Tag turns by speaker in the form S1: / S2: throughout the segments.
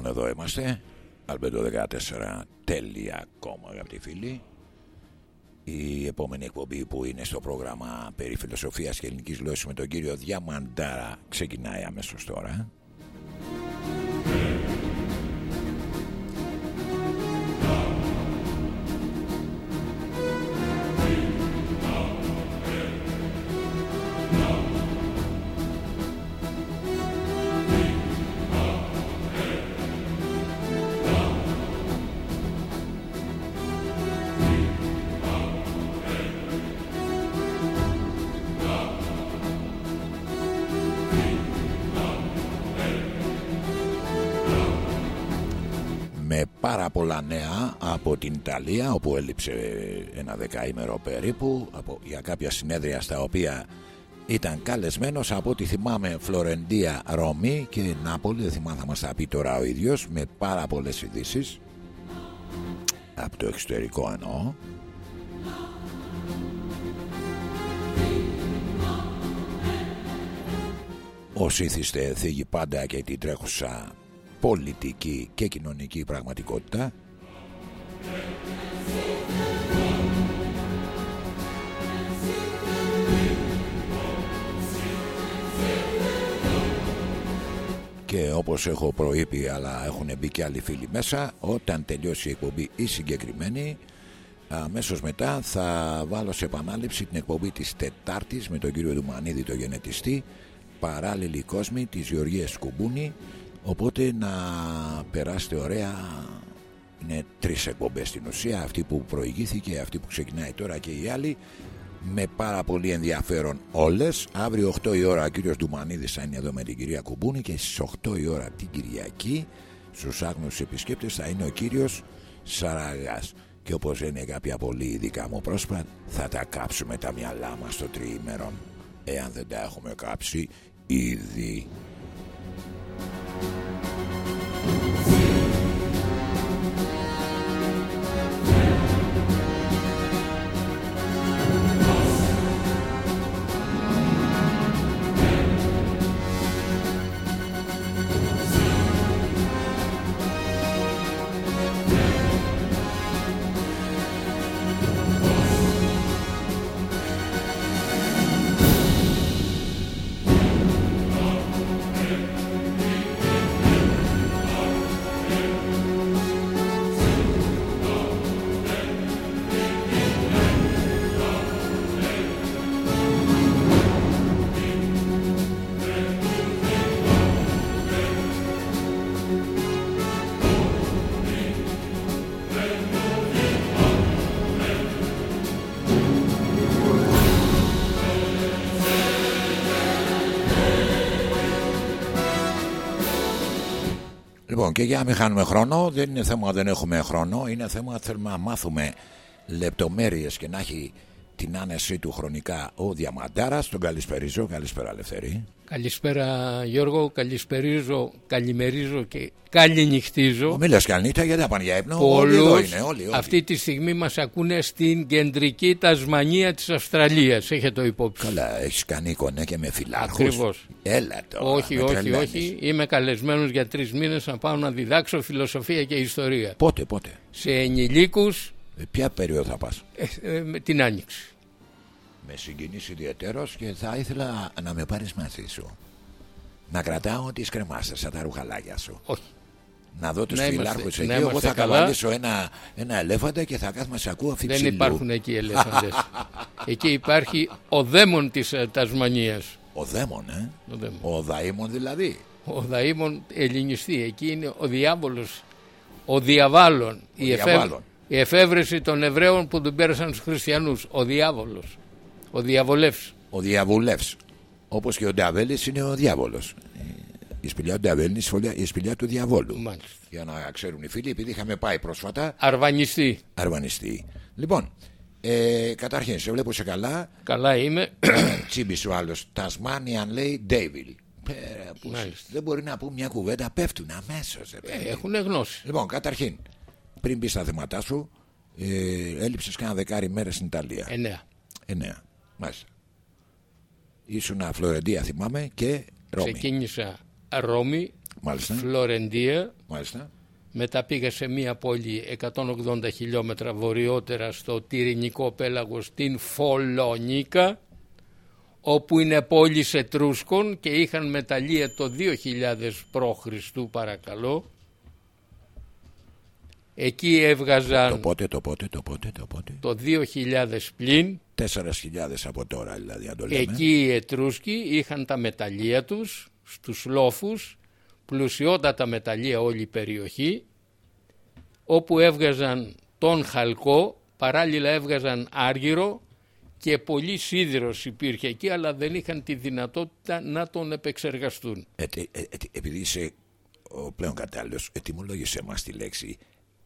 S1: Λοιπόν, εδώ είμαστε. Αλμπέντο14.com, αγαπητοί φίλοι. Η επόμενη εκπομπή που είναι στο πρόγραμμα περί φιλοσοφίας και ελληνικής γλώσσης με τον κύριο Διαμαντάρα ξεκινάει αμέσως τώρα. Από την Ιταλία όπου έλειψε ένα δεκαήμερο περίπου από, για κάποια συνέδρια στα οποία ήταν καλεσμένος από ό,τι θυμάμαι Φλωρεντία, Ρώμη και Νάπολη. Δεν θυμάμαι θα μας τα πει τώρα ο ίδιος με πάρα πολλές ειδήσει. Από το εξωτερικό εννοώ. Όσοι ήθιστε θίγει πάντα και την τρέχουσα πολιτική και κοινωνική πραγματικότητα και όπως έχω προείπει αλλά έχουν μπει και άλλοι φίλοι μέσα όταν τελειώσει η εκπομπή η συγκεκριμένη αμέσως μετά θα βάλω σε επανάληψη την εκπομπή της Τετάρτης με τον κύριο Δουμανίδη το γενετιστή παράλληλη κόσμη της Γεωργίας Κουμπούνη. Οπότε να περάσετε ωραία Είναι τρεις εκπομπές στην ουσία Αυτή που προηγήθηκε, αυτή που ξεκινάει τώρα και οι άλλοι Με πάρα πολύ ενδιαφέρον όλες. Αύριο 8 η ώρα ο κύριος Ντουμανίδης θα είναι εδώ με την κυρία Κουμπούνη Και στις 8 η ώρα την Κυριακή Στους άγνωσους επισκέπτες θα είναι ο κύριος Σαραγάς. Και όπως είναι κάποια πολύ ειδικά μου πρόσωπα Θα τα κάψουμε τα μυαλά μας στο τριήμερο Εάν δεν τα έχουμε κάψει ήδη και για να μην χάνουμε χρόνο, δεν είναι θέμα δεν έχουμε χρόνο, είναι θέμα θέλουμε να μάθουμε λεπτομέρειες και να έχει την άνεσή του χρονικά ο Διαμαντάρας. Τον καλησπερίζω. Καλησπέρα, Ελευθερή.
S2: Καλησπέρα Γιώργο, καλησπερίζω, καλημερίζω και καληνυχτίζω.
S1: Μη λες καλνύχτα γιατί θα πάνε για ύπνο. Όλοι εδώ
S2: Πολλούς
S1: είναι, όλοι. όλοι.
S2: αυτή τη στιγμή μας ακούνε στην κεντρική Τασμανία της Αυστραλίας. Έχετε το υπόψη.
S1: Καλά, έχεις κάνει κονέ και με φιλάρχους.
S2: Ακριβώς.
S1: Έλα τώρα.
S2: όχι,
S1: με
S2: όχι,
S1: τρελαίνεις.
S2: όχι. Είμαι καλεσμένος για τρεις μήνες να πάω να διδάξω φιλοσοφία και ιστορία.
S1: Πότε, πότε;
S2: Σε ενηλίκους
S1: Ε, ποια περίοδο θα πας;
S2: ε, ε, με την Άνοιξη.
S1: Με συγκινείς ιδιαίτερος και θα ήθελα να με πάρεις μαζί σου. Να κρατάω τις κρεμάσες σαν τα ρουχαλάκια σου.
S2: Όχι.
S1: Να δω τους
S2: Να είμαστε-
S1: φιλάρχους
S2: να
S1: εκεί. Εγώ
S2: είμαστε
S1: θα
S2: καλά.
S1: καβαλήσω ένα, ένα ελέφαντα και θα κάθομαι σε ακούω
S2: Δεν
S1: αφιψηλού.
S2: υπάρχουν εκεί ελέφαντες. εκεί υπάρχει ο δαίμον της ε, Τασμανίας.
S1: Ο δαίμον, ε;
S2: Ο δαίμον.
S1: Ο δαίμον δηλαδή.
S2: Ο δαίμον ελληνιστή. Εκεί είναι ο διάβολος, ο διαβάλλον. η, εφεύ-
S1: διαβάλλον.
S2: η εφεύρεση των Εβραίων που τον πέρασαν στους χριστιανούς. Ο διάβολος. Ο διαβολεύς.
S1: Ο διαβουλεύς. Όπως και ο Νταβέλης είναι ο διάβολος. Ε, Η σπηλιά του Νταβέλη είναι η σπηλιά- η σπηλιά του διαβόλου.
S2: Μάλιστα.
S1: Για να ξέρουν οι φίλοι, επειδή είχαμε πάει πρόσφατα
S2: Αρβανιστή.
S1: αρβανιστή. Λοιπόν, ε, καταρχήν, σε βλέπω σε καλά.
S2: Καλά είμαι.
S1: Τσίμπη ο άλλος. Τασμάνιαν λέει Ντέιβιλ. Πέρα, που
S2: Μάλιστα.
S1: δεν μπορεί να πούμε μια κουβέντα, πέφτουν αμέσως.
S2: Έχουν γνώση.
S1: Λοιπόν, καταρχήν, πριν μπεις στα θέματά σου, ε, έλειψες κάνα δεκάρι μέρες στην Ιταλία.
S2: Εννέα.
S1: Εννέα. Μάλιστα. Ήσουνα Φλωρεντία, θυμάμαι, και Ρώμη.
S2: Ξεκίνησα Ρώμη,
S1: Μάλιστα.
S2: Φλωρεντία,
S1: Μάλιστα.
S2: μετά πήγα σε μία πόλη 180 χιλιόμετρα βορειότερα στο τυρινικό πέλαγος την Φολονίκα όπου είναι πόλη Ετρούσκων και είχαν μεταλλεία το 2000 π.Χ. παρακαλώ. Εκεί
S1: Το
S2: έβγαζαν
S1: πότε, το πότε, το πότε, το πότε.
S2: το 2000 πλην
S1: 4.000 από τώρα δηλαδή, αν το λέμε.
S2: Εκεί οι Ετρούσκοι είχαν τα μεταλλεία τους στους λόφους, πλουσιότατα μεταλλεία όλη η περιοχή, όπου έβγαζαν τον χαλκό, παράλληλα έβγαζαν άργυρο και πολύ σίδηρος υπήρχε εκεί, αλλά δεν είχαν τη δυνατότητα να τον επεξεργαστούν.
S1: Ε, τε- ε, ε, επειδή είσαι ο πλέον κατάλληλος, ετοιμολόγησε μας τη λέξη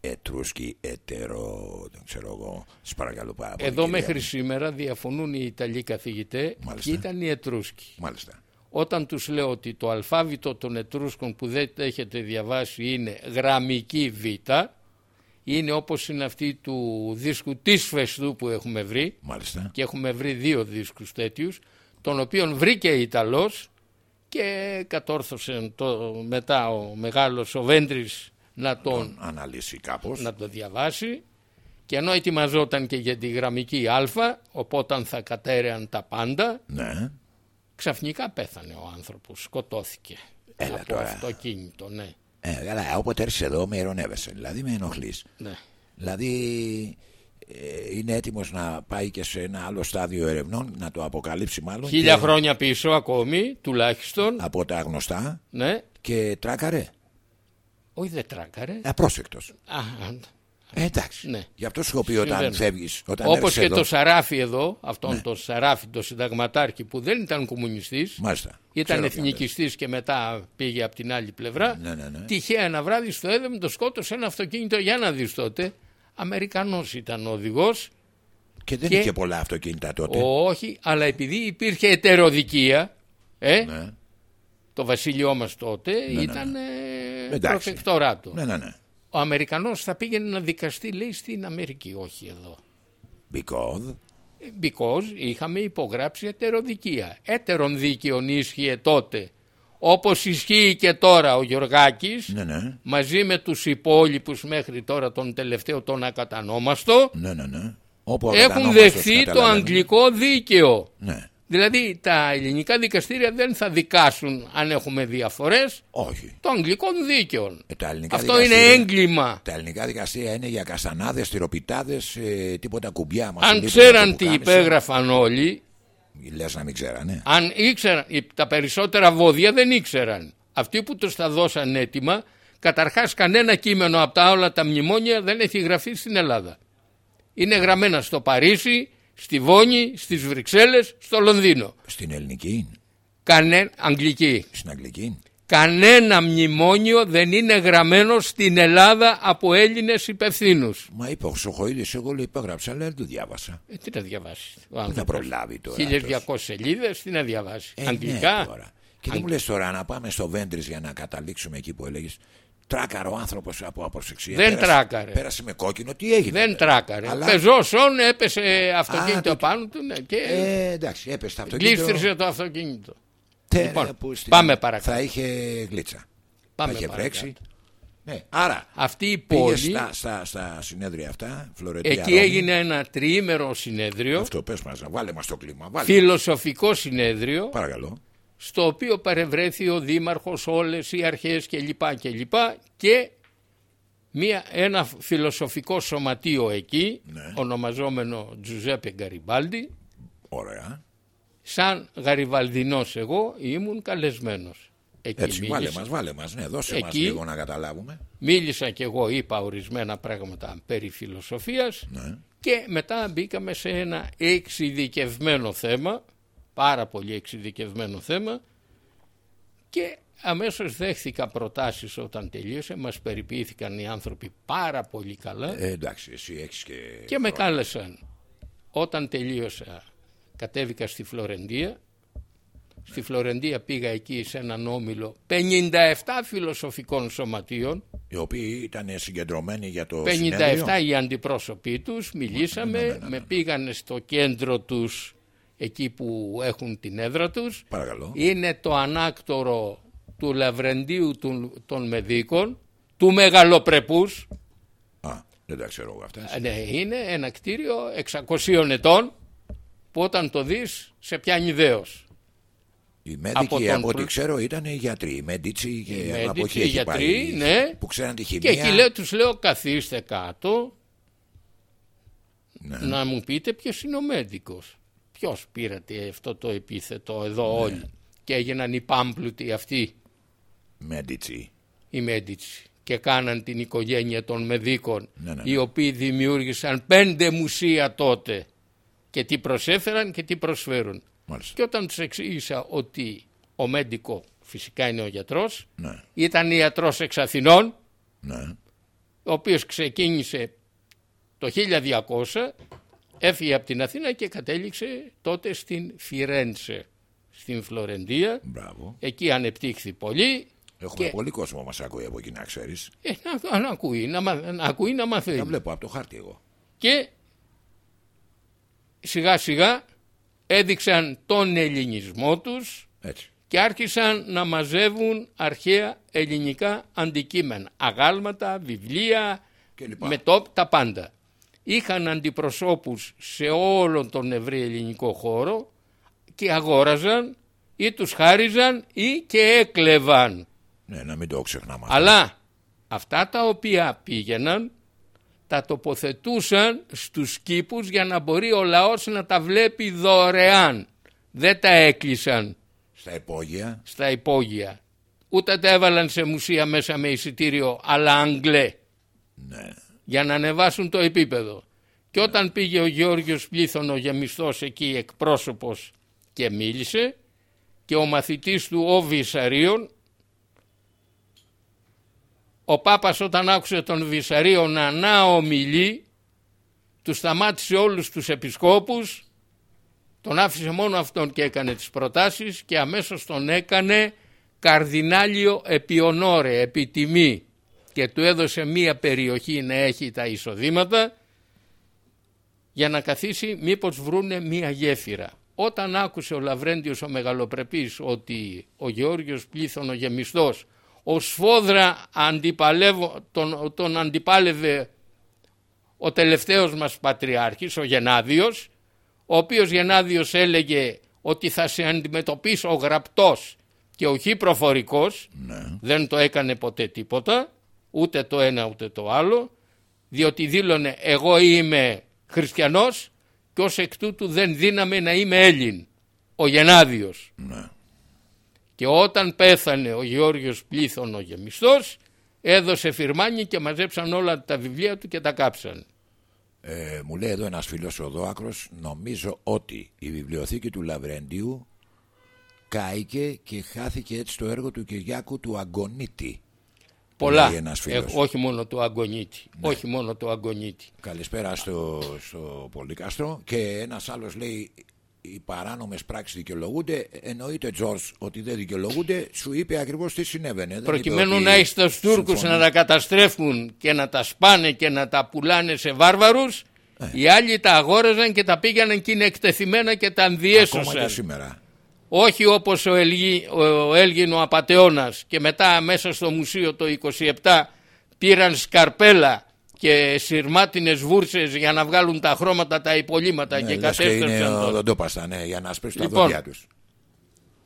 S1: ετρούσκι, ετερό, δεν ξέρω εγώ. Σας παρακαλώ πάρα πολύ.
S2: Εδώ
S1: κυρία
S2: μέχρι
S1: μου.
S2: σήμερα διαφωνούν οι Ιταλοί καθηγητές
S1: Μάλιστα.
S2: και ήταν οι Ετρούσκοι.
S1: Μάλιστα.
S2: Όταν τους λέω ότι το αλφάβητο των Ετρούσκων που δεν έχετε διαβάσει είναι γραμμική Β, είναι όπως είναι αυτή του δίσκου της Φεστού που έχουμε βρει
S1: Μάλιστα.
S2: και έχουμε βρει δύο δίσκους τέτοιους, τον οποίον βρήκε η Ιταλός και κατόρθωσε το, μετά ο μεγάλος ο Βέντρης να τον
S1: Αναλύσει κάπως.
S2: να το διαβάσει και ενώ ετοιμαζόταν και για τη γραμμική Α, οπότε θα κατέρεαν τα πάντα,
S1: Ναι.
S2: ξαφνικά πέθανε ο άνθρωπος, σκοτώθηκε
S1: Έλα
S2: από
S1: τώρα.
S2: αυτοκίνητο, ναι.
S1: Ε, καλά, όποτε έρθεις εδώ με ειρωνεύεσαι. Δηλαδή με ενοχλείς.
S2: ναι.
S1: Δηλαδή ε, είναι έτοιμος να πάει και σε ένα άλλο στάδιο ερευνών, να το αποκαλύψει μάλλον.
S2: Χίλια
S1: και
S2: χρόνια πίσω ακόμη, τουλάχιστον,
S1: Από τα γνωστά
S2: ναι.
S1: και τράκαρε.
S2: Όχι δεν τράκαρε.
S1: Απρόσεκτος.
S2: Α,
S1: Ε, εντάξει.
S2: Ναι.
S1: Γι' αυτό σου έχω πει όταν
S2: Συμβαίνουν.
S1: φεύγεις, όταν
S2: όπως
S1: έρχεσαι
S2: και
S1: εδώ,
S2: το Σαράφι εδώ, αυτόν
S1: Ναι.
S2: το Σαράφι, το συνταγματάρχη που δεν ήταν κομμουνιστής,
S1: Μάλιστα.
S2: ήταν
S1: Ξέρω ποιον
S2: εθνικιστής και μετά πήγε από την άλλη πλευρά.
S1: Ναι, ναι, ναι.
S2: Τυχαία ένα βράδυ στο έδεμ το σκότωσε ένα αυτοκίνητο για να δεις τότε. Αμερικανός ήταν ο οδηγός,
S1: Και δεν
S2: Και-
S1: είχε πολλά αυτοκίνητα τότε.
S2: όχι, αλλά επειδή υπήρχε ετεροδικία, ε,
S1: Ναι.
S2: το βασίλειό μας τότε
S1: ναι.
S2: ήταν ε,
S1: Εντάξει.
S2: προτεκτοράτο.
S1: ναι, ναι, ναι.
S2: Ο Αμερικανός θα πήγαινε να δικαστεί λέει στην Αμερική, όχι εδώ.
S1: Because;
S2: Because είχαμε υπογράψει ετεροδικία. Έτερον δίκαιον ίσχυε τότε. Όπως ισχύει και τώρα ο Γιωργάκης
S1: Ναι, ναι.
S2: μαζί με τους υπόλοιπους μέχρι τώρα τον τελευταίο τον ακατανόμαστο
S1: Ναι, ναι, ναι. Όπου
S2: έχουν
S1: ακατανόμαστος
S2: δεχθεί το
S1: καταλαβαίνει.
S2: αγγλικό δίκαιο.
S1: Ναι.
S2: Δηλαδή τα ελληνικά δικαστήρια δεν θα δικάσουν αν έχουμε διαφορές
S1: Όχι.
S2: το αγγλικό δίκαιο.
S1: Ε, τα ελληνικά
S2: Αυτό είναι
S1: δικαστήρια-
S2: έγκλημα.
S1: Τα ελληνικά δικαστήρια είναι για καστανάδες, τυροπιτάδες, ε, τίποτα κουμπιά. μας
S2: Αν
S1: λείπουν
S2: ξέραν
S1: από
S2: τι
S1: το πουκάμισο.
S2: υπέγραφαν όλοι,
S1: Λες να μην ξέρανε.
S2: αν ήξεραν, οι- τα περισσότερα βόδια δεν ήξεραν. Αυτοί που τους τα δώσαν έτοιμα, καταρχάς κανένα κείμενο από τα όλα τα μνημόνια δεν έχει γραφεί στην Ελλάδα. Είναι γραμμένα στο Παρίσι, στη Βόνη, στις Βρυξέλλες, στο Λονδίνο.
S1: Στην ελληνική,
S2: Κανέ, αγγλική.
S1: στην αγγλική.
S2: Κανένα μνημόνιο δεν είναι γραμμένο στην Ελλάδα από Έλληνες υπευθύνους.
S1: Μα είπε ο Σοχοίδης, εγώ λέει υπέγραψα, αλλά δεν το διάβασα.
S2: Ε, τι να διαβάσεις. Ο
S1: Πού θα
S2: άνθρωπος.
S1: προλάβει τώρα.
S2: 1200 σελίδες, τι να διαβάσεις.
S1: Ε,
S2: Αγγλικά.
S1: Ναι, τώρα. Και δεν μου λες τώρα να πάμε στο Βέντρις για να καταλήξουμε εκεί που έλεγες. Τράκαρε ο άνθρωπος από απροσεξία.
S2: Δεν
S1: πέρασε,
S2: τράκαρε.
S1: Πέρασε με κόκκινο. Τι έγινε.
S2: Δεν
S1: ρε;
S2: τράκαρε.
S1: Αλλά-
S2: Πεζόσον, έπεσε αυτοκίνητο
S1: Α,
S2: πάνω του ναι, και
S1: Ε, εντάξει, έπεσε το αυτοκίνητο.
S2: γλίστρισε το αυτοκίνητο.
S1: Τε,
S2: Λοιπόν,
S1: που στην-
S2: πάμε παρακάτω.
S1: Θα είχε γλίτσα.
S2: Πάμε
S1: θα είχε
S2: παρακάτω.
S1: βρέξει. Ναι, άρα
S2: Αυτή η
S1: πήγε
S2: πόλη,
S1: στα, στα, στα συνέδρια αυτά, Φλωρεντία.
S2: εκεί
S1: Ρώμη.
S2: έγινε ένα τριήμερο συνέδριο,
S1: Αυτό πες μας, βάλε μας το κλίμα. Βάλε.
S2: φιλοσοφικό συνέδριο,
S1: Παρακαλώ.
S2: Στο οποίο παρευρέθη ο δήμαρχος, όλες οι αρχές κλπ. κλπ. Και μια, ένα φιλοσοφικό σωματείο εκεί,
S1: Ναι.
S2: ονομαζόμενο Τζουζέπε Γκαριμπάλντι,
S1: Ωραία.
S2: σαν γαριβαλδινός εγώ ήμουν καλεσμένος. Εκεί
S1: Έτσι, βάλε
S2: μίλησα.
S1: μας, βάλε μας. Ναι, δώσε μας
S2: Εκεί-
S1: λίγο να καταλάβουμε.
S2: Μίλησα και εγώ, είπα ορισμένα πράγματα περί φιλοσοφίας
S1: Ναι.
S2: και μετά μπήκαμε σε ένα εξειδικευμένο θέμα, πάρα πολύ εξειδικευμένο θέμα και αμέσως δέχθηκα προτάσεις όταν τελείωσε, μας περιποιήθηκαν οι άνθρωποι πάρα πολύ καλά
S1: Ε, εντάξει, εσύ έχεις και...
S2: και με κάλεσαν. Όταν τελείωσα κατέβηκα στη Φλωρεντία. Στη Φλωρεντία πήγα εκεί σε έναν όμιλο 57 φιλοσοφικών σωματείων.
S1: Οι οποίοι ήταν συγκεντρωμένοι για το
S2: 57
S1: συνέδριο.
S2: οι αντιπρόσωποι τους. Μιλήσαμε,
S1: Ναι, ναι, ναι, ναι.
S2: με πήγανε στο κέντρο τους εκεί που έχουν την έδρα τους.
S1: Παρακαλώ.
S2: Είναι το ανάκτορο του Λαβρεντίου των Μεδίκων, του μεγαλοπρεπούς.
S1: Α, δεν τα ξέρω εγώ αυτά.
S2: Ναι, είναι ένα κτίριο 600 ετών που όταν το δεις σε πιάνει δέος.
S1: Οι Μέντικοι από, ό,τι ξέρω ήταν οι γιατροί. Οι Μέντιτσι και οι από εκεί οι γιατροί,
S2: ναι.
S1: που ξέραν τη χημεία.
S2: Και εκεί λέω, τους λέω καθίστε κάτω ναι. να μου πείτε ποιος είναι ο Μέντικος. Ποιος πήρατε αυτό το επίθετο εδώ ναι. όλοι; Και έγιναν οι πάμπλουτοι αυτοί.
S1: Μέντιτσι.
S2: Οι Μέντιτσι και κάναν την οικογένεια των Μεδίκων
S1: ναι, ναι,
S2: οι οποίοι δημιούργησαν πέντε μουσεία τότε και τι προσέφεραν και τι προσφέρουν.
S1: Μάλιστα.
S2: Και όταν τους εξήγησα ότι ο Μέντικο φυσικά είναι ο γιατρός
S1: ναι.
S2: ήταν ιατρός εξ Αθηνών
S1: ναι.
S2: ο οποίος ξεκίνησε το 1200 έφυγε από την Αθήνα και κατέληξε τότε στην Φιρέντσε στην Φλωρεντία
S1: Μπράβο.
S2: εκεί ανεπτύχθη πολύ
S1: Έχουμε και... πολύ κόσμο μας ακούει από εκεί να ξέρεις
S2: ε, να, να, ακούει, να, να ακούει να μαθαίνει
S1: Τα βλέπω από το χάρτη εγώ
S2: και σιγά σιγά έδειξαν τον ελληνισμό τους
S1: Έτσι.
S2: και άρχισαν να μαζεύουν αρχαία ελληνικά αντικείμενα, αγάλματα, βιβλία, με το, τα πάντα. Είχαν αντιπροσώπους σε όλο τον ευρύ ελληνικό χώρο και αγόραζαν ή τους χάριζαν ή και έκλεβαν.
S1: Ναι, να μην το ξεχνάμε.
S2: Αλλά αυτά τα οποία πήγαιναν τα τοποθετούσαν στους κήπους για να μπορεί ο λαός να τα βλέπει δωρεάν. Δεν τα έκλεισαν.
S1: Στα υπόγεια.
S2: Στα υπόγεια. Ούτε τα έβαλαν σε μουσεία μέσα με εισιτήριο αλλά αγγλέ.
S1: Ναι.
S2: Για να ανεβάσουν το επίπεδο. Και όταν πήγε ο Γιώργος Πλήθωνο γεμιστός εκεί εκπρόσωπος και μίλησε και ο μαθητής του ο Βυσαρίων ο Πάπας όταν άκουσε τον Βυσαρίο να να ομιλεί του σταμάτησε όλους τους επισκόπους τον άφησε μόνο αυτόν και έκανε τις προτάσεις και αμέσως τον έκανε καρδινάλιο επί ονόρε, επί τιμή και του έδωσε μία περιοχή να έχει τα εισοδήματα για να καθίσει μήπως βρούνε μία γέφυρα. Όταν άκουσε ο Λαβρέντιος ο Μεγαλοπρεπής ότι ο Γεώργιος Πλήθωνο Γεμιστός ο Σφόδρα τον, τον αντιπάλευε ο τελευταίος μας πατριάρχης, ο Γενάδιος, ο οποίος Γενάδιος έλεγε ότι θα σε αντιμετωπίσω γραπτός και όχι προφορικός,
S1: ναι.
S2: δεν το έκανε ποτέ τίποτα, ούτε το ένα ούτε το άλλο, διότι δήλωνε εγώ είμαι χριστιανός και ως εκ τούτου δεν δύναμε να είμαι Έλλην, ο Γενάδιος.
S1: Ναι.
S2: Και όταν πέθανε ο Γεώργιος Πλήθων ο γεμιστός έδωσε φυρμάνι και μαζέψαν όλα τα βιβλία του και τα κάψαν.
S1: Ε, μου λέει εδώ ένας φίλος ο Δόακρος νομίζω ότι η βιβλιοθήκη του Λαβρεντίου κάηκε και χάθηκε έτσι το έργο του Κυριάκου του Αγκονίτη.
S2: Πολλά, ε, όχι μόνο του Αγκονίτη.
S1: Ναι.
S2: Όχι μόνο του Αγκονίτη.
S1: Καλησπέρα στο, στο Πολυκάστρο και ένας άλλος λέει οι παράνομες πράξεις δικαιολογούνται, εννοείται Τζορτ ότι δεν δικαιολογούνται, σου είπε ακριβώς τι συνέβαινε.
S2: Προκειμένου να έχει του Τούρκους να τα καταστρέφουν και να τα σπάνε και να τα πουλάνε σε βάρβαρους, ε. οι άλλοι τα αγόραζαν και τα πήγαιναν και είναι εκτεθειμένα και τα διέσωσαν.
S1: Ακόμα και σήμερα.
S2: Όχι όπως ο, Ελγί, ο Έλγινο Απατεώνας και μετά μέσα στο μουσείο το 27 πήραν σκαρπέλα και σειρμάτινες βούρσες για να βγάλουν τα χρώματα τα υπολείμματα
S1: ναι,
S2: και κατέστρεψαν
S1: το... δοντόπαστα, ναι, για να σπέσουν
S2: λοιπόν,
S1: τα δόντια τους.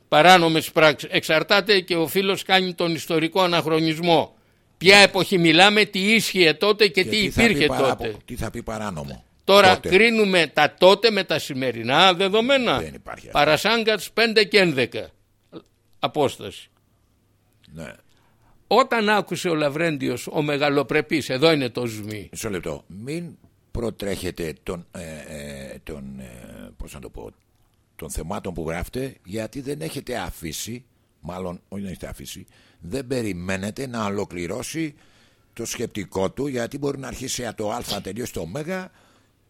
S2: Παράνομες πράξεις. Εξαρτάται και ο φίλος κάνει τον ιστορικό αναχρονισμό. Ποια εποχή μιλάμε, τι ίσχυε τότε και, και τι, τι υπήρχε τότε.
S1: τι θα πει παράνομο.
S2: Τώρα τότε. κρίνουμε τα τότε με τα σημερινά δεδομένα.
S1: Δεν υπάρχει.
S2: Παρασάγκατς 5 και 11 απόσταση.
S1: Ναι.
S2: Όταν άκουσε ο Λαβρέντιος ο μεγαλοπρεπής, εδώ είναι το ζουμί.
S1: Μισό λεπτό. Μην προτρέχετε τον, ε, ε, τον, ε, πώς να το πω, των θεμάτων που γράφετε γιατί δεν έχετε αφήσει, μάλλον όχι δεν έχετε αφήσει, δεν περιμένετε να ολοκληρώσει το σκεπτικό του γιατί μπορεί να αρχίσει από το α τελείως το ω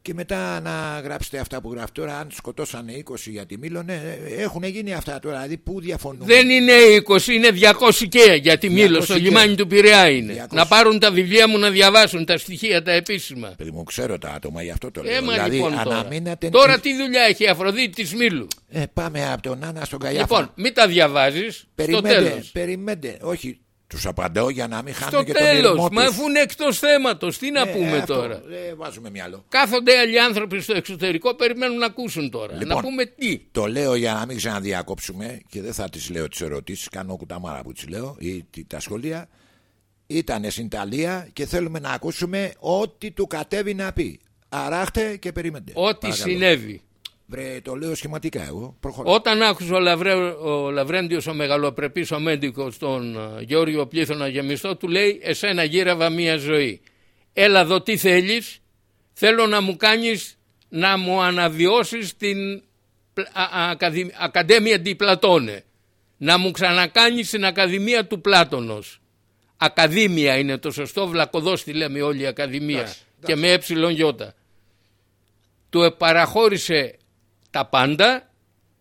S1: και μετά να γράψετε αυτά που γράφει τώρα. Αν σκοτώσανε 20 για τη Μήλωνε, έχουν γίνει αυτά τώρα. Δηλαδή, πού διαφωνούν.
S2: Δεν είναι 20, είναι 200 και για τη Μήλο. Στο λιμάνι του Πειραιά είναι. 200. Να πάρουν τα βιβλία μου να διαβάσουν τα στοιχεία, τα επίσημα.
S1: Παιδί μου, ξέρω τα άτομα, γι' αυτό το λέω.
S2: Έμα,
S1: δηλαδή,
S2: λοιπόν,
S1: αναμείνατε.
S2: Τώρα τι δουλειά έχει η Αφροδίτη της Μήλου;
S1: Ε, πάμε από τον Άννα στον Καγιάφα.
S2: Λοιπόν, μην τα διαβάζεις.
S1: Περιμένετε, περιμένετε. Όχι, τους απαντώ για να μην χάνουν και
S2: τέλος,
S1: τον ήρμό
S2: Μα αφού είναι εκτός θέματος, τι να
S1: ε,
S2: πούμε
S1: αυτό,
S2: τώρα;
S1: Ε, βάζουμε μυαλό.
S2: Κάθονται άλλοι άνθρωποι στο εξωτερικό, περιμένουν να ακούσουν τώρα.
S1: Λοιπόν,
S2: να πούμε τι.
S1: Το λέω για να μην ξαναδιακόψουμε και δεν θα τις λέω τις ερωτήσεις. Κάνω κουταμάρα που τις λέω ή τα σχολεία. Ήταν στην Ιταλία και θέλουμε να ακούσουμε ό,τι του κατέβει να πει. Αράχτε και περιμένετε.
S2: Ό,τι συνέβη.
S1: Βρε, το λέω σχηματικά εγώ.
S2: Προχωρώ. Όταν άκουσε ο, Λαβρέ, ο Λαβρέντιος ο μεγαλοπρεπής ο μέντικος τον uh, Γιώργο Πλήθωνα γεμιστό του λέει εσένα γύρευα μία ζωή. Έλα εδώ τι θέλεις. Θέλω να μου κάνεις να μου αναβιώσεις την Ακαδέμια Ντι Πλατώνε. Να μου ξανακάνεις την Ακαδημία του Πλάτωνος. Ακαδήμια είναι το σωστό βλακοδός τη λέμε όλη η Ακαδημία. και με ε γιώτα. Του παραχώρησε τα πάντα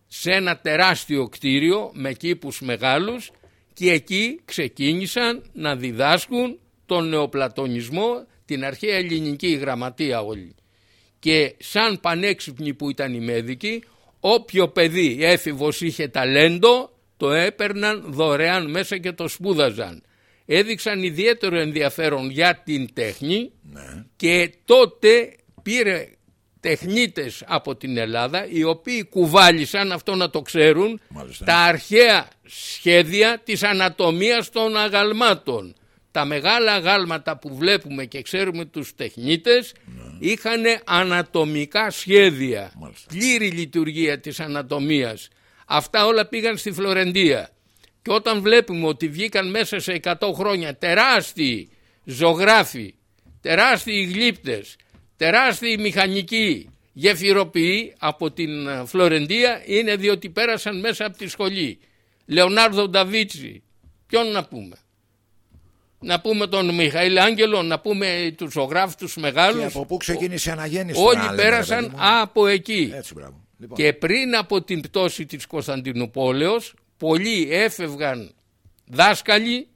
S2: σε ένα τεράστιο κτίριο με κήπους μεγάλους και εκεί ξεκίνησαν να διδάσκουν τον νεοπλατωνισμό, την αρχαία ελληνική γραμματεία όλοι. Και σαν πανέξυπνοι που ήταν οι μέδικοι, όποιο παιδί έφηβος είχε ταλέντο, το έπαιρναν δωρεάν μέσα και το σπούδαζαν. Έδειξαν ιδιαίτερο ενδιαφέρον για την τέχνη ναι. και τότε πήρε τεχνίτες από την Ελλάδα οι οποίοι κουβάλισαν αυτό να το ξέρουν τα αρχαία σχέδια της ανατομίας των αγαλμάτων. Τα μεγάλα αγάλματα που βλέπουμε και ξέρουμε τους τεχνίτες ναι. είχαν ανατομικά σχέδια. Μάλιστα. πλήρη λειτουργία της ανατομίας. Αυτά όλα πήγαν στη Φλωρεντία. Και όταν βλέπουμε ότι βγήκαν μέσα σε 100 χρόνια τεράστιοι ζωγράφοι τεράστιοι γλύπτες τεράστιοι μηχανικοί γεφυροποιοί από την ε, Φλωρεντία είναι διότι πέρασαν μέσα από τη σχολή. Λεωνάρδο Νταβίτσι, ποιον να πούμε; Να πούμε τον Μιχαήλ Άγγελο, να πούμε τους ζωγράφους τους μεγάλους. Και
S1: από πού ξεκίνησε η αναγέννηση.
S2: Όλοι πέρασαν από εκεί.
S1: Έτσι, μπράβο. Λοιπόν.
S2: Και πριν από την πτώση της Κωνσταντινούπολεως, πολλοί έφευγαν δάσκαλοι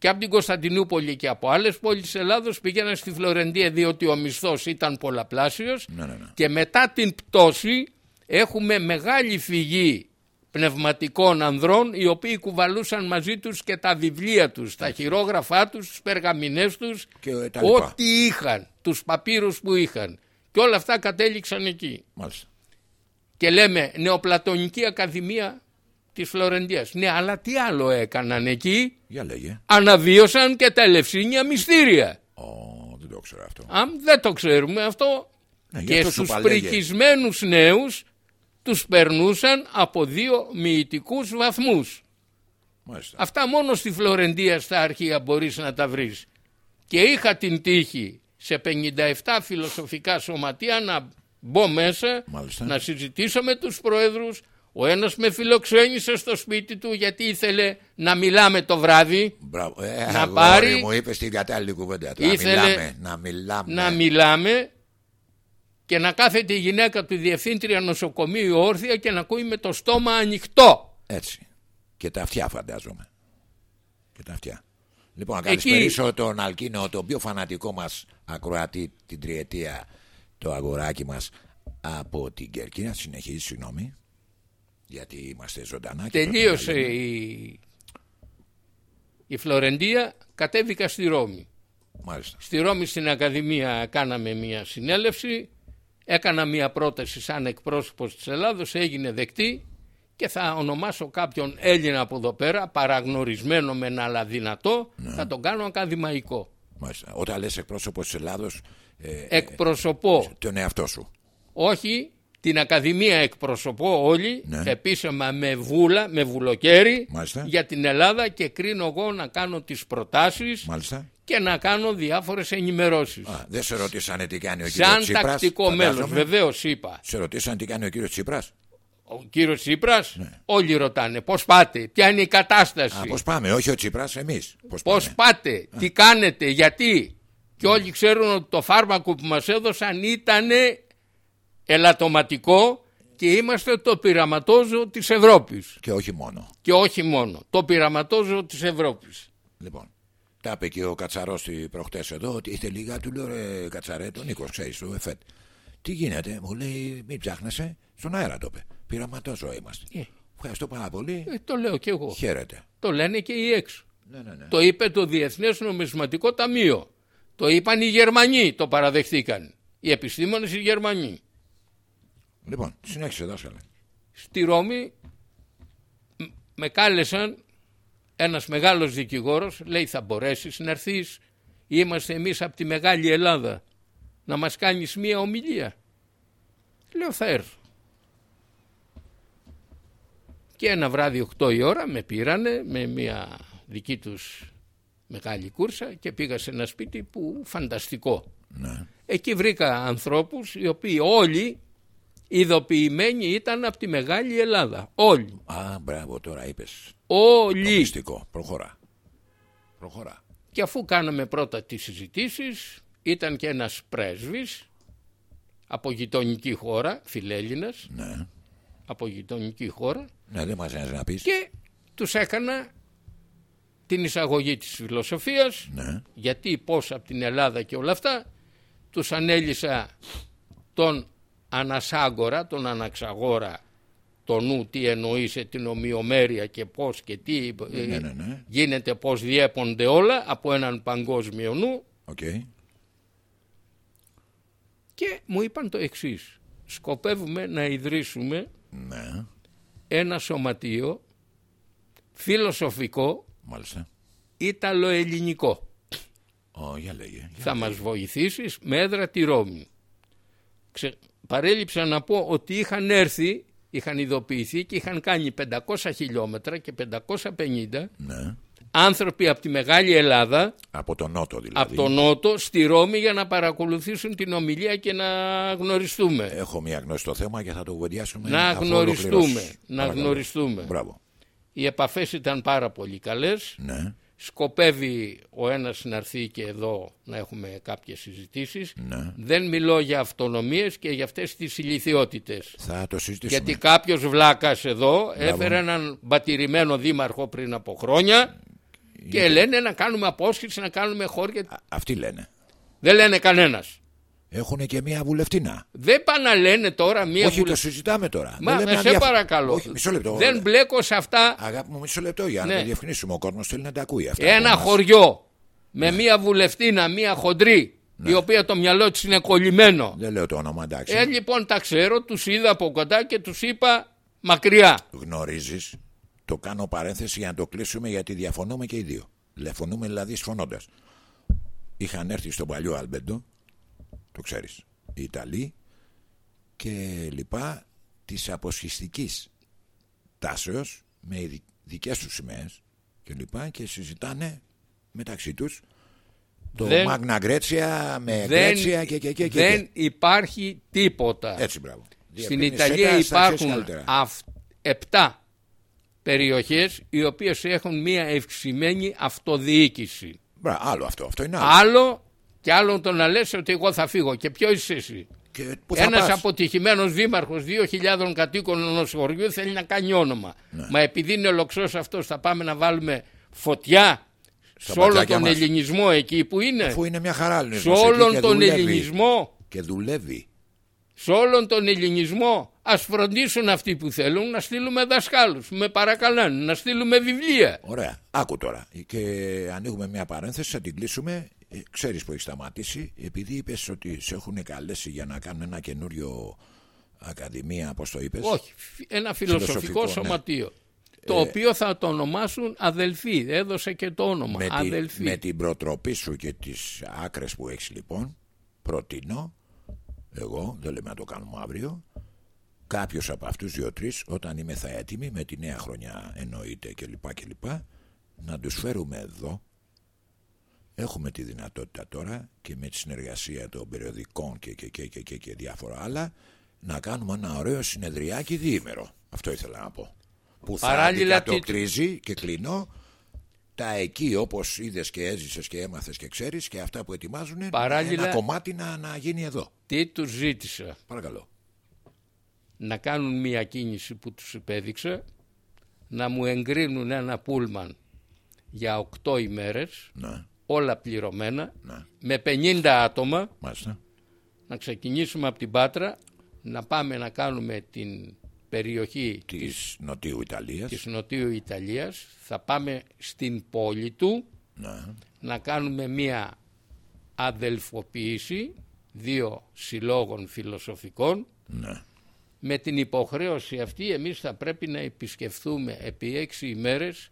S2: και από την Κωνσταντινούπολη και από άλλες πόλεις της Ελλάδος πήγαιναν στη Φλωρεντία διότι ο μισθός ήταν πολλαπλάσιος
S1: ναι, ναι, ναι.
S2: και μετά την πτώση έχουμε μεγάλη φυγή πνευματικών ανδρών οι οποίοι κουβαλούσαν μαζί τους και τα βιβλία τους, τα χειρόγραφά τους, τους περγαμινές τους, ό,τι είχαν, τους παπύρους που είχαν. Και όλα αυτά κατέληξαν εκεί.
S1: Μάλιστα.
S2: Και λέμε Νεοπλατωνική Ακαδημία της Φλωρεντίας. Ναι, αλλά τι άλλο έκαναν εκεί;
S1: Για λέγε.
S2: Αναβίωσαν και τα ελευσίνια μυστήρια.
S1: Ω, δεν το ξέρω αυτό.
S2: Αν δεν το ξέρουμε αυτό. Ναι, και στους πρικισμένους νέους τους περνούσαν από δύο μυητικούς βαθμούς.
S1: Μάλιστα.
S2: Αυτά μόνο στη Φλωρεντία στα αρχεία μπορείς να τα βρεις. Και είχα την τύχη σε 57 φιλοσοφικά σωματεία να μπω μέσα,
S1: Μάλιστα.
S2: να συζητήσω με τους πρόεδρους, ο ένας με φιλοξένησε στο σπίτι του γιατί ήθελε να μιλάμε το βράδυ.
S1: Μπράβο. Ε, να πάρει. Μου είπες στην κατάλληλη κουβέντα. Ήθελε να μιλάμε, να μιλάμε.
S2: Να μιλάμε και να κάθεται η γυναίκα του διευθύντρια νοσοκομείου όρθια και να ακούει με το στόμα ανοιχτό.
S1: Έτσι. Και τα αυτιά φαντάζομαι. Και τα αυτιά. Λοιπόν, να καλησπερίσω Εκεί... τον Αλκίνο, τον πιο φανατικό μας ακροατή την τριετία, το αγοράκι μας από την Κερκίνα. Συνεχίζει, συγγνώμη γιατί είμαστε ζωντανά.
S2: Τελείωσε η... η Φλωρεντία, κατέβηκα στη Ρώμη.
S1: Μάλιστα.
S2: Στη Ρώμη στην Ακαδημία κάναμε μια συνέλευση, έκανα μια πρόταση σαν εκπρόσωπος της Ελλάδος, έγινε δεκτή και θα ονομάσω κάποιον Έλληνα από εδώ πέρα, παραγνωρισμένο με ένα αλλά δυνατό, ναι. θα τον κάνω ακαδημαϊκό.
S1: Μάλιστα. Όταν λες εκπρόσωπος της Ελλάδος...
S2: Ε, Εκπροσωπώ.
S1: Τον εαυτό σου.
S2: Όχι, την Ακαδημία εκπροσωπώ όλοι ναι. επίσημα με βούλα, με βουλοκαίρι για την Ελλάδα και κρίνω εγώ να κάνω τις προτάσεις και να κάνω διάφορες ενημερώσεις.
S1: Α, δεν σε ρωτήσανε τι κάνει ο κύριος
S2: Σαν
S1: Τσίπρας.
S2: Σαν τακτικό μέλος βεβαίως είπα.
S1: Σε ρωτήσανε τι κάνει ο κύριος Τσίπρας.
S2: Ο κύριος Τσίπρας; Ναι. όλοι ρωτάνε πώς πάτε, ποια είναι η κατάσταση;
S1: Α, πώς πάμε, όχι ο Τσίπρας, εμείς.
S2: Πώς, πώς πάτε, τι κάνετε, γιατί; Και όλοι ξέρουν ότι το φάρμακο που μας έδωσαν ήταν ελαττωματικό και είμαστε το πειραματόζω της Ευρώπης.
S1: Και όχι μόνο.
S2: Και όχι μόνο. Το πειραματόζω της Ευρώπης.
S1: Λοιπόν, τα είπε και ο Κατσαρό προχτές εδώ ότι είστε λίγα. Του λέω ρε Κατσαρέ, τον Νίκος, ξέρεις, του ΕΦΕΤ. Τι γίνεται, μου λέει, μην ψάχνεσαι. Στον αέρα το είπε. Πειραματόζω είμαστε.
S2: Ε.
S1: Ευχαριστώ πάρα πολύ.
S2: Ε, το λέω και εγώ.
S1: Χαίρετε.
S2: Το λένε και οι έξω.
S1: Ναι, ναι, ναι.
S2: Το είπε το Διεθνές Νομισματικό Ταμείο. Το είπαν οι Γερμανοί, το παραδεχτήκαν. Οι επιστήμονες οι Γερμανοί.
S1: Λοιπόν, συνέχισε δάσκαλε.
S2: Στη Ρώμη μ- με κάλεσαν ένας μεγάλος δικηγόρος, λέει θα μπορέσεις να έρθεις, είμαστε εμείς από τη Μεγάλη Ελλάδα, να μας κάνεις μία ομιλία. Λέω θα έρθω. Και ένα βράδυ 8 η ώρα με πήρανε με μία δική τους μεγάλη κούρσα και πήγα σε ένα σπίτι που φανταστικό.
S1: Ναι.
S2: Εκεί βρήκα ανθρώπους οι οποίοι όλοι ειδοποιημένοι ήταν από τη Μεγάλη Ελλάδα. Όλοι.
S1: Α, μπράβο, τώρα είπες.
S2: Όλοι.
S1: Μυστικό. Προχωρά. Προχωρά.
S2: Και αφού κάναμε πρώτα τις συζητήσεις ήταν και ένας πρέσβης από γειτονική χώρα, φιλέλληνας,
S1: Ναι.
S2: από γειτονική χώρα
S1: Ναι, δεν μας να πεις.
S2: και τους έκανα την εισαγωγή της φιλοσοφίας
S1: Ναι.
S2: γιατί πώς από την Ελλάδα και όλα αυτά τους ανέλυσα τον ανασάγκορα, τον Αναξαγόρα το νου τι εννοείς σε την ομοιομέρεια και πώς και τι ε,
S1: Ναι, ναι, ναι.
S2: γίνεται πώς διέπονται όλα από έναν παγκόσμιο νου
S1: Οκ.
S2: και μου είπαν το εξής σκοπεύουμε να ιδρύσουμε
S1: Ναι.
S2: ένα σωματείο φιλοσοφικό
S1: Μάλιστα.
S2: Ιταλοελληνικό
S1: Ω, για λέγε. Για
S2: θα μας βοηθήσεις με έδρα τη Ρώμη. Ξε... Παρέλειψα να πω ότι είχαν έρθει, είχαν ειδοποιηθεί και είχαν κάνει 500 χιλιόμετρα και 550
S1: Ναι.
S2: άνθρωποι από τη Μεγάλη Ελλάδα,
S1: Από τον Νότο δηλαδή.
S2: από τον Νότο, στη Ρώμη για να παρακολουθήσουν την ομιλία και να γνωριστούμε.
S1: Έχω μια γνώση στο θέμα και θα το βεντιάσουμε.
S2: Να
S1: αφού
S2: γνωριστούμε,
S1: ολοκληρώσεις.
S2: να
S1: Παρακαλώ.
S2: γνωριστούμε.
S1: Μπράβο.
S2: Οι επαφές ήταν πάρα πολύ καλές.
S1: Ναι.
S2: Σκοπεύει ο ένας να έρθει και εδώ να έχουμε κάποιες συζητήσεις.
S1: Ναι.
S2: Δεν μιλώ για αυτονομίες και για αυτές τις ηλικιότητες.
S1: Θα το συζητήσουμε.
S2: Γιατί κάποιος βλάκας εδώ έφερε έναν μπατηρημένο δήμαρχο πριν από χρόνια και λένε να κάνουμε απόσχηση, να κάνουμε χώρια.
S1: Α- Αυτοί λένε.
S2: Δεν λένε κανένας.
S1: Έχουν και μια βουλευτήνα.
S2: Δεν πάνε να λένε τώρα μία
S1: Όχι,
S2: βουλε-
S1: το συζητάμε τώρα.
S2: Μα
S1: Δεν λέμε
S2: σε
S1: αδιαφ-
S2: παρακαλώ.
S1: Όχι, μισό λεπτό.
S2: Δεν μπλέκω σε αυτά
S1: Αγάπη μου, μισό λεπτό για να
S2: Ναι.
S1: το διευκρινίσουμε. Ο κόσμος θέλει να τα ακούει αυτά.
S2: ένα
S1: από μας.
S2: χωριό με μία βουλευτήνα, μία χοντρή η οποία το μυαλό της είναι κολλημένο.
S1: Δεν λέω το όνομα, εντάξει.
S2: Ε, λοιπόν τα ξέρω, τους είδα από κοντά και τους είπα μακριά.
S1: Γνωρίζεις. Το κάνω παρένθεση για να το κλείσουμε γιατί διαφωνούμε και οι δύο. Διαφωνούμε δηλαδή σφωνώντας. Είχαν έρθει στον παλιό Αλμπέντο, το ξέρεις, οι Ιταλοί και λοιπά της αποσχιστικής τάσεως με ειδι- δικές τους σημαίες και λοιπά και συζητάνε μεταξύ τους το
S2: Δεν-
S1: Μάγνα Γκρέτσια με
S2: δεν,
S1: Γκρέτσια και, και, και, και,
S2: δεν
S1: και.
S2: υπάρχει τίποτα.
S1: Έτσι μπράβο.
S2: Στην
S1: Διευκρίνησέ
S2: Ιταλία
S1: τα, θα ξέρεις
S2: υπάρχουν
S1: καλύτερα.
S2: αυ, επτά περιοχές οι οποίες έχουν μία ευξημένη αυτοδιοίκηση.
S1: Μπράβο, άλλο αυτό, αυτό είναι άλλο.
S2: Άλλο και άλλο το να λες ότι εγώ θα φύγω. Και ποιο είσαι εσύ;
S1: Και πού θα
S2: Ένας
S1: πας;
S2: αποτυχημένος δήμαρχος 2.000 κατοίκων ενός χωριού θέλει να κάνει όνομα.
S1: Ναι.
S2: Μα επειδή είναι ολοξός αυτός θα πάμε να βάλουμε φωτιά
S1: Στα
S2: σε όλο
S1: μπατζάκια
S2: τον
S1: μας.
S2: ελληνισμό εκεί που είναι.
S1: Αφού είναι μια χαρά
S2: Σε
S1: ελληνισμός εκεί
S2: όλον
S1: και
S2: τον
S1: δουλεύει.
S2: ελληνισμό.
S1: Και δουλεύει.
S2: Σε όλον τον ελληνισμό. Ας φροντίσουν αυτοί που θέλουν να στείλουμε δασκάλους. Με παρακαλάνε να στείλουμε βιβλία.
S1: Ωραία. Άκου τώρα. Και ανοίγουμε μια παρένθεση, θα την κλείσουμε. Ε, ξέρεις που έχει σταματήσει; Επειδή είπες ότι σε έχουν καλέσει για να κάνουν ένα καινούριο ακαδημία, πώς το είπες;
S2: Όχι, φι- ένα φιλοσοφικό,
S1: Φιλοσοφικό, ναι.
S2: σωματείο. Το οποίο θα το ονομάσουν αδελφοί. Έδωσε και το όνομα.
S1: με, τη,
S2: αδελφοί.
S1: με την προτροπή σου και τις άκρες που έχεις λοιπόν προτείνω εγώ δεν λέμε να το κάνουμε αύριο κάποιος από αυτούς δύο-τρεις όταν είμαι θα έτοιμοι με τη νέα χρονιά εννοείται και λοιπά και λοιπά να τους φέρουμε εδώ έχουμε τη δυνατότητα τώρα και με τη συνεργασία των περιοδικών και, και, και, και, και, και διάφορα άλλα να κάνουμε ένα ωραίο συνεδριάκι διήμερο. Αυτό ήθελα να πω. Που θα
S2: Παράλληλα,
S1: αντικατοπτρίζει και κλείνω τα εκεί όπως είδες και έζησες και έμαθες και ξέρεις και αυτά που ετοιμάζουν
S2: Παράλληλα-
S1: ένα κομμάτι να, να γίνει εδώ.
S2: Τι τους ζήτησα;
S1: παρακαλώ.
S2: Να κάνουν μια κίνηση που τους υπέδειξε, να μου εγκρίνουν ένα πούλμαν για 8 ημέρες,
S1: Ναι,
S2: όλα πληρωμένα,
S1: ναι.
S2: με 50 άτομα,
S1: Μάλιστα.
S2: να ξεκινήσουμε από την Πάτρα, να πάμε να κάνουμε την περιοχή
S1: Της Νοτιού Ιταλίας.
S2: της Νοτιού Ιταλίας, θα πάμε στην πόλη του,
S1: Ναι.
S2: να κάνουμε μία αδελφοποίηση δύο συλλόγων φιλοσοφικών
S1: Ναι.
S2: με την υποχρέωση αυτή εμείς θα πρέπει να επισκεφθούμε επί έξι ημέρες ε,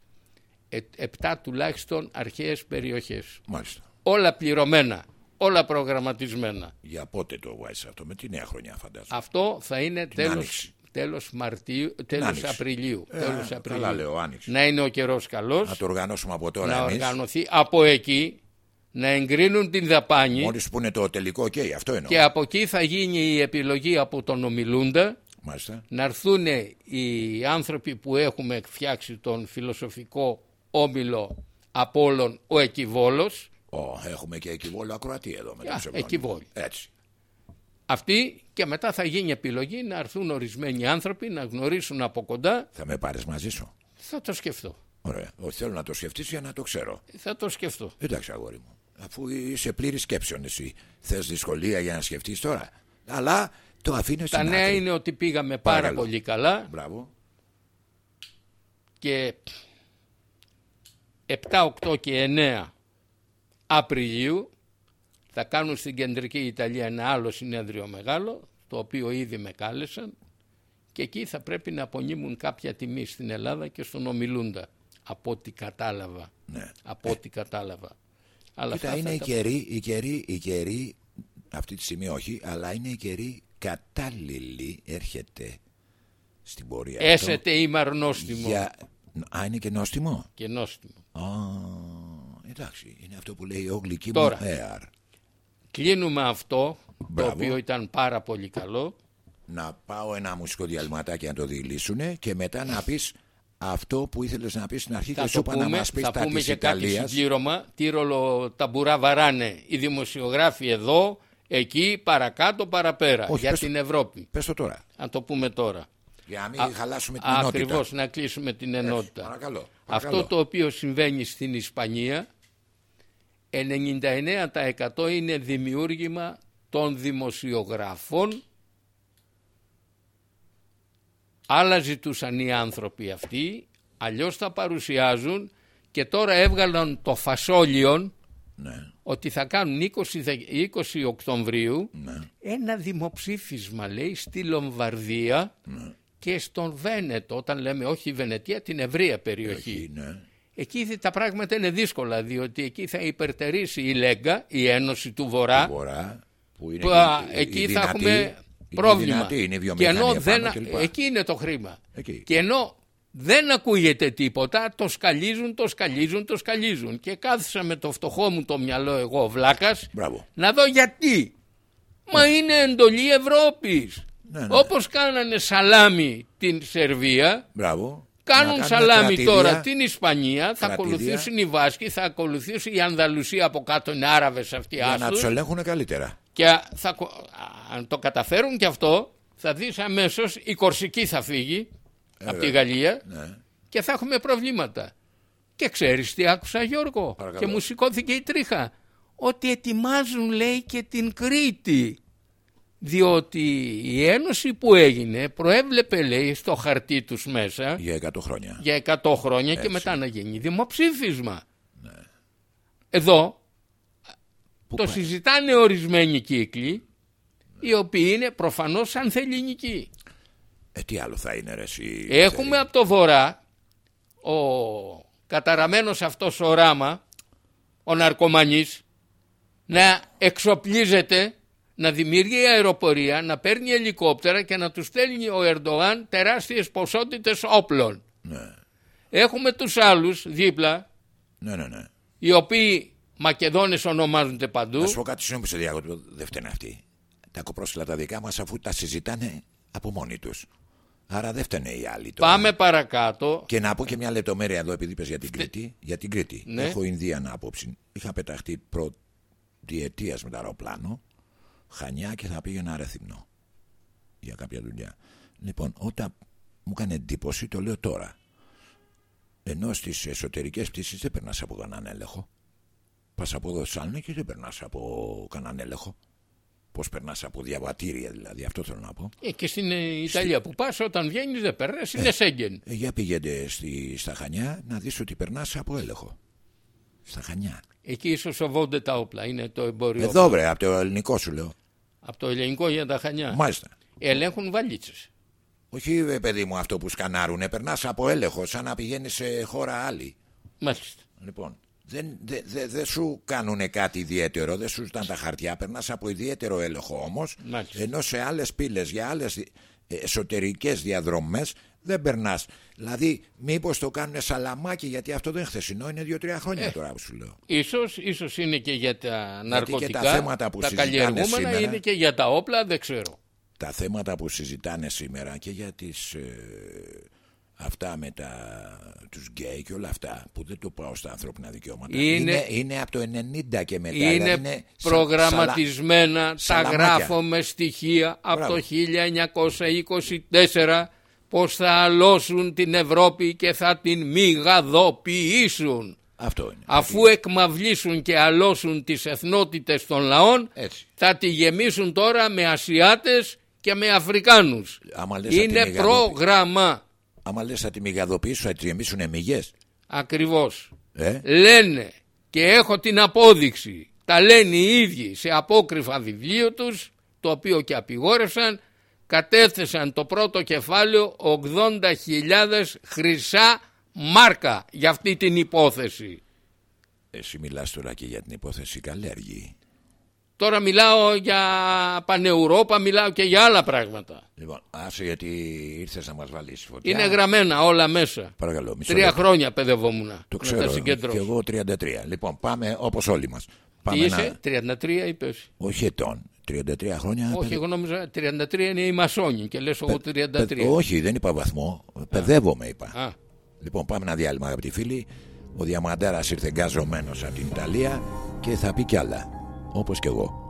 S2: επτά τουλάχιστον αρχαίες περιοχές.
S1: Μάλιστα.
S2: Όλα πληρωμένα, όλα προγραμματισμένα.
S1: Για πότε το βάζεις αυτό, με τη νέα χρονιά φαντάζομαι.
S2: Αυτό θα είναι τέλος,
S1: Άνοιξη.
S2: τέλος, Μαρτίου, τέλος
S1: Άνοιξη.
S2: Απριλίου.
S1: Ε,
S2: τέλος
S1: καλά
S2: Απριλίου.
S1: λέω, άνοιξη.
S2: Να είναι ο καιρός καλός,
S1: Να το οργανώσουμε από τώρα
S2: να
S1: εμείς.
S2: οργανωθεί από εκεί, να εγκρίνουν την δαπάνη
S1: Μόλις που είναι το τελικό, οκ, αυτό εννοώ.
S2: και από εκεί θα γίνει η επιλογή από τον ομιλούντα
S1: Μάλιστα.
S2: να έρθουν οι άνθρωποι που έχουμε φτιάξει τον φιλοσοφικό όμιλο Απόλλων ο Εκηβόλος
S1: Ω, έχουμε και εκηβόλο ακροατή εδώ με
S2: Α,
S1: τον ψευδόνυμο.
S2: εκηβόλοι.
S1: Έτσι.
S2: αυτοί και μετά θα γίνει επιλογή να έρθουν ορισμένοι άνθρωποι να γνωρίσουν από κοντά
S1: Θα με πάρεις μαζί σου;
S2: θα το σκεφτώ
S1: Ωραία. Όχι, θέλω να το σκεφτείς για να το ξέρω.
S2: θα το σκεφτώ
S1: Εντάξει, αγόρι μου. Αφού είσαι πλήρης σκέψεων εσύ. Θες δυσκολία για να σκεφτείς τώρα. Αλλά το αφήνω
S2: τα
S1: στην
S2: νέα
S1: άκρη.
S2: είναι ότι πήγαμε πάρα
S1: Παρακαλώ.
S2: πολύ καλά
S1: Μπράβο.
S2: και 7, 8 και 9 Απριλίου θα κάνουν στην κεντρική Ιταλία ένα άλλο συνέδριο μεγάλο το οποίο ήδη με κάλεσαν και εκεί θα πρέπει να απονείμουν κάποια τιμή στην Ελλάδα και στον ομιλούντα από ό,τι κατάλαβα
S1: Ναι.
S2: από ό,τι κατάλαβα αλλά
S1: Κοίτα,
S2: αυτά
S1: είναι
S2: θα
S1: η
S2: τα-
S1: καιρή, η καιρή, η καιρή, αυτή τη στιγμή όχι, αλλά είναι η καιρή κατάλληλη, έρχεται στην πορεία. αυτό
S2: έσετε ήμαρ νόστιμο
S1: Για... Α, είναι και νόστιμο;
S2: και νόστιμο
S1: Α, εντάξει, είναι αυτό που λέει ο γλυκή
S2: Τώρα.
S1: μου air.
S2: κλείνουμε αυτό
S1: Μπράβο.
S2: το οποίο ήταν πάρα πολύ καλό
S1: Να πάω ένα μουσικό διαλυματάκι να το διηλύσουνε και μετά να πεις αυτό που ήθελες να πεις στην αρχή και
S2: Θα
S1: σου
S2: το
S1: είπα να
S2: πούμε,
S1: μας πεις
S2: θα
S1: τα
S2: πούμε
S1: της
S2: και κάτι
S1: Ιταλίας.
S2: συμπλήρωμα. Τι ρόλο ταμπουρά βαράνε οι δημοσιογράφοι εδώ, εκεί, παρακάτω, παραπέρα.
S1: Όχι,
S2: για
S1: πες
S2: την
S1: το.
S2: Ευρώπη.
S1: Πες το τώρα,
S2: Να το πούμε τώρα.
S1: για να μην χαλάσουμε την ενότητα.
S2: Ακριβώς, να κλείσουμε την ενότητα.
S1: Παρακαλώ.
S2: Αυτό
S1: παρακαλώ.
S2: το οποίο συμβαίνει στην Ισπανία, 99% είναι δημιούργημα των δημοσιογράφων. Άλλα ζητούσαν οι άνθρωποι αυτοί, αλλιώς τα παρουσιάζουν και τώρα έβγαλαν το φασόλιον
S1: Ναι,
S2: ότι θα κάνουν 20, Δε- 20 Οκτωβρίου
S1: ναι,
S2: ένα δημοψήφισμα λέει στη Λομβαρδία
S1: ναι.
S2: Και στον Βένετο όταν λέμε όχι η Βενετία την ευρεία περιοχή
S1: Εκεί, ναι.
S2: εκεί τα πράγματα είναι δύσκολα διότι εκεί θα υπερτερήσει η Λέγκα η Ένωση του Βορρά
S1: Βορρά, που είναι
S2: που,
S1: και
S2: α,
S1: η- η
S2: εκεί θα
S1: δυνατή-
S2: έχουμε
S1: είναι
S2: πρόβλημα
S1: δυνατή, είναι η
S2: και
S1: βιομηχανία
S2: ενώ
S1: πάνω
S2: δεν,
S1: κλπ.
S2: εκεί είναι το χρήμα
S1: Εκεί.
S2: και ενώ δεν ακούγεται τίποτα το σκαλίζουν, το σκαλίζουν, το σκαλίζουν και κάθισα με το φτωχό μου το μυαλό εγώ βλάκας
S1: Μπράβο.
S2: να δω γιατί. Μα είναι εντολή Ευρώπης.
S1: Ναι, ναι.
S2: Όπως κάνανε σαλάμι την Σερβία,
S1: Μπράβο.
S2: κάνουν
S1: Να
S2: σαλάμι
S1: κρατηδία.
S2: τώρα την Ισπανία, θα
S1: Κρατηδία.
S2: ακολουθήσουν οι Βάσκοι, θα ακολουθήσει η Ανδαλουσία από κάτω, είναι Άραβες αυτοί
S1: Για να
S2: άστους.
S1: τους ελέγχουν καλύτερα.
S2: Και θα, ακο- α, αν το καταφέρουν και αυτό, θα δεις αμέσως η Κορσική θα φύγει από τη Γαλλία
S1: Ναι.
S2: και θα έχουμε προβλήματα. Και ξέρεις τι άκουσα Γιώργο
S1: Παρακαλώ.
S2: και μου σηκώθηκε η τρίχα. Ότι ετοιμάζουν λέει και την Κρήτη. Διότι η ένωση που έγινε προέβλεπε λέει στο χαρτί τους μέσα
S1: Για 100 χρόνια.
S2: για 100 χρόνια και
S1: Έτσι.
S2: μετά να γίνει δημοψήφισμα. Εδώ
S1: Πού
S2: το
S1: πάει;
S2: συζητάνε ορισμένοι κύκλοι οι οποίοι είναι προφανώς ανθεληνικοί.
S1: Ε, τι άλλο θα είναι ρε εσύ.
S2: Έχουμε από το βορρά ο καταραμένος αυτός ο ράμα, ο ναρκωμανής, να εξοπλίζεται, να δημιουργεί αεροπορία, να παίρνει ελικόπτερα και να τους στέλνει ο Ερντογάν τεράστιες ποσότητες όπλων.
S1: Ναι.
S2: Έχουμε τους άλλους δίπλα,
S1: ναι, ναι, ναι.
S2: οι οποίοι Μακεδόνες ονομάζονται παντού.
S1: Να σου πω κάτι συγγνώμη που σε διάκοπτω. Δεν φταίνε αυτοί. Τα κοπρόσφυλα τα δικά μας αφού τα συζητάνε από μόνοι τους. Άρα δεν φταίνε οι άλλοι τώρα.
S2: Πάμε παρακάτω.
S1: Και να πω και μια λεπτομέρεια εδώ, επειδή είπες για την Κρήτη. Για την Κρήτη.
S2: Ναι.
S1: Έχω Ινδίαν άποψη. Είχα πεταχτεί πρωτοδιετία με το αεροπλάνο, Χανιά και θα πήγαινα Ρεθυμνό. Για κάποια δουλειά. Λοιπόν, όταν μου έκανε εντύπωση, το λέω τώρα. Ενώ στις εσωτερικές πτήσεις δεν περνάς από κανέναν έλεγχο. Πας από εδώ και δεν περνάς από κανέναν έλεγχο. Πώς περνάς από διαβατήρια δηλαδή, αυτό θέλω να πω.
S2: Ε, και στην ε, Ιταλία που πας, όταν βγαίνεις δεν περνάς, είναι ε, Σέγγεν.
S1: Ε, για πηγαίνετε στη, στα Χανιά να δεις ότι περνάς από έλεγχο. Στα Χανιά.
S2: Εκεί ίσως σοβόνται τα όπλα, είναι το εμπόριο.
S1: Εδώ βρε, από το ελληνικό σου λέω.
S2: Από το ελληνικό για τα Χανιά.
S1: Μάλιστα.
S2: Ελέγχουν βαλίτσες.
S1: Όχι, παιδί μου, αυτό που σκανάρουν. Περνάς από έλεγχο, σαν να πηγαίνεις σε χώρα άλλη.
S2: Μάλιστα.
S1: Λοιπόν, δεν δε, δε, δε σου κάνουν κάτι ιδιαίτερο, δεν σου ζητάνε τα χαρτιά. Περνάς από ιδιαίτερο έλεγχο όμως. Ενώ σε άλλες πύλες για άλλες εσωτερικές διαδρομές δεν περνάς. Δηλαδή, μήπως το κάνουν σαλαμάκι, γιατί αυτό δεν είναι χθεσινό, είναι δύο-τρία χρόνια ε, τώρα που σου λέω.
S2: Ίσως, ίσως είναι και για τα ναρκωτικά. Και τα θέματα που τα καλλιεργούμενα σήμερα, είναι και για τα όπλα, δεν ξέρω.
S1: Τα θέματα που συζητάνε σήμερα και για τις. Ε, αυτά με τα, τους γκέι και όλα αυτά που δεν το πάω στα ανθρώπινα δικαιώματα είναι, είναι, από το 90 και μετά
S2: είναι, δηλαδή είναι προγραμματισμένα τα γράφω με στοιχεία από το 1924 πως θα αλώσουν την Ευρώπη και θα την μηγαδοποιήσουν
S1: αυτό είναι.
S2: Αφού εκμαυλήσουν και αλώσουν τις εθνότητες των λαών θα τη γεμίσουν τώρα με Ασιάτες και με Αφρικάνους. Είναι πρόγραμμα.
S1: Άμα λες θα τη μηγαδοποιήσουν, θα τη γεμίσουν μηγές.
S2: Ακριβώς. Ε; Λένε και έχω την απόδειξη. Τα λένε οι ίδιοι σε απόκριφα βιβλίο τους, το οποίο και απειγόρευσαν, κατέθεσαν το πρώτο κεφάλαιο 80.000 χρυσά μάρκα για αυτή την υπόθεση.
S1: Εσύ μιλάς τώρα και για την υπόθεση Καλέργη.
S2: Τώρα μιλάω για Πανευρωπα, μιλάω και για άλλα πράγματα.
S1: Λοιπόν, άσε γιατί ήρθες να μας βάλεις φωτιά.
S2: Είναι γραμμένα όλα μέσα.
S1: Παρακαλώ, μισό
S2: Τρία χρόνια παιδευόμουν.
S1: Το ξέρω, και εγώ 33. Λοιπόν, πάμε όπως όλοι μας. Πάμε
S2: Τι είσαι, 33 είπες.
S1: Όχι ετών. 33 χρόνια.
S2: Όχι, εγώ νόμιζα 33 είναι η Μασόνη και λες εγώ 33.
S1: όχι, δεν είπα βαθμό. Παιδεύομαι είπα. Α. Λοιπόν, πάμε ένα διάλειμμα, αγαπητοί φίλοι. Ο Διαμαντέρα ήρθε γκαζωμένος από την Ιταλία και θα πει κι άλλα. Όπως κι εγώ.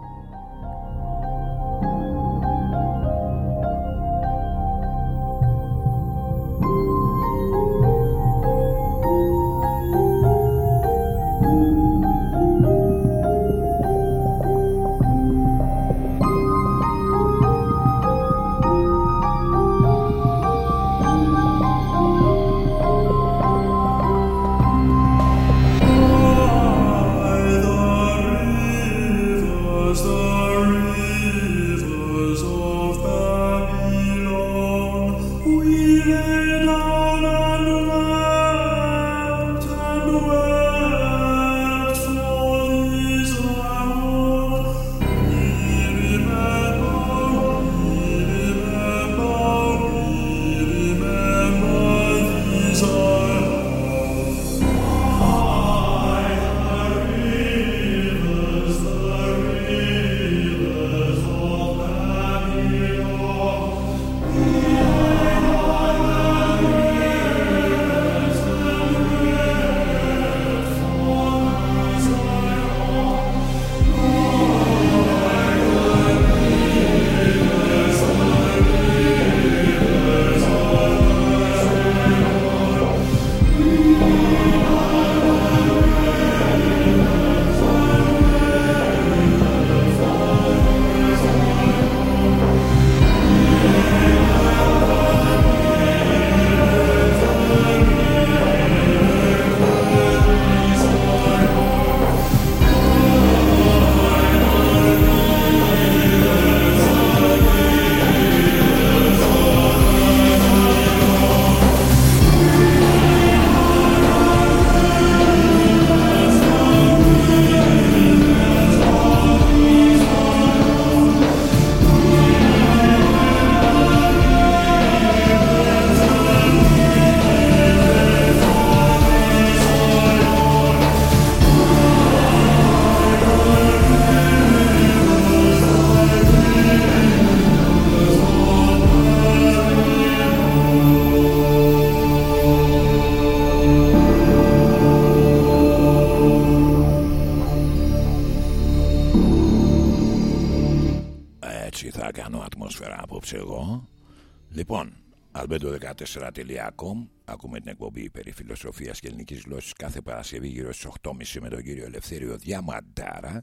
S1: albedo14.com Ακούμε την εκπομπή περί φιλοσοφίας και ελληνικής γλώσσης κάθε Παρασκευή γύρω στις 8.30 με τον κύριο Ελευθέριο Διαμαντάρα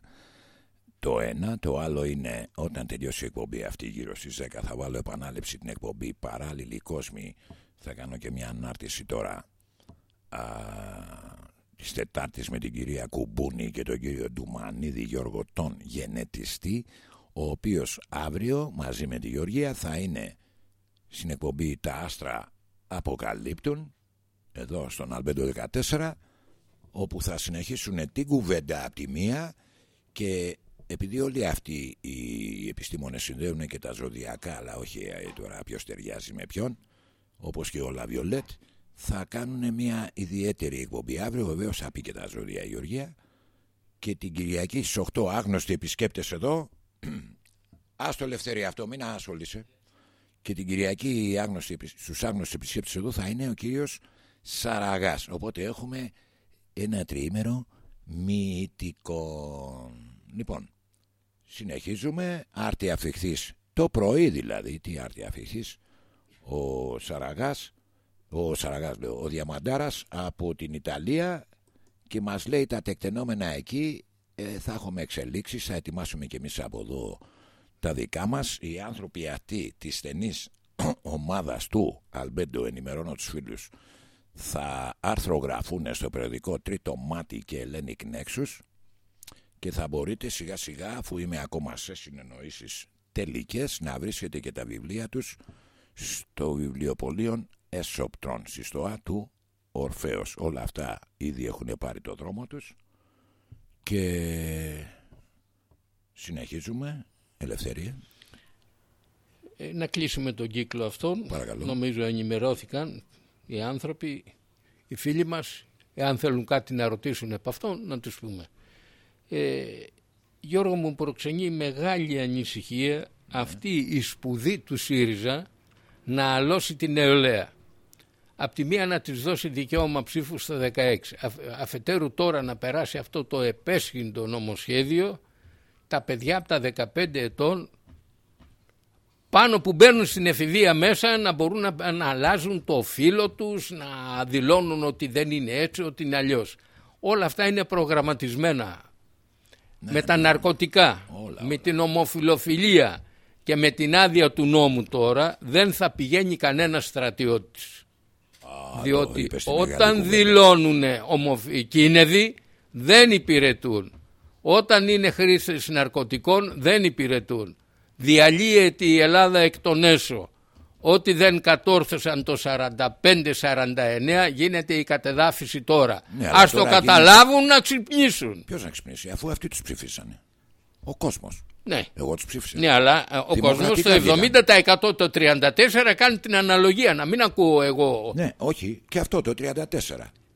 S1: το ένα, το άλλο είναι όταν τελειώσει η εκπομπή αυτή γύρω στις 10 θα βάλω επανάληψη την εκπομπή παράλληλη κόσμη θα κάνω και μια ανάρτηση τώρα α, της Τετάρτης με την κυρία Κουμπούνη και τον κύριο Ντουμανίδη Γιώργο τον γενετιστή ο οποίος αύριο μαζί με τη Γεωργία θα είναι στην εκπομπή «Τα άστρα αποκαλύπτουν» εδώ στον Αλμπέντο 14 όπου θα συνεχίσουν την κουβέντα από τη μία και επειδή όλοι αυτοί οι επιστήμονες συνδέουν και τα ζωδιακά αλλά όχι ε, τώρα ποιος ταιριάζει με ποιον όπως και ο Λαβιολέτ θα κάνουν μια ιδιαίτερη εκπομπή αύριο. Βεβαίως θα πει και τα ζώδια η Γεωργία. Και την Κυριακή στις 8 άγνωστοι επισκέπτες εδώ. Άστο ελευθερία αυτό μην ασχολείσαι και την Κυριακή άγνωστη, στους άγνωστους επισκέπτες εδώ θα είναι ο κύριος Σαραγάς. Οπότε έχουμε ένα τριήμερο μυητικό. Λοιπόν συνεχίζουμε. Άρτια αφιχθής το πρωί δηλαδή. Τι άρτια αφιχθής ο Σαραγάς ο Σαραγάς λέω, ο Διαμαντάρας από την Ιταλία και μας λέει τα τεκτενόμενα εκεί. Ε, θα έχουμε εξελίξεις θα ετοιμάσουμε και εμείς από εδώ τα δικά μας οι άνθρωποι αυτοί της στενής ομάδας του Αλμπέντο ενημερώνω τους φίλους θα αρθρογραφούν στο περιοδικό Τρίτο Μάτι και Ελένη Nexus και θα μπορείτε σιγά σιγά αφού είμαι ακόμα σε συνεννοήσεις τελικές να βρίσκετε και τα βιβλία τους στο βιβλιοπωλείο Εσοπτρών συστοά του Ορφέως. Όλα αυτά ήδη έχουν πάρει το δρόμο τους και συνεχίζουμε ελευθερία
S2: ε, να κλείσουμε τον κύκλο αυτόν
S1: Παρακαλώ.
S2: νομίζω ενημερώθηκαν οι άνθρωποι οι φίλοι μας εάν θέλουν κάτι να ρωτήσουν από αυτόν να τους πούμε ε, Γιώργο μου προξενεί μεγάλη ανησυχία αυτή η σπουδή του ΣΥΡΙΖΑ να αλώσει την νεολαία. Απ' τη μία να της δώσει δικαίωμα ψήφου στο 16. Αφετέρου τώρα να περάσει αυτό το επέσχυντο νομοσχέδιο τα παιδιά από τα 15 ετών πάνω που μπαίνουν στην εφηβεία μέσα να μπορούν να, να αλλάζουν το φύλλο τους, να δηλώνουν ότι δεν είναι έτσι, ότι είναι αλλιώς. Όλα αυτά είναι προγραμματισμένα
S1: Ναι,
S2: με τα ναρκωτικά,
S1: Όλα,
S2: με την ομοφιλοφιλία και με την άδεια του νόμου τώρα δεν θα πηγαίνει κανένα στρατιώτης.
S1: το
S2: Διότι
S1: είπες στη μεγάλη
S2: όταν
S1: κουβέντα.
S2: δηλώνουν κίνεδοι δεν υπηρετούν. Όταν είναι χρήστες ναρκωτικών δεν υπηρετούν. Διαλύεται η Ελλάδα εκ των έσω. Ό,τι δεν κατόρθωσαν το 45-49 γίνεται η κατεδάφιση τώρα.
S1: Ναι, αλλά
S2: Ας το
S1: τώρα
S2: καταλάβουν να ξυπνήσουν.
S1: Ποιος να ξυπνήσει αφού αυτοί τους ψηφίσανε ο κόσμος
S2: Ναι.
S1: εγώ τους ψήφισα
S2: Ναι, αλλά ε, ο κόσμος το
S1: Δημοκρατικά
S2: 70% το 34% κάνει την αναλογία. Να μην ακούω εγώ.
S1: ναι όχι και αυτό το 34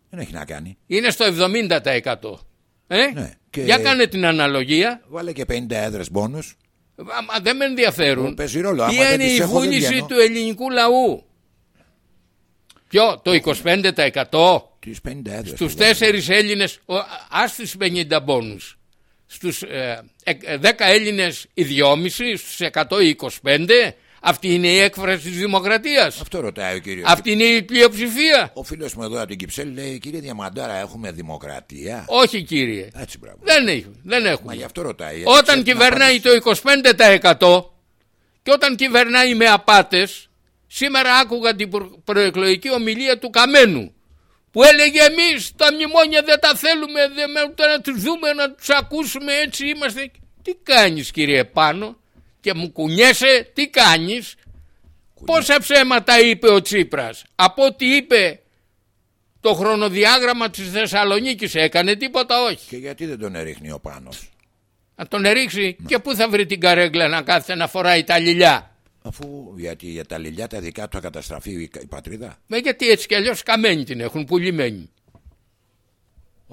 S1: δεν έχει να κάνει
S2: Είναι στο 70%. Ε;
S1: Ναι, και-
S2: Για κάνε την αναλογία.
S1: βάλε και 50 έδρες μπόνους
S2: Μα δεν με ενδιαφέρουν.
S1: Παίζει ρόλο. άμα
S2: Ποια
S1: δεν
S2: είναι
S1: τις
S2: η
S1: έχω, δεν
S2: βούληση
S1: βγαίνω.
S2: του ελληνικού λαού; Ποιο, το 25%.
S1: τις 50 έδρες
S2: Στους
S1: που βάλε.
S2: τέσσερις Έλληνες, ο, ας τις 50 πόνους. Στους ε, ε, ε, 10 Έλληνες οι 2,5, στους 100 οι 25. Αυτή είναι η έκφραση της δημοκρατίας.
S1: αυτό ρωτάει ο κύριος
S2: Αυτή είναι η πλειοψηφία.
S1: ο φίλος μου εδώ από την Κυψέλη λέει κύριε Διαμαντάρα έχουμε δημοκρατία;
S2: Όχι κύριε.
S1: έτσι μπράβο
S2: Δεν, έχει, δεν
S1: μα
S2: έχουμε.
S1: γι' αυτό ρωτάει
S2: Όταν
S1: Ξέρει την
S2: κυβερνάει
S1: απάντηση.
S2: το 25% και όταν κυβερνάει με απάτες, σήμερα άκουγα την προ- προεκλογική ομιλία του Καμένου που έλεγε εμείς τα μνημόνια δεν τα θέλουμε δεν, με- ούτε να τους δούμε, να τους ακούσουμε έτσι είμαστε. Τι κάνεις κύριε Πάνο και μου κουνιέσαι, τι κάνεις; Πόσα ψέματα είπε ο Τσίπρας; Από ό,τι είπε το χρονοδιάγραμμα της Θεσσαλονίκης έκανε τίποτα όχι.
S1: και γιατί δεν τον ερίχνει ο Πάνος;
S2: Να τον ρίξει και πού θα βρει την καρέγκλα να κάθεται να φοράει τα λιλιά;
S1: αφού γιατί για τα λιλιά τα δικά του θα καταστραφεί η, η πατρίδα;
S2: Με γιατί έτσι κι αλλιώς καμένη την έχουν πουλημένη.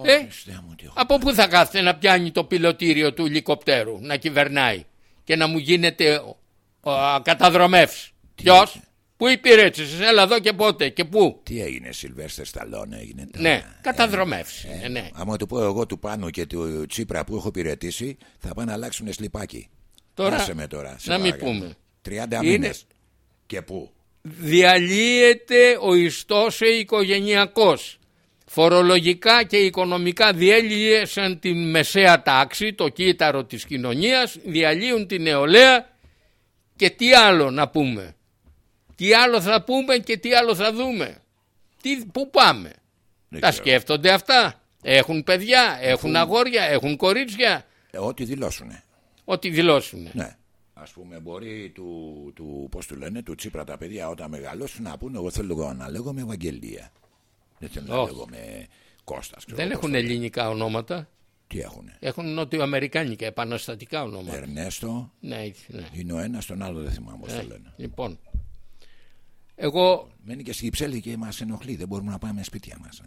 S2: Ε,
S1: Ω, Χριστέ μου, τι έχω.
S2: Από πού θα κάθεται να πιάνει το πιλωτήριο του ελικοπτέρου να κυβερνάει; Και να μου γίνεται ο, ο, καταδρομεύς. Ποιος,
S1: έγινε;
S2: πού υπηρέτησες, έλα εδώ και πότε και πού.
S1: τι έγινε Σιλβέστερ Σταλόνε έγινε τώρα;
S2: Ναι, καταδρομεύς.
S1: Ε,
S2: είναι, ναι.
S1: Άμα του πω εγώ του Πάνου και του Τσίπρα που έχω υπηρετήσει θα πάνε να αλλάξουν σλιπάκι
S2: Τώρα,
S1: Άσε με τώρα σε
S2: να μην
S1: παρακαλώ.
S2: πούμε.
S1: 30
S2: Είναι-
S1: μήνες και πού;
S2: διαλύεται ο ιστός οικογενειακός. Φορολογικά και οικονομικά διέλυεσαν την μεσαία τάξη, το κύτταρο της κοινωνίας, διαλύουν την νεολαία και τι άλλο να πούμε. Τι άλλο θα πούμε και τι άλλο θα δούμε. Τι, πού πάμε. Τα σκέφτονται αυτά. Έχουν παιδιά, έχουν αγόρια, έχουν κορίτσια.
S1: Ε, ό,τι δηλώσουν.
S2: Ό,τι δηλώσουν.
S1: Ναι. Α πούμε, μπορεί του, του, πώς του λένε, του Τσίπρα τα παιδιά όταν μεγαλώσουν να πούνε: Εγώ θέλω να λέγω Ευαγγελία. Δεν θέλω να λέγω με Κώστας.
S2: Δεν έχουν ελληνικά ονόματα.
S1: Τι έχουν.
S2: Έχουν νοτιοαμερικάνικα, επαναστατικά ονόματα.
S1: Ερνέστο.
S2: Ναι, ναι.
S1: Είναι ο ένας, τον άλλο δεν θυμάμαι πώς
S2: ναι.
S1: το λένε.
S2: Λοιπόν. Εγώ.
S1: Μένει και στη Κυψέλη και μας ενοχλεί. Δεν μπορούμε να πάμε σπίτια μας.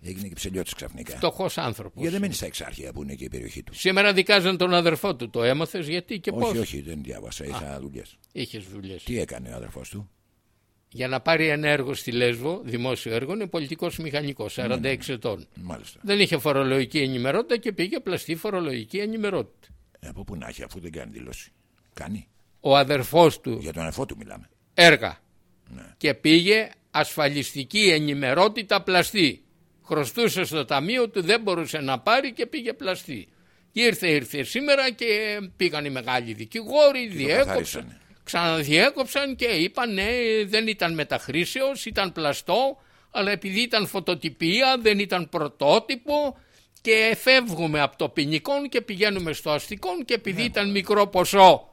S1: Έγινε και ψελιώτη ξαφνικά.
S2: Φτωχός άνθρωπος.
S1: Γιατί δεν μένει στα εξάρχεια που είναι και η περιοχή του.
S2: Σήμερα δικάζαν τον αδερφό του. Το έμαθες; Γιατί και πώς;
S1: Όχι, όχι, δεν διάβασα. Είχα δουλειές.
S2: Είχες δουλειές.
S1: Τι έκανε ο αδερφός του;
S2: Για να πάρει ένα έργο στη Λέσβο, δημόσιο έργο, είναι πολιτικός μηχανικός, 46 ναι, ναι, ναι. ετών.
S1: Μάλιστα.
S2: Δεν είχε φορολογική ενημερότητα και πήγε πλαστή φορολογική ενημερότητα.
S1: Ε, από πού να έχει, αφού δεν κάνει δήλωση. Κάνει.
S2: Ο αδερφός του.
S1: Για τον αδερφό του μιλάμε.
S2: Έργα. Ναι. Και πήγε ασφαλιστική ενημερότητα πλαστή. Χρωστούσε στο ταμείο του, δεν μπορούσε να πάρει και πήγε πλαστή. Ήρθε, ήρθε σήμερα και πήγαν οι μεγάλοι δικηγόροι, διέκοψαν ξαναδιέκοψαν και είπαν ναι δεν ήταν μεταχρήσεως, ήταν πλαστό αλλά επειδή ήταν φωτοτυπία δεν ήταν πρωτότυπο και φεύγουμε από το ποινικό και πηγαίνουμε στο αστικό και επειδή ναι. ήταν μικρό ποσό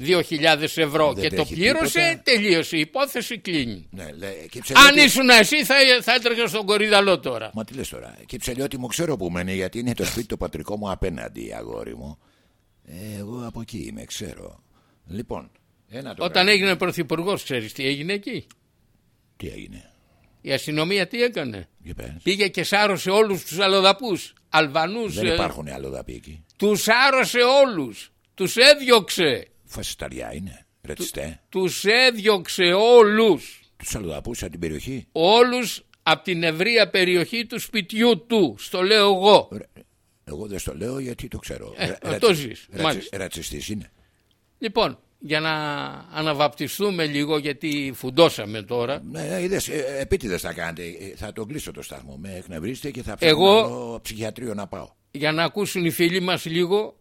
S2: 2.000 ευρώ και το πλήρωσε, τίποτα. τελείωσε. Η υπόθεση κλείνει.
S1: Ναι, λέ, και
S2: Αν ήσουν εσύ, θα, θα έτρεχε στον κορυδαλό τώρα.
S1: Μα τι λες τώρα. Και ψελιώτη μου ξέρω που μένει, γιατί είναι το σπίτι το πατρικό μου απέναντι, αγόρι μου. Ε, εγώ από εκεί είμαι, ξέρω. Λοιπόν,
S2: όταν έγινε πρωθυπουργός, ξέρεις τι έγινε εκεί;
S1: Τι έγινε;
S2: Η αστυνομία τι έκανε; Πήγε και σάρωσε όλους τους αλλοδαπούς. Αλβανούς.
S1: Δεν ε, υπάρχουν αλλοδαποί εκεί.
S2: Τους σάρωσε όλους. Τους έδιωξε.
S1: Φασισταριά είναι. Ρετσιστέ.
S2: Του έδιωξε όλους.
S1: Τους αλλοδαπούς από την περιοχή.
S2: Όλους από την ευρεία περιοχή του σπιτιού του. Στο λέω εγώ.
S1: Εγώ δεν στο λέω γιατί το ξέρω.
S2: Ε, Ρα, το ζεις.
S1: Ρατσιστής είναι.
S2: Λοιπόν, για να αναβαπτιστούμε λίγο γιατί φουντώσαμε τώρα.
S1: Ναι, είδες, ε, επίτηδες θα κάνετε. Ε, θα το κλείσω το σταθμό. Με εκνευρίσετε και θα φύγω Εγώ, ψυχιατρίο να πάω.
S2: Για να ακούσουν οι φίλοι μας λίγο,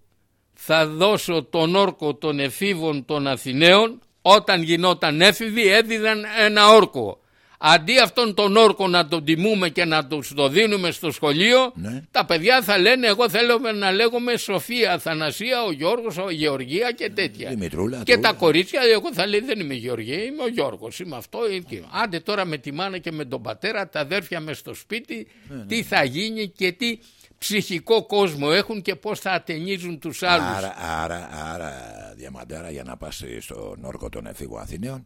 S2: θα δώσω τον όρκο των εφήβων των Αθηναίων όταν γινόταν έφηβοι έδιδαν ένα όρκο. Αντί αυτόν τον όρκο να τον τιμούμε και να τους το δίνουμε στο σχολείο,
S1: ναι.
S2: τα παιδιά θα λένε: Εγώ θέλω να λέγομαι Σοφία, Θανασία, ο Γιώργος, ο Γεωργία και τέτοια.
S1: Δημητρούλα,
S2: και τα κορίτσια, εγώ θα λέει: Δεν είμαι Γεωργία, είμαι ο Γιώργος, είμαι αυτό. Ή Άντε τώρα με τη μάνα και με τον πατέρα, τα αδέρφια μες στο σπίτι, ναι, ναι. τι θα γίνει και τι ψυχικό κόσμο έχουν και πώς θα ατενίζουν τους άλλους.
S1: Άρα, άρα, άρα διαμαντάρα για να πας στον όρκο των εφήβων Αθηναίων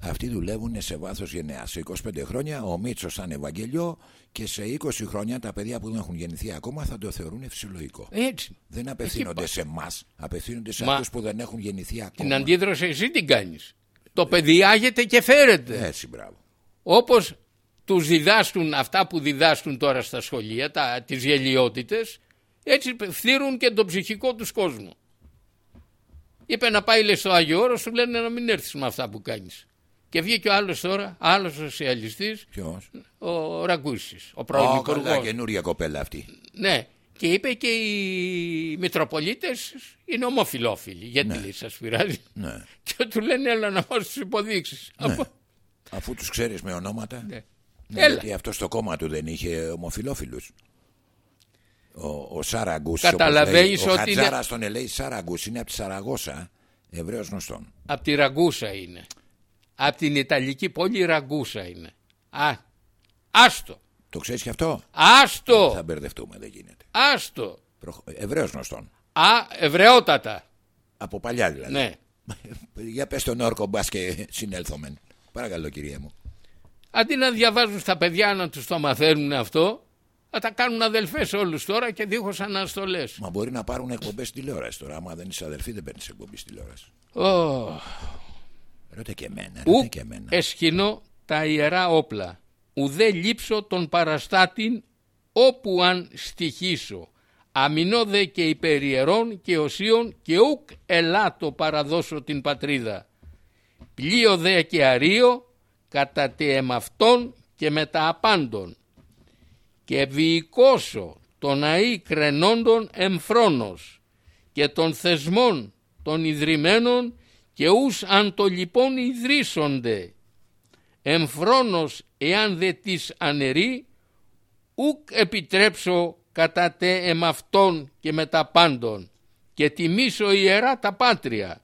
S1: αυτοί δουλεύουν σε βάθος γενναία. Σε 25 χρόνια ο Μίτσος σαν Ευαγγελιό και σε 20 χρόνια τα παιδιά που δεν έχουν γεννηθεί ακόμα θα το θεωρούν φυσιολογικό.
S2: Έτσι.
S1: Δεν απευθύνονται σε εμάς, απευθύνονται σε Μα... αυτούς που δεν έχουν γεννηθεί ακόμα.
S2: Την αντίδραση εσύ την κάνεις. Το παιδί άγεται και φέρεται.
S1: Έτσι, μπράβο.
S2: Όπως τους διδάσκουν αυτά που διδάσκουν τώρα στα σχολεία, τις γελιότητες, έτσι φθύρουν και τον ψυχικό τους κόσμο. Είπε να πάει λέει, στο Άγιο Όρος, σου λένε να μην έρθεις με αυτά που κάνεις. Και βγήκε ο άλλος τώρα, άλλος σοσιαλιστής.
S1: Ποιος;
S2: Ο Ραγκούση. Ο πρώην oh,
S1: υπουργός. καινούρια κοπέλα αυτή.
S2: Ναι. Και είπε και οι Μητροπολίτες είναι ομοφιλόφιλοι. Γιατί ναι. λέει, σας πειράζει.
S1: Ναι.
S2: Και του λένε, έλα να μας τους υποδείξεις.
S1: Ναι. Από... Αφού τους ξέρεις με ονόματα. Ναι. ναι γιατί αυτό στο κόμμα του δεν είχε ομοφιλόφιλους. Ο, ο Σάραγκου.
S2: Καταλαβαίνεις ότι. Ο
S1: Χατζάρα είναι... τον λέει Σάραγκου είναι από τη Σαραγώσα. Εβραίο γνωστόν.
S2: Από τη Ραγκούσα είναι. Από την Ιταλική πόλη Ραγκούσα είναι. Α, άστο.
S1: Το ξέρεις και αυτό;
S2: Άστο.
S1: Θα μπερδευτούμε, δεν γίνεται.
S2: Άστο.
S1: Προχ... Εβραίος γνωστόν.
S2: Α, ευρεότατα.
S1: Από παλιά δηλαδή.
S2: Ναι.
S1: Για πες τον όρκο μπας και συνέλθομεν. Παρακαλώ κυρία μου.
S2: Αντί να διαβάζουν στα παιδιά να τους το μαθαίνουν αυτό, θα τα κάνουν αδελφές όλους τώρα και δίχως αναστολές.
S1: Μα μπορεί να πάρουν εκπομπές τηλεόραση τώρα. Άμα δεν είσαι αδελφή δεν παίρνεις εκπομπή τηλεόραση.
S2: Oh.
S1: Ρώτα και εμένα.
S2: Ου
S1: και εμένα.
S2: εσχυνώ τα ιερά όπλα. Ουδέ λείψω τον παραστάτην όπου αν στοιχήσω. Αμυνώ δε και υπεριερών και οσίων και ουκ ελάτο παραδώσω την πατρίδα. πλοίο δε και αρίο κατά τε εμαυτόν και μετά απάντων και βιικώσω τον αή κρενόντων εμφρόνος και των θεσμών των ιδρυμένων και ους αν το λοιπόν ιδρύσονται εμφρόνος εάν δε τις ανερεί ουκ επιτρέψω κατά τε εμαυτόν και μετά πάντων. Και τιμήσω ιερά τα πάτρια.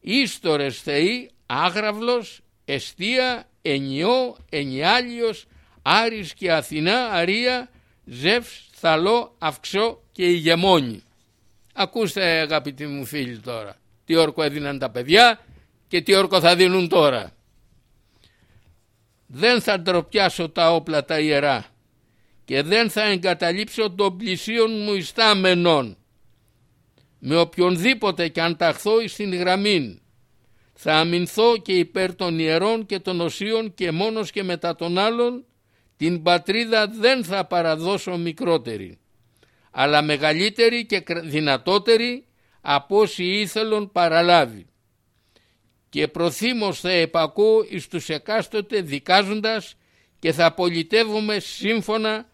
S2: Ίστορες θεοί άγραυλος εστία ενιό ενιάλιος Άρης και Αθηνά Αρία Ζεύς Θαλό Αυξό και Ηγεμόνη ακούστε αγαπητοί μου φίλοι τώρα τι όρκο έδιναν τα παιδιά και τι όρκο θα δίνουν τώρα. Δεν θα ντροπιάσω τα όπλα τα ιερά και δεν θα εγκαταλείψω των πλησίων μου ιστάμενων με οποιονδήποτε και αν ταχθώ στην γραμμή θα αμυνθώ και υπέρ των ιερών και των οσίων και μόνος και μετά των άλλων την πατρίδα δεν θα παραδώσω μικρότερη αλλά μεγαλύτερη και δυνατότερη από όσοι ήθελον παραλάβει και προθύμως θα επακώ εις τους εκάστοτε δικάζοντας και θα πολιτεύομαι σύμφωνα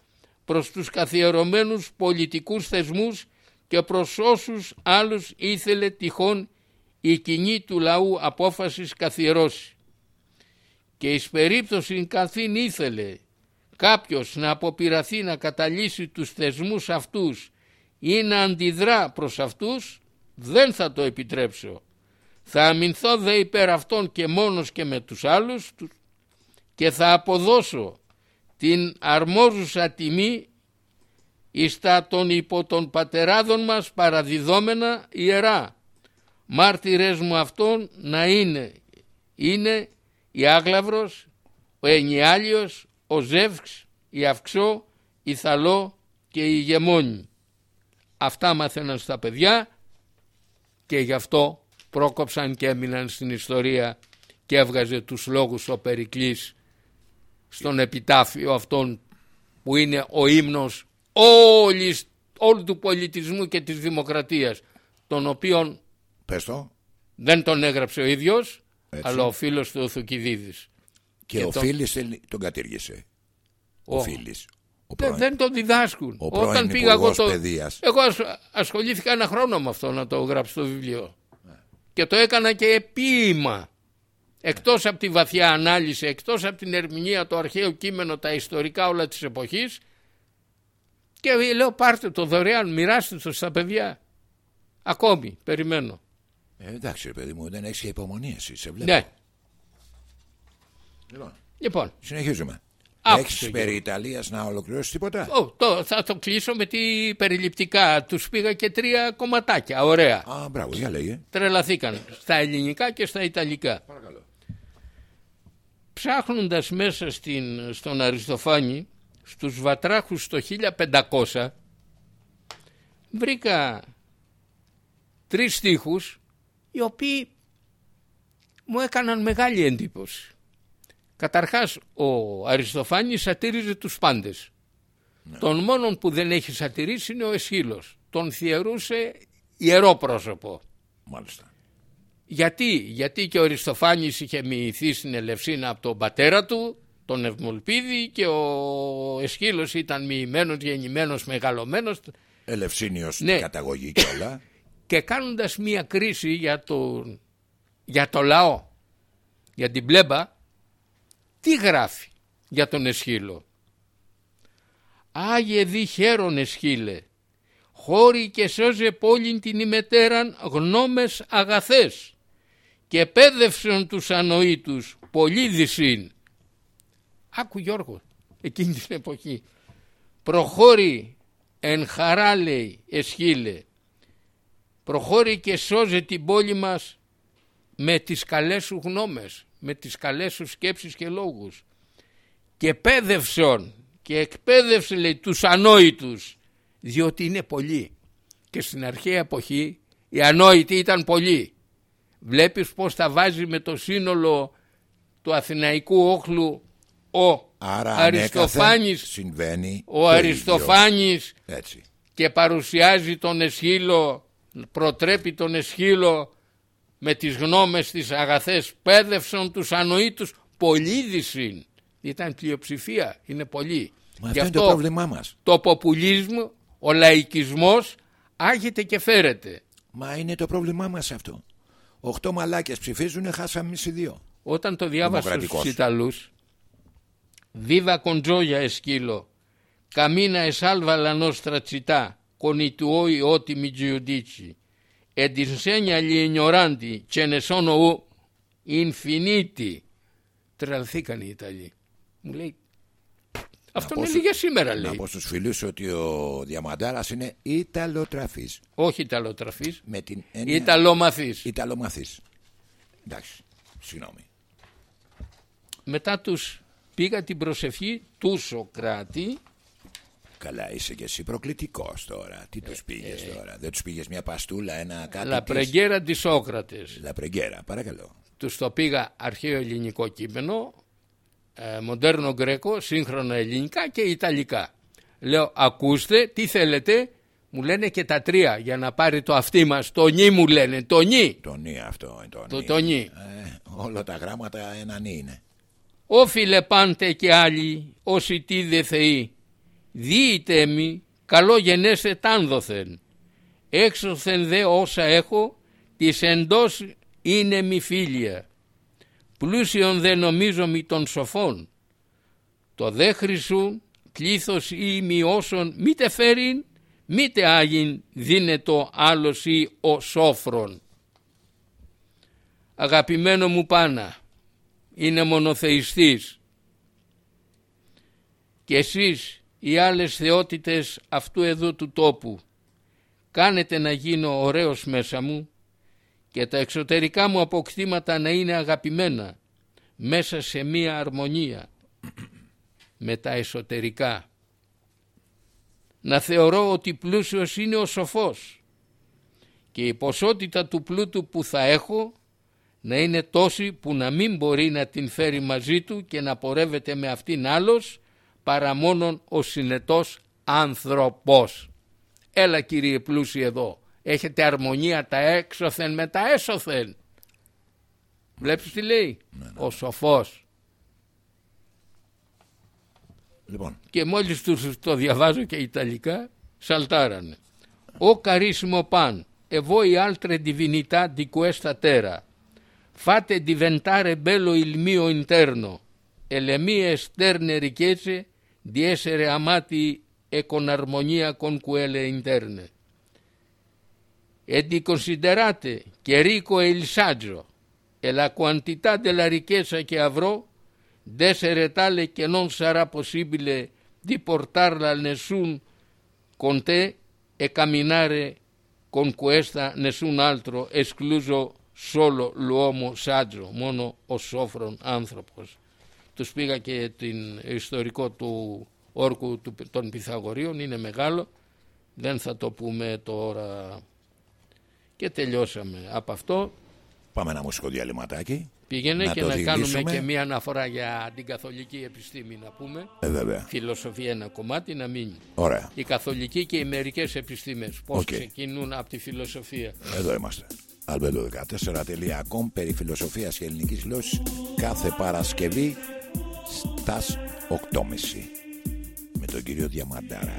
S2: προς τους καθιερωμένους πολιτικούς θεσμούς και προς όσους άλλους ήθελε τυχόν η κοινή του λαού απόφασης καθιερώσει. Και εις περίπτωση καθήν ήθελε κάποιος να αποπειραθεί να καταλύσει τους θεσμούς αυτούς ή να αντιδρά προς αυτούς δεν θα το επιτρέψω. Θα αμυνθώ δε υπέρ αυτών και μόνος και με τους άλλους και θα αποδώσω την αρμόζουσα τιμή εις τα των υπό των πατεράδων μας παραδιδόμενα ιερά. Μάρτυρες μου αυτών να είναι, είναι η Άγλαυρος, ο Ενιάλιος, ο Ζεύξ, η Αυξό, η Θαλό και η Γεμόνη. Αυτά μάθαιναν στα παιδιά και γι' αυτό πρόκοψαν και έμειναν στην ιστορία και έβγαζε τους λόγους ο Περικλής στον επιτάφιο αυτόν που είναι ο ύμνος όλης, όλου του πολιτισμού και της δημοκρατίας τον οποίον δεν τον έγραψε ο ίδιος αλλά ο φίλος του ο Θουκυδίδης
S1: και, ο τον... Φίλης τον κατήργησε. Ο, ο Φίλης
S2: δεν, δεν τον διδάσκουν.
S1: ο Όταν πήγα εγώ το...
S2: εγώ ασχολήθηκα ένα χρόνο με αυτό να το γράψω στο βιβλίο. Και το έκανα και ποίημα εκτός από τη βαθιά ανάλυση εκτός από την ερμηνεία το αρχαίο κείμενο τα ιστορικά όλα της εποχής. Και λέω πάρτε το δωρεάν μοιράστε το στα παιδιά. Ακόμη περιμένω.
S1: Ε, εντάξει παιδί μου δεν έχεις υπομονή εσύ σε βλέπω.
S2: Ναι. λοιπόν,
S1: λοιπόν. συνεχίζουμε έχεις περί Ιταλίας να ολοκληρώσεις τίποτα;
S2: Oh, το, θα το κλείσω με τι περιληπτικά. Τους πήγα και τρία κομματάκια. Ωραία.
S1: Α, μπράβο, για λέγε.
S2: Τρελαθήκαν στα ελληνικά και στα ιταλικά.
S1: Παρακαλώ.
S2: Ψάχνοντας μέσα στην, στον Αριστοφάνη στους Βατράχους το 1500 βρήκα τρεις στίχους οι οποίοι μου έκαναν μεγάλη εντύπωση. Καταρχάς ο Αριστοφάνης σατήριζε τους πάντες. Ναι. Τον μόνον που δεν έχει σατηρήσει είναι ο Εσχύλος. Τον θεωρούσε ιερό πρόσωπο.
S1: Μάλιστα.
S2: Γιατί, γιατί και ο Αριστοφάνης είχε μοιηθεί στην Ελευσίνα από τον πατέρα του, τον Ευμολπίδη και ο Εσχύλος ήταν μοιημένος, γεννημένος, μεγαλωμένος.
S1: Ελευσίνιος ναι. καταγωγή και όλα.
S2: και κάνοντας μία κρίση για το, για το λαό, για την πλέμπα, τι γράφει για τον Εσχύλο. Άγιε δι χαίρον Εσχύλε, χώρη και σώζε πόλην την ημετέραν γνώμες αγαθές και πέδευσον τους ανοήτους πολύ δυσύν. Άκου Γιώργο, εκείνη την εποχή. Προχώρη εν χαρά λέει Εσχύλε, προχώρη και σώζε την πόλη μας με τις καλές σου γνώμες με τις καλές σου σκέψεις και λόγους. Και πέδευσον και εκπαίδευσε λέει τους ανόητους. Διότι είναι πολλοί. Και στην αρχαία εποχή οι ανόητοι ήταν πολλοί. Βλέπεις πως θα βάζει με το σύνολο του αθηναϊκού όχλου ο
S1: Άρα
S2: Αριστοφάνης
S1: συμβαίνει
S2: ο Αριστοφάνης και παρουσιάζει τον Εσχύλο προτρέπει τον Εσχύλο με τις γνώμες της αγαθές πέδευσον τους ανοήτους πολύδησιν. Ήταν πλειοψηφία, είναι πολύ.
S1: Μα αυτό είναι το πρόβλημά μας.
S2: Το ποπουλίσμο, ο λαϊκισμός άγεται και φέρεται.
S1: Μα είναι το πρόβλημά μας αυτό. Οχτώ μαλάκες ψηφίζουν, χάσαμε εμείς οι δύο.
S2: Όταν το διάβασα στους Ιταλούς, «Viva con gioia eschilo, cammina e salva la nostra città con i tuoi ottimi giudici ed insegna agli ignoranti ce ne sono infiniti». Τρελαθήκαν οι Ιταλοί. Μου λέει, αυτό είναι λίγες σήμερα λέει.
S1: Να πω στους φίλους ότι ο Διαμαντάρας είναι Ιταλοτραφής.
S2: Όχι Ιταλοτραφής,
S1: Με την
S2: έννοια... Ιταλομαθής.
S1: Ιταλομαθής. Εντάξει, συγγνώμη.
S2: Μετά τους πήγα την προσευχή του Σοκράτη.
S1: Καλά, είσαι και εσύ προκλητικός τώρα. Τι τους πήγες ε, τώρα, δεν τους πήγες μια παστούλα, ένα κάτι.
S2: Λαπρεγκέρα της Σόκρατε.
S1: Λαπρεγκέρα, παρακαλώ.
S2: Τους το πήγα αρχαίο ελληνικό κείμενο, ε, μοντέρνο γκρέκο, σύγχρονα ελληνικά και ιταλικά. Λέω, ακούστε, τι θέλετε, μου λένε και τα τρία για να πάρει το αυτί μας. Το νι μου λένε, το νι.
S1: Το νι αυτό, το,
S2: το, το νι.
S1: Ε, όλα τα γράμματα ένα νι είναι.
S2: Όφιλε πάντε και άλλοι, όσοι τι δε θεοί, δίητε μη, καλό γενέστε τάνδοθεν. Έξωθεν δε όσα έχω, της εντός είναι μη φίλια. Πλούσιον δε νομίζω μη των σοφών. Το δε χρυσού κλήθος ή μειώσον μήτε φέρειν, μήτε άγιν δίνετο άλλος ή ο σόφρον. Αγαπημένο μου πάνα, είναι μονοθεϊστής και εσείς οι άλλες θεότητες αυτού εδώ του τόπου κάνετε να γίνω ωραίος μέσα μου και τα εξωτερικά μου αποκτήματα να είναι αγαπημένα μέσα σε μία αρμονία με τα εσωτερικά. Να θεωρώ ότι πλούσιος είναι ο σοφός και η ποσότητα του πλούτου που θα έχω να είναι τόση που να μην μπορεί να την φέρει μαζί του και να πορεύεται με αυτήν άλλος παρά μόνον ο συνετός άνθρωπος. Έλα κύριε πλούσιοι εδώ, έχετε αρμονία τα έξωθεν με τα έσωθεν. Βλέπεις τι λέει, ναι, ναι. ο σοφός.
S1: Λοιπόν.
S2: Και μόλις τους το διαβάζω και ιταλικά, σαλτάρανε. Ο καρίσιμο παν, εγώ η altre divinità di questa terra, fate diventare bello il mio interno e le mie esterne ricchezze di essere amati e con armonia con quelle interne. E di considerate che ricco è il saggio e la quantità della ricchezza che avrò d'essere tale che non sarà possibile di portarla a nessun con te e camminare con questa nessun altro escluso solo l'uomo saggio, mono o sofron anthropos. Τους πήγα και την ιστορικό του όρκου των Pythagorean, είναι μεγάλο, δεν θα το πούμε τώρα και τελειώσαμε από αυτό.
S1: Πάμε ένα μουσικό διαλυματάκι.
S2: Πήγαινε να και να κάνουμε και μία αναφορά για την καθολική επιστήμη να πούμε.
S1: Ε, βέβαια.
S2: Φιλοσοφία ένα κομμάτι να μείνει.
S1: Ωραία.
S2: Η καθολική και οι μερικές επιστήμες. Πώς okay. ξεκινούν από τη φιλοσοφία.
S1: Εδώ είμαστε albedo14.com περί φιλοσοφίας και ελληνικής γλώσσης κάθε Παρασκευή στας 8.30 με τον κύριο Διαμαντάρα.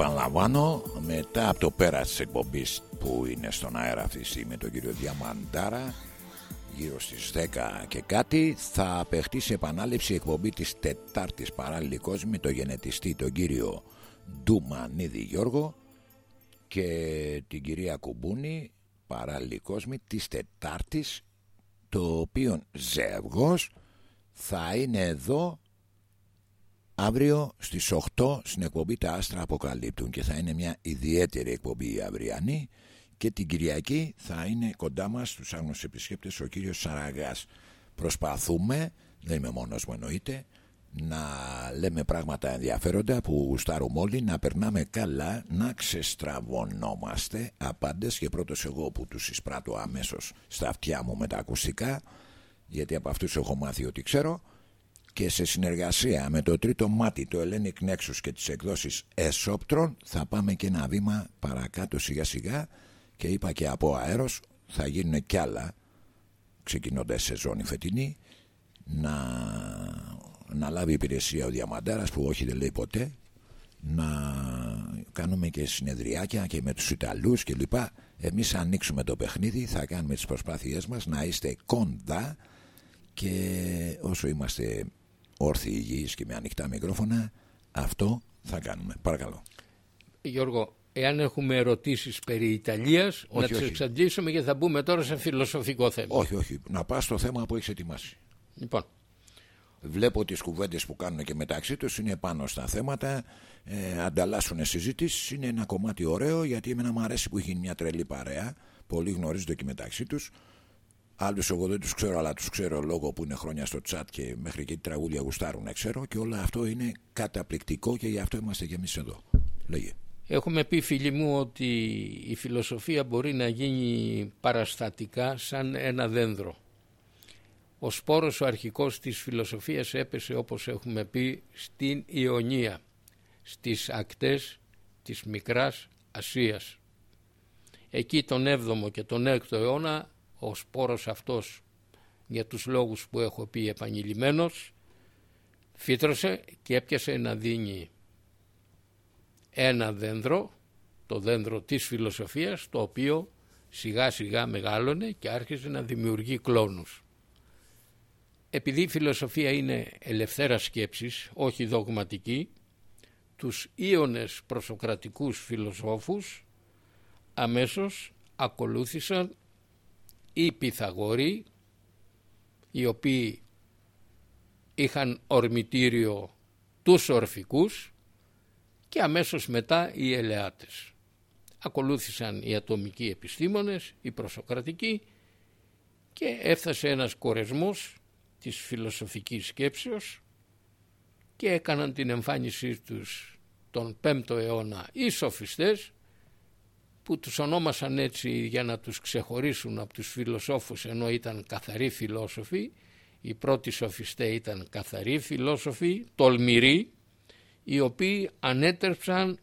S1: Επαναλαμβάνω, μετά από το πέρας της εκπομπής που είναι στον αέρα αυτή τη στιγμή με τον κύριο Διαμαντάρα γύρω στις 10 και κάτι θα παιχτεί σε επανάληψη η εκπομπή της Τετάρτης παράλληλη κόσμη με το γενετιστή τον κύριο Ντουμανίδη Γιώργο και την κυρία Κουμπούνη παράλληλη κόσμη της Τετάρτης το οποίο ζεύγος θα είναι εδώ αύριο στις 8 στην εκπομπή τα άστρα αποκαλύπτουν και θα είναι μια ιδιαίτερη εκπομπή η αυριανή και την Κυριακή θα είναι κοντά μας στους άγνωστους επισκέπτες ο κύριος Σαραγάς. Προσπαθούμε, δεν είμαι μόνος μου εννοείται να λέμε πράγματα ενδιαφέροντα που γουστάρουμε όλοι να περνάμε καλά, να ξεστραβωνόμαστε απάντες και πρώτος εγώ που τους εισπράττω αμέσως στα αυτιά μου με τα ακουστικά γιατί από αυτούς έχω μάθει ότι ξέρω και σε συνεργασία με το τρίτο μάτι το Hellenic Nexus και τις εκδόσεις Εσόπτρων θα πάμε και ένα βήμα παρακάτω σιγά σιγά. Και είπα και από αέρος θα γίνουν κι άλλα ξεκινώντας σεζόν η φετινή να, να λάβει υπηρεσία ο Διαμαντάρας που όχι δεν λέει ποτέ να κάνουμε και συνεδριάκια και με τους Ιταλούς και λοιπά εμείς θα ανοίξουμε το παιχνίδι θα κάνουμε τις προσπάθειές μας να είστε κοντά και όσο είμαστε όρθιοι υγιείς και με ανοιχτά μικρόφωνα αυτό θα κάνουμε παρακαλώ
S2: Γιώργο, εάν έχουμε ερωτήσεις περί Ιταλίας
S1: Όχι,
S2: να τις
S1: όχι.
S2: εξαντλήσουμε και θα μπούμε τώρα σε φιλοσοφικό θέμα.
S1: όχι όχι να πας στο θέμα που έχεις ετοιμάσει
S2: Λοιπόν,
S1: Βλέπω τις κουβέντες που κάνουν και μεταξύ τους είναι πάνω στα θέματα, ε, ανταλλάσσουν συζήτηση. Είναι ένα κομμάτι ωραίο γιατί εμένα μου αρέσει που έχει μια τρελή παρέα. Πολλοί γνωρίζονται και μεταξύ τους. Άλλους εγώ δεν τους ξέρω, αλλά τους ξέρω λόγω που είναι χρόνια στο chat και μέχρι και τη τραγούδια γουστάρουν, ξέρω. Και όλο αυτό είναι καταπληκτικό και γι' αυτό είμαστε και εμείς εδώ. Λέγε.
S2: έχουμε πει φίλοι μου ότι η φιλοσοφία μπορεί να γίνει παραστατικά σαν ένα δένδρο. Ο σπόρος ο αρχικός της φιλοσοφίας έπεσε όπως έχουμε πει στην Ιωνία, στις ακτές της Μικράς Ασίας. Εκεί τον 7ο και τον 6ο αιώνα ο σπόρος αυτός για τους λόγους που έχω πει επανειλημμένος φύτρωσε και έπιασε να δίνει ένα δένδρο, το δένδρο της φιλοσοφίας, το οποίο σιγά σιγά μεγάλωνε και άρχισε να δημιουργεί κλόνους. Επειδή η φιλοσοφία είναι ελευθέρα σκέψης, όχι δογματική, τους ίονες προσοκρατικούς φιλοσόφους αμέσως ακολούθησαν οι Pythagόροι, οι οποίοι είχαν ορμητήριο τους ορφικούς και αμέσως μετά οι ελεάτες. Ακολούθησαν οι ατομικοί επιστήμονες, οι προσοκρατικοί και έφτασε ένας κορεσμός της φιλοσοφικής σκέψεως και έκαναν την εμφάνισή τους τον 5ο αιώνα οι σοφιστές που τους ονόμασαν έτσι για να τους ξεχωρίσουν από τους φιλοσόφους ενώ ήταν καθαροί φιλόσοφοι οι πρώτοι σοφιστέ ήταν καθαροί φιλόσοφοι, τολμηροί οι οποίοι ανέτρεψαν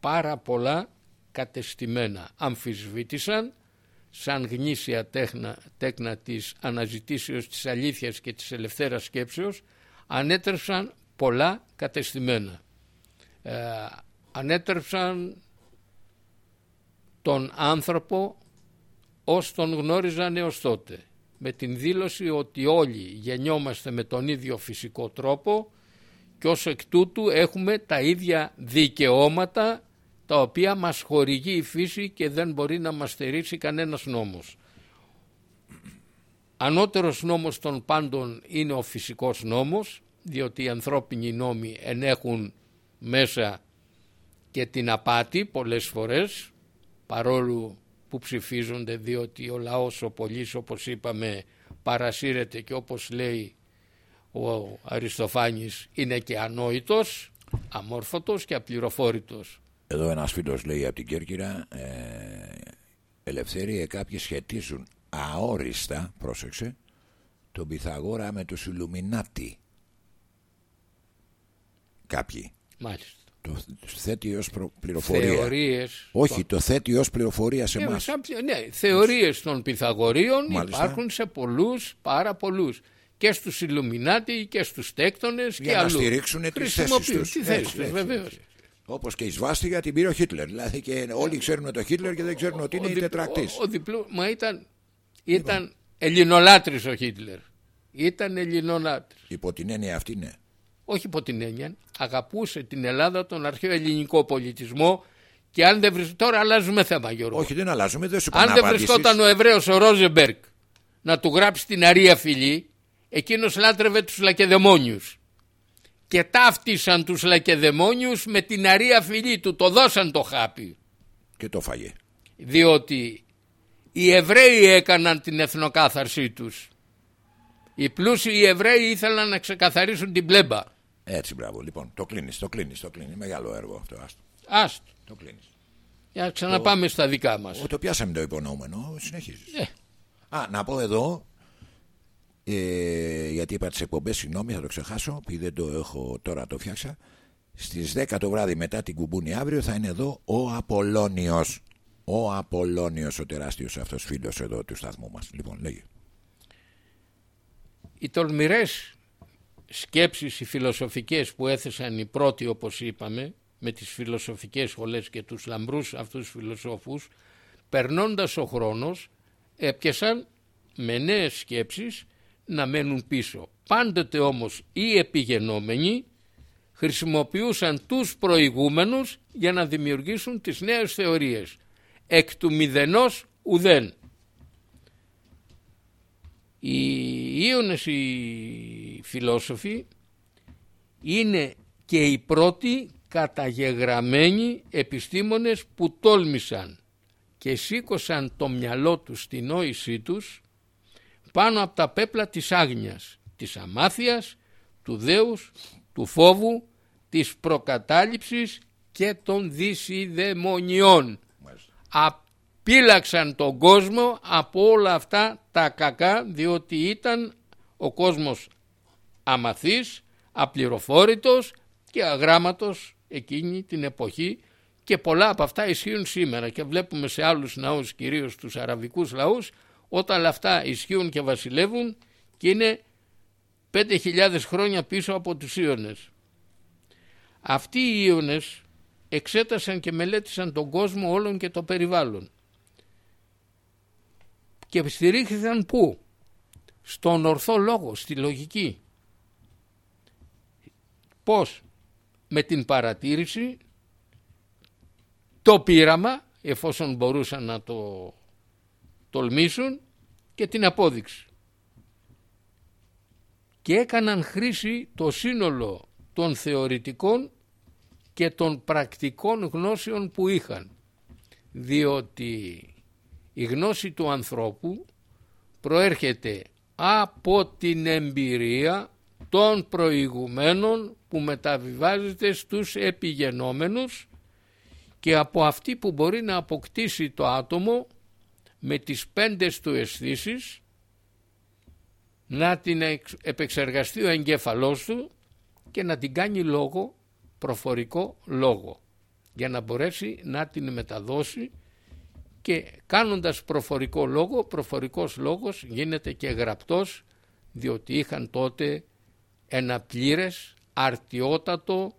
S2: πάρα πολλά κατεστημένα. Αμφισβήτησαν σαν γνήσια τέχνα, τέκνα της αναζητήσεως της αλήθειας και της ελευθέρας σκέψεως ανέτρεψαν πολλά κατεστημένα. Ε, ανέτρεψαν τον άνθρωπο ως τον γνώριζαν έως τότε με την δήλωση ότι όλοι γεννιόμαστε με τον ίδιο φυσικό τρόπο και ως εκ τούτου έχουμε τα ίδια δικαιώματα τα οποία μας χορηγεί η φύση και δεν μπορεί να μας στερήσει κανένας νόμος. Ανώτερος νόμος των πάντων είναι ο φυσικός νόμος, διότι οι ανθρώπινοι νόμοι ενέχουν μέσα και την απάτη πολλές φορές, παρόλο που ψηφίζονται διότι ο λαός ο πολίς όπως είπαμε παρασύρεται και όπως λέει ο Αριστοφάνης είναι και ανόητος, αμόρφωτος και απληροφόρητος.
S1: Εδώ ένας φίλος λέει από την Κέρκυρα ε, Ελευθερία κάποιοι σχετίζουν αόριστα, πρόσεξε, τον Πυθαγόρα με τους Ιλουμινάτι. Κάποιοι.
S2: Μάλιστα.
S1: Το θέτει ως πληροφορία.
S2: Θεωρίες.
S1: Όχι, το θέτει ως πληροφορία σε
S2: Ναι,
S1: εμάς.
S2: σαν- ναι, θεωρίες των Πυθαγορίων
S1: Μάλιστα.
S2: υπάρχουν σε πολλούς, πάρα πολλούς. Και στους Ιλουμινάτι και στους τέκτονες
S1: Για
S2: και
S1: να
S2: αλλού.
S1: στηρίξουν τις
S2: Χρησιμοποιούν
S1: θέσεις τους.
S2: Τη θέση
S1: Έτσι,
S2: τους,
S1: έτσι,
S2: βεβαίως.
S1: έτσι. Όπως και η Σβάστηγα την πήρε ο Χίτλερ. Δηλαδή και όλοι ξέρουν το Χίτλερ και δεν ξέρουν ότι είναι η
S2: διπλ-
S1: τετρακτής.
S2: Ο, ο διπλό, μα ήταν, ήταν ελληνολάτρης ο Χίτλερ. Ήταν ελληνολάτρης.
S1: Υπό την έννοια αυτή ναι.
S2: Όχι υπό την έννοια, αγαπούσε την Ελλάδα, τον αρχαίο ελληνικό πολιτισμό και αν δεν βρισκόταν. Τώρα αλλάζουμε θέμα, Γιώργο.
S1: Όχι δεν αλλάζουμε, δεν σου
S2: αν
S1: είπα
S2: δεν
S1: να απαντήσεις.
S2: βρισκόταν ο Εβραίος ο Ρόζεμπεργκ να του γράψει την αρία φυλή, εκείνος λάτρευε τους λακεδαιμόνιους. Και ταύτισαν τους λακεδαιμόνιους με την αρία φυλή του, το δώσαν το χάπι.
S1: Και το φάγε.
S2: Διότι οι Εβραίοι έκαναν την εθνοκάθαρσή τους. Οι πλούσιοι Εβραίοι ήθελαν να ξεκαθαρίσουν την πλέμπα.
S1: Έτσι μπράβο. Λοιπόν, το κλείνεις, το κλείνεις, το κλείνεις. Μεγάλο έργο αυτό. Άστο.
S2: Άστο.
S1: Το κλείνεις.
S2: Για να ξαναπάμε στα δικά μας.
S1: Ω, το πιάσαμε το υπονοούμενο, συνεχίζεις.
S2: Ε.
S1: Α, να πω εδώ, ε, γιατί είπα τις εκπομπές, συγγνώμη, θα το ξεχάσω, επειδή δεν το έχω τώρα το φτιάξα. Στις 10 το βράδυ μετά την κουμπούνη αύριο θα είναι εδώ ο Απολώνιος. Ο Απολώνιος, ο τεράστιος αυτός φίλος εδώ του σταθμού μας. Λοιπόν, λέγε.
S2: Οι τολμηρές σκέψεις, οι φιλοσοφικές που έθεσαν οι πρώτοι όπως είπαμε με τις φιλοσοφικές σχολές και τους λαμπρούς αυτούς φιλοσόφους περνώντας ο χρόνος έπιασαν με νέες σκέψεις να μένουν πίσω. Πάντοτε όμως οι επιγενόμενοι χρησιμοποιούσαν τους προηγούμενους για να δημιουργήσουν τις νέες θεωρίες. Εκ του μηδενός ουδέν. Οι Ίωνες οι φιλόσοφοι είναι και οι πρώτοι καταγεγραμμένοι επιστήμονες που τόλμησαν και σήκωσαν το μυαλό τους στη νόησή τους πάνω από τα πέπλα της άγνοιας, της αμάθειας, του δέους, του φόβου, της προκατάληψης και των δυσιδαιμονιών. Απίλαξαν τον κόσμο από όλα αυτά τα κακά διότι ήταν ο κόσμος αμαθής, απληροφόρητος και αγράμματος εκείνη την εποχή και πολλά από αυτά ισχύουν σήμερα και βλέπουμε σε άλλους ναούς κυρίως τους αραβικούς λαούς όταν αυτά ισχύουν και βασιλεύουν και είναι 5.000 χρόνια πίσω από τους Ιώνες. Αυτοί οι Ιώνες εξέτασαν και μελέτησαν τον κόσμο όλων και το περιβάλλον και στηρίχθηκαν πού; Στον ορθό λόγο, στη λογική. Πώς; Με την παρατήρηση, το πείραμα, εφόσον μπορούσαν να το τολμήσουν και την απόδειξη. Και έκαναν χρήση το σύνολο των θεωρητικών και των πρακτικών γνώσεων που είχαν. Διότι η γνώση του ανθρώπου προέρχεται από την εμπειρία των προηγουμένων που μεταβιβάζεται στους επιγενόμενους και από αυτή που μπορεί να αποκτήσει το άτομο με τις πέντες του αισθήσεις να την επεξεργαστεί ο εγκέφαλός του και να την κάνει λόγο, προφορικό λόγο για να μπορέσει να την μεταδώσει και κάνοντας προφορικό λόγο, προφορικός λόγος γίνεται και γραπτός διότι είχαν τότε ένα πλήρες αρτιότατο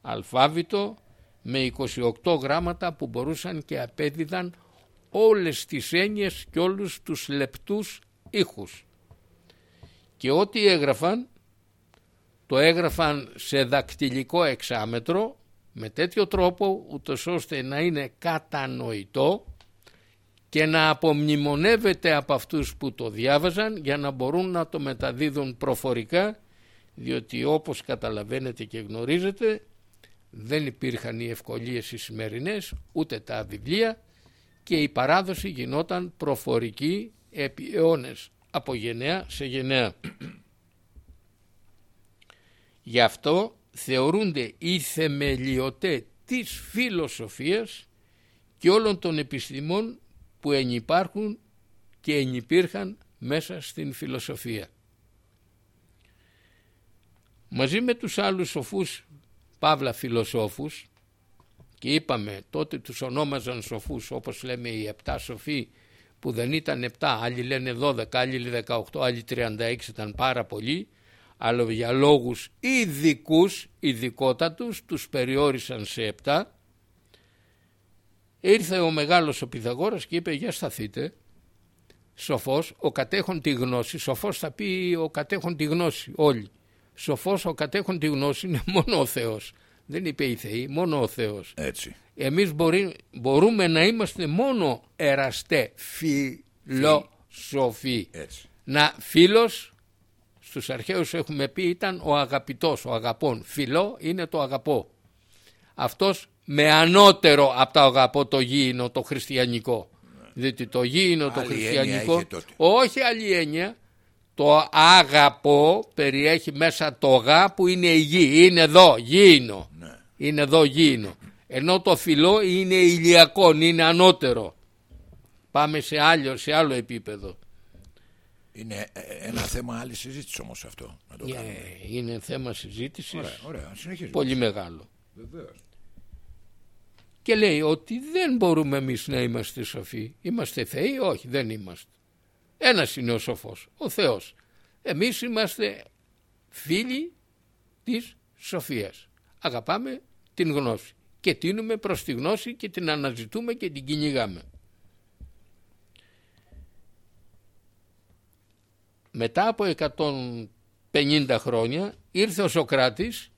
S2: αλφάβητο με 28 γράμματα που μπορούσαν και απέδιδαν όλες τις έννοιες και όλους τους λεπτούς ήχους. Και ό,τι έγραφαν, το έγραφαν σε δακτυλικό εξάμετρο με τέτοιο τρόπο ούτως ώστε να είναι κατανοητό και να απομνημονεύεται από αυτούς που το διάβαζαν για να μπορούν να το μεταδίδουν προφορικά διότι όπως καταλαβαίνετε και γνωρίζετε δεν υπήρχαν οι ευκολίες οι σημερινές ούτε τα βιβλία και η παράδοση γινόταν προφορική επί αιώνες από γενναία σε γενναία. Γι' αυτό θεωρούνται οι θεμελιωτέ της φιλοσοφίας και όλων των επιστημών που ενυπάρχουν και ενυπήρχαν μέσα στην φιλοσοφία. Μαζί με τους άλλους σοφούς παύλα φιλοσόφους και είπαμε τότε τους ονόμαζαν σοφούς όπως λέμε οι επτά σοφοί που δεν ήταν επτά, άλλοι λένε 12, άλλοι λένε 18, άλλοι 36 ήταν πάρα πολλοί αλλά για λόγους ειδικούς, ειδικότατους τους περιόρισαν σε επτά. Ήρθε ο μεγάλος ο Πυθαγόρας και είπε για σταθείτε σοφός ο κατέχον τη γνώση σοφός θα πει ο κατέχον τη γνώση όλοι σοφός ο κατέχον τη γνώση είναι μόνο ο Θεός δεν είπε οι Θεοί μόνο ο Θεός
S1: Έτσι.
S2: εμείς μπορεί, μπορούμε να είμαστε μόνο εραστέ φιλοσοφοί
S1: Έτσι.
S2: να φίλος στους αρχαίους έχουμε πει ήταν ο αγαπητός, ο αγαπών. Φιλό είναι το αγαπώ. Αυτός με ανώτερο από το αγαπώ το γήινο το χριστιανικό. Διότι το γήινο το
S1: Άλλη
S2: χριστιανικό,
S1: έννοια είχε τότε.
S2: όχι άλλη έννοια, το αγαπώ περιέχει μέσα το γα που είναι η γη, είναι εδώ γήινο.
S1: Ναι.
S2: Είναι εδώ γήινο. Ενώ το φιλό είναι ηλιακό, είναι ανώτερο. Πάμε σε άλλο, σε άλλο επίπεδο.
S1: Είναι ε, ένα θέμα άλλη συζήτηση όμως αυτό. Να το
S2: Ε,
S1: κάνουμε.
S2: είναι θέμα συζήτησης
S1: Ωραία, ωραία. Συνεχίζουμε.
S2: πολύ μεγάλο.
S1: Βεβαίως.
S2: Και λέει ότι δεν μπορούμε εμείς να είμαστε σοφοί. Είμαστε θεοί, όχι δεν είμαστε. Ένας είναι ο σοφός, ο Θεός. Εμείς είμαστε φίλοι της σοφίας. Αγαπάμε την γνώση και τίνουμε προς τη γνώση και την αναζητούμε και την κυνηγάμε. Μετά από 150 χρόνια ήρθε ο Σοκράτης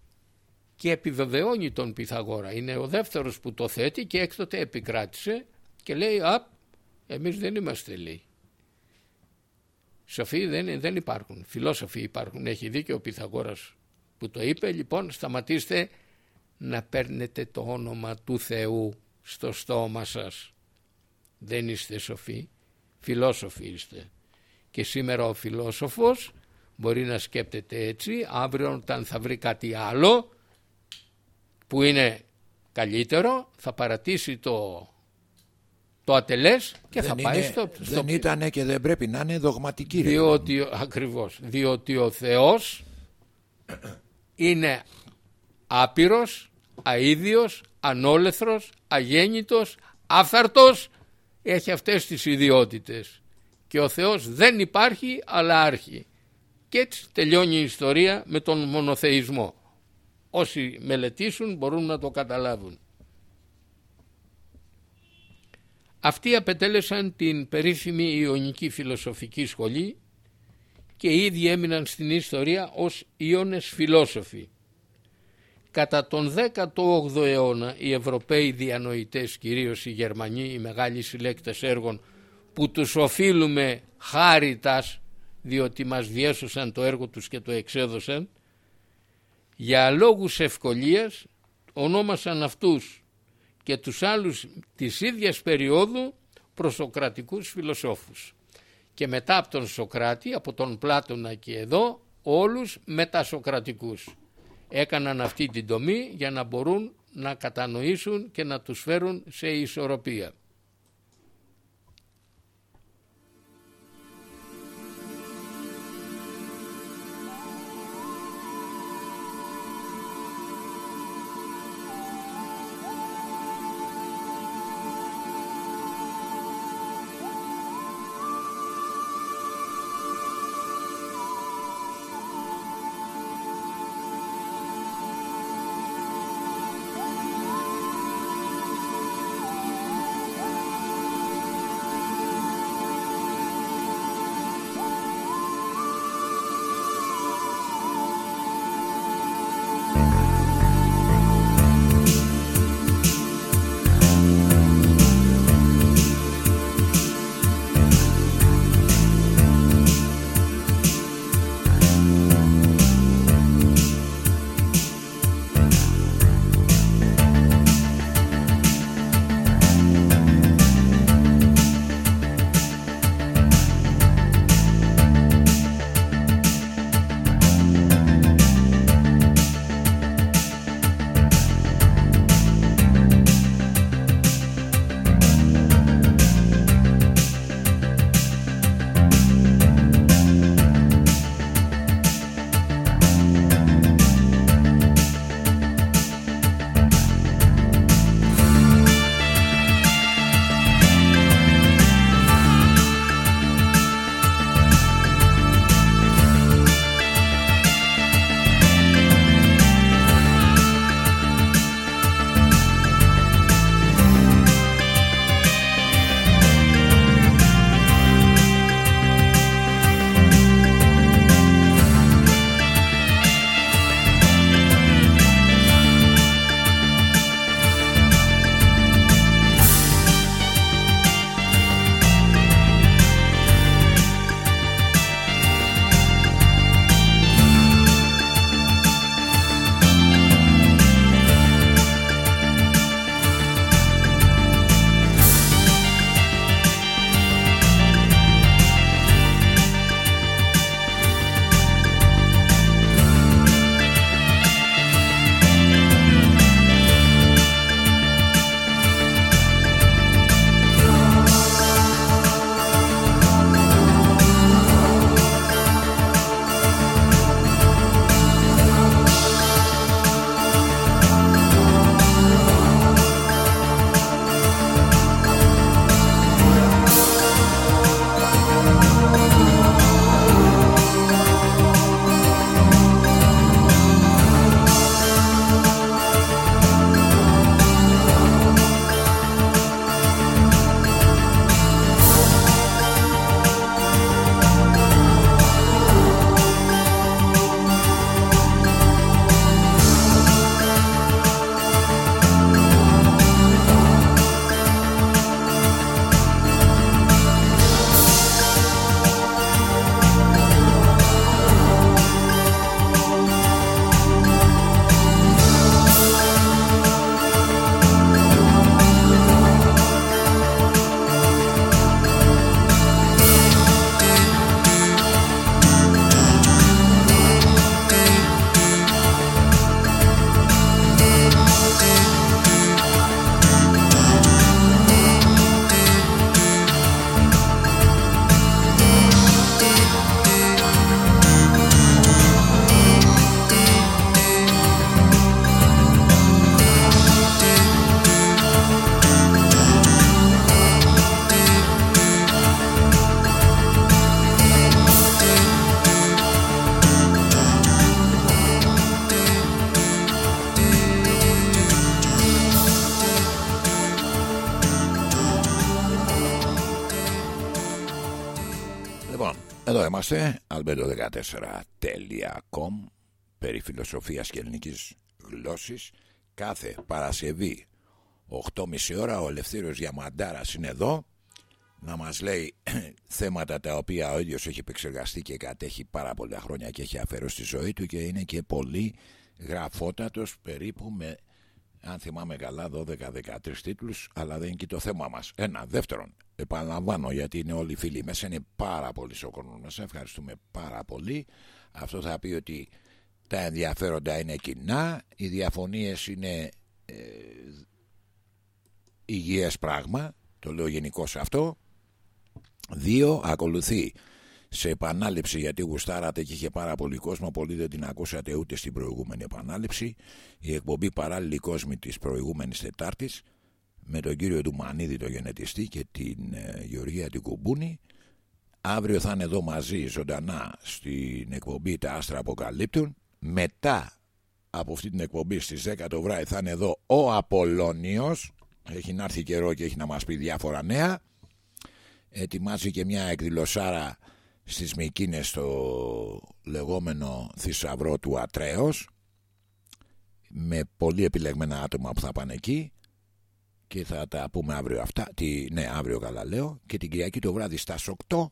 S2: και επιβεβαιώνει τον Πυθαγόρα. Είναι ο δεύτερος που το θέτει και έκτοτε επικράτησε και λέει «Απ, εμείς δεν είμαστε» λέει. Σοφοί δεν, δεν υπάρχουν, φιλόσοφοι υπάρχουν. Έχει δίκιο ο Πυθαγόρας που το είπε. Λοιπόν σταματήστε να παίρνετε το όνομα του Θεού στο στόμα σας. Δεν είστε σοφοί, φιλόσοφοι είστε. Και σήμερα ο φιλόσοφος μπορεί να σκέπτεται έτσι, αύριο όταν θα βρει κάτι άλλο που είναι καλύτερο θα παρατήσει το, το ατελές και θα
S1: δεν
S2: πάει
S1: είναι,
S2: στο, στο
S1: δεν ήταν και δεν πρέπει να είναι δογματική. ρε.
S2: διότι, ακριβώς, διότι ο Θεός είναι άπειρος, αίδιος, ανόλεθρος, αγέννητος, άφθαρτος, έχει αυτές τις ιδιότητες. Και ο Θεός δεν υπάρχει αλλά άρχει. Και έτσι τελειώνει η ιστορία με τον μονοθεϊσμό. Όσοι μελετήσουν μπορούν να το καταλάβουν. Αυτοί απετέλεσαν την περίφημη Ιωνική Φιλοσοφική Σχολή και ήδη έμειναν στην ιστορία ως Ιώνες φιλόσοφοι. Κατά τον 18ο αιώνα οι Ευρωπαίοι διανοητές, κυρίως οι Γερμανοί, οι μεγάλοι συλλέκτες έργων που τους οφείλουμε χάριτας διότι μας διέσωσαν το έργο τους και το εξέδωσαν για λόγους ευκολίας ονόμασαν αυτούς και τους άλλους της ίδιας περίοδου προσοκρατικούς φιλοσόφους και μετά από τον Σοκράτη, από τον Πλάτωνα και εδώ όλους μετασοκρατικούς έκαναν αυτή την τομή για να μπορούν να κατανοήσουν και να τους φέρουν σε ισορροπία.
S1: Είμαστε, albedo14.com περί φιλοσοφίας και ελληνικής γλώσσης. Κάθε Παρασκευή 8.30 ώρα ο Ελευθέριος Διαμαντάρας είναι εδώ να μας λέει θέματα τα οποία ο ίδιος έχει επεξεργαστεί και κατέχει πάρα πολλά χρόνια και έχει αφαιρώσει στη ζωή του και είναι και πολύ γραφότατος περίπου με αν θυμάμαι καλά 12-13 τίτλους αλλά δεν είναι και το θέμα μας. Ένα. Δεύτερον επαναλαμβάνω γιατί είναι όλοι οι φίλοι μέσα είναι πάρα πολύ ο κόσμος μέσα ευχαριστούμε πάρα πολύ. Αυτό θα πει ότι τα ενδιαφέροντα είναι κοινά οι διαφωνίες είναι ε, υγιές πράγμα. Το λέω γενικώς αυτό. Δύο ακολουθεί σε επανάληψη γιατί γουστάρατε και είχε πάρα πολύ κόσμο πολλοί δεν την ακούσατε ούτε στην προηγούμενη επανάληψη. Η εκπομπή παράλληλη κόσμη της προηγούμενης Τετάρτης με τον κύριο Ντουμανίδη το γενετιστή και την ε, Γεωργία την Κουμπούνη. Αύριο θα είναι εδώ μαζί ζωντανά στην εκπομπή τα άστρα αποκαλύπτουν μετά από αυτή την εκπομπή στις 10 το βράδυ θα είναι εδώ ο Απολώνιος. Έχει να έρθει καιρό και έχει να μας πει διάφορα νέα. Ετοιμάζει και μια εκδηλωσάρα στις Μικίνες στο λεγόμενο θησαυρό του Ατρέως με πολύ επιλεγμένα άτομα που θα πάνε εκεί και θα τα πούμε αύριο αυτά τη, ναι αύριο καλά λέω και την Κυριακή το βράδυ στα 8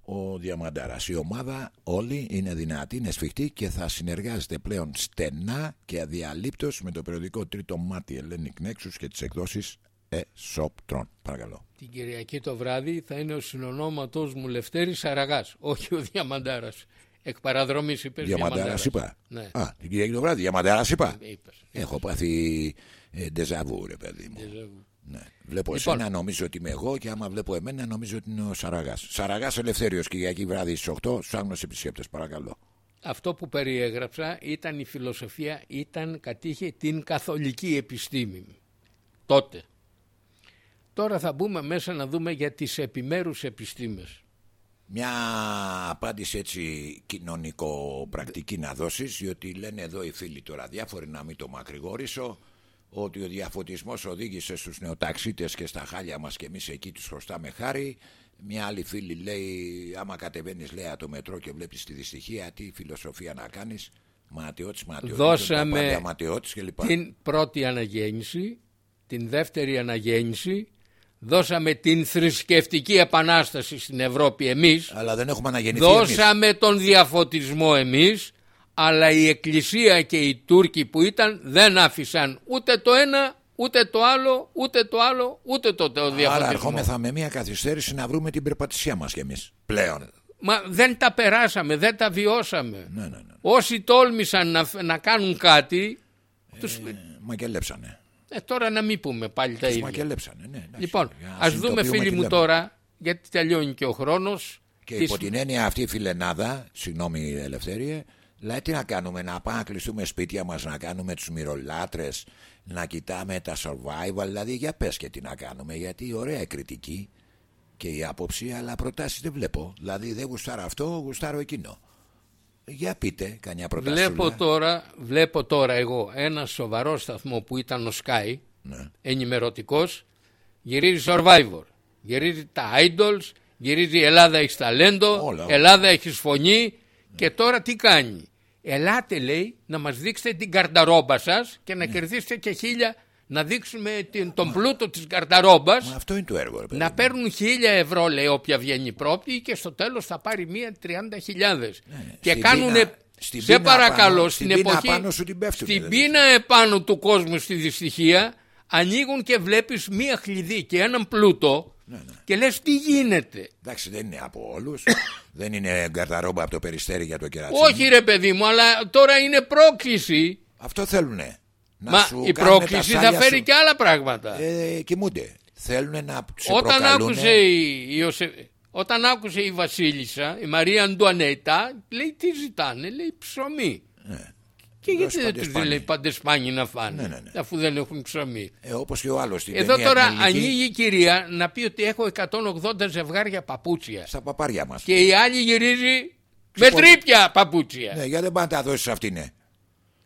S1: ο Διαμαντάρας η ομάδα όλοι είναι δυνατοί, είναι σφιχτοί και θα συνεργάζεται πλέον στενά και αδιαλείπτως με το περιοδικό Τρίτο Μάτι Ελένη Nexus και τις εκδόσεις Εσόπτρον παρακαλώ
S2: Την Κυριακή το βράδυ θα είναι ο συνονόματός μου Λευτέρης Σαραγάς, όχι ο Διαμαντάρας. Εκ παραδρομής είπες
S1: Διαμαντάρας είπα
S2: Ναι.
S1: Α, την Κυριακή το βράδυ Διαμαντάρας είπα
S2: Είπες.
S1: Έχω πάθει ε, ντεζαβού ρε παιδί μου
S2: Ντεζαβού.
S1: ναι. Βλέπω
S2: Λοιπόν.
S1: εσένα νομίζω ότι είμαι εγώ και άμα βλέπω εμένα νομίζω ότι είναι ο Σαραγάς Σαραγάς Ελευθέριος Κυριακή βράδυ στις 8 στους άγνωστοι επισκέπτες παρακαλώ
S2: Αυτό που περιέγραψα ήταν η φιλοσοφία, ήταν κατήχε την καθολική επιστήμη τότε. Τώρα θα μπούμε μέσα να δούμε για τις επιμέρους επιστήμες.
S1: Μια απάντηση έτσι κοινωνικο-πρακτική να δώσεις διότι λένε εδώ οι φίλοι τώρα διάφοροι να μην το μακρηγόρησω ότι ο διαφωτισμός οδήγησε στους νεοταξίτες και στα χάλια μας και εμείς εκεί τους χρωστάμε χάρη μια άλλη φίλη λέει άμα κατεβαίνεις λέει το μετρό και βλέπεις τη δυστυχία τι φιλοσοφία να κάνεις ματιώτης, ματιώτης,
S2: Δώσαμε
S1: ματιώτης και λοιπά.
S2: Την πρώτη αναγέννηση, την δεύτερη αναγέννηση, δώσαμε την θρησκευτική επανάσταση στην Ευρώπη εμείς,
S1: Αλλά δεν έχουμε αναγεννηθεί εμείς.
S2: δώσαμε τον διαφωτισμό εμείς, αλλά η Εκκλησία και οι Τούρκοι που ήταν δεν άφησαν ούτε το ένα, ούτε το άλλο, ούτε το άλλο, ούτε το, το
S1: Άρα
S2: διαφωτισμό.
S1: ερχόμεθα με μια καθυστέρηση να βρούμε την περπατησία μας κι εμείς πλέον.
S2: Μα δεν τα περάσαμε, δεν τα βιώσαμε.
S1: Ναι, ναι, ναι.
S2: Όσοι τόλμησαν να, να κάνουν κάτι, τους...
S1: Ε, μακελέψανε.
S2: Ε, τώρα να μην πούμε πάλι τα
S1: Τους
S2: ίδια.
S1: μακελέψανε, ναι. εντάξει.
S2: Λοιπόν,
S1: Για να
S2: ας δούμε
S1: συνειδητοποιούμε
S2: φίλοι
S1: τι
S2: μου
S1: λέμε.
S2: τώρα, γιατί τελειώνει και ο χρόνος.
S1: Και
S2: της-
S1: υπό την έννοια αυτή η φιλενάδα, συγγνώμη Ελευθερία, λέει τι να κάνουμε, να πάμε να κλειστούμε σπίτια μας, να κάνουμε τους μυρολάτρες, να κοιτάμε τα survival, δηλαδή για πες και τι να κάνουμε, γιατί ωραία η κριτική και η άποψη, αλλά προτάσεις δεν βλέπω. Δηλαδή δεν γουστάρω αυτό, γουστάρω εκείνο. Για πείτε, κανιά προτάση.
S2: Βλέπω τώρα, βλέπω τώρα εγώ ένα σοβαρό σταθμό που ήταν ο Sky,
S1: Ναι.
S2: ενημερωτικός, γυρίζει Survivor, γυρίζει τα Idols, γυρίζει η Ελλάδα έχεις ταλέντο,
S1: Όλα.
S2: Ελλάδα έχεις φωνή και τώρα τι κάνει. Ελάτε λέει να μας δείξετε την καρταρόμπα σας και
S1: Ναι.
S2: να κερδίσετε και χίλια να δείξουμε την, τον πλούτο της καρταρόμπας
S1: Μα αυτό είναι το έργο, ρε παιδί.
S2: να
S1: μου.
S2: παίρνουν χίλια ευρώ λέει όποια βγαίνει πρώτη και στο τέλος θα πάρει μία 30 χιλιάδες και
S1: Ναι, Στην
S2: κάνουν
S1: πείνα- στην
S2: σε
S1: πείνα
S2: παρακαλώ
S1: πάνω-
S2: στην,
S1: στην πείνα
S2: εποχή
S1: πάνω σου την πέφτουνε,
S2: στην
S1: δεν
S2: πείνα επάνω του κόσμου στη δυστυχία ανοίγουν και βλέπεις μία χλειδί και έναν πλούτο
S1: Ναι,
S2: και λες τι γίνεται;
S1: Εντάξει, δεν είναι από όλους. δεν είναι γκαρταρόμπα από το περιστέρι για το κερατσίνι.
S2: όχι ρε παιδί μου αλλά τώρα είναι πρόκληση
S1: Αυτό θέλουνε. Να
S2: μα
S1: σου
S2: η
S1: κάνουνε τα
S2: πρόκληση θα
S1: σάλια
S2: φέρει
S1: σου.
S2: και άλλα πράγματα
S1: Ε, κοιμούνται. Θέλουν να σε
S2: όταν
S1: προκαλούνε.
S2: άκουσε η, η Ιωσε- όταν άκουσε η Βασίλισσα, η Μαρία Αντουανέτα, λέει τι ζητάνε, λέει ψωμί.
S1: Ναι.
S2: Και
S1: Δώσε
S2: γιατί δεν τους
S1: παντεσπάνι.
S2: λέει παντεσπάνι να φάνε,
S1: Ναι, ναι, ναι.
S2: αφού δεν έχουν ψωμί.
S1: Ε, όπως και ο άλλος στην
S2: Εδώ
S1: ταινία
S2: τώρα
S1: την ελληνική,
S2: ανοίγει η κυρία να πει ότι έχω 180 ζευγάρια παπούτσια.
S1: Στα παπάρια μας.
S2: Και η άλλη γυρίζει με τρίπια παπούτσια.
S1: Ναι, γιατί δεν πάνε να τα δώσεις αυτήν. ναι.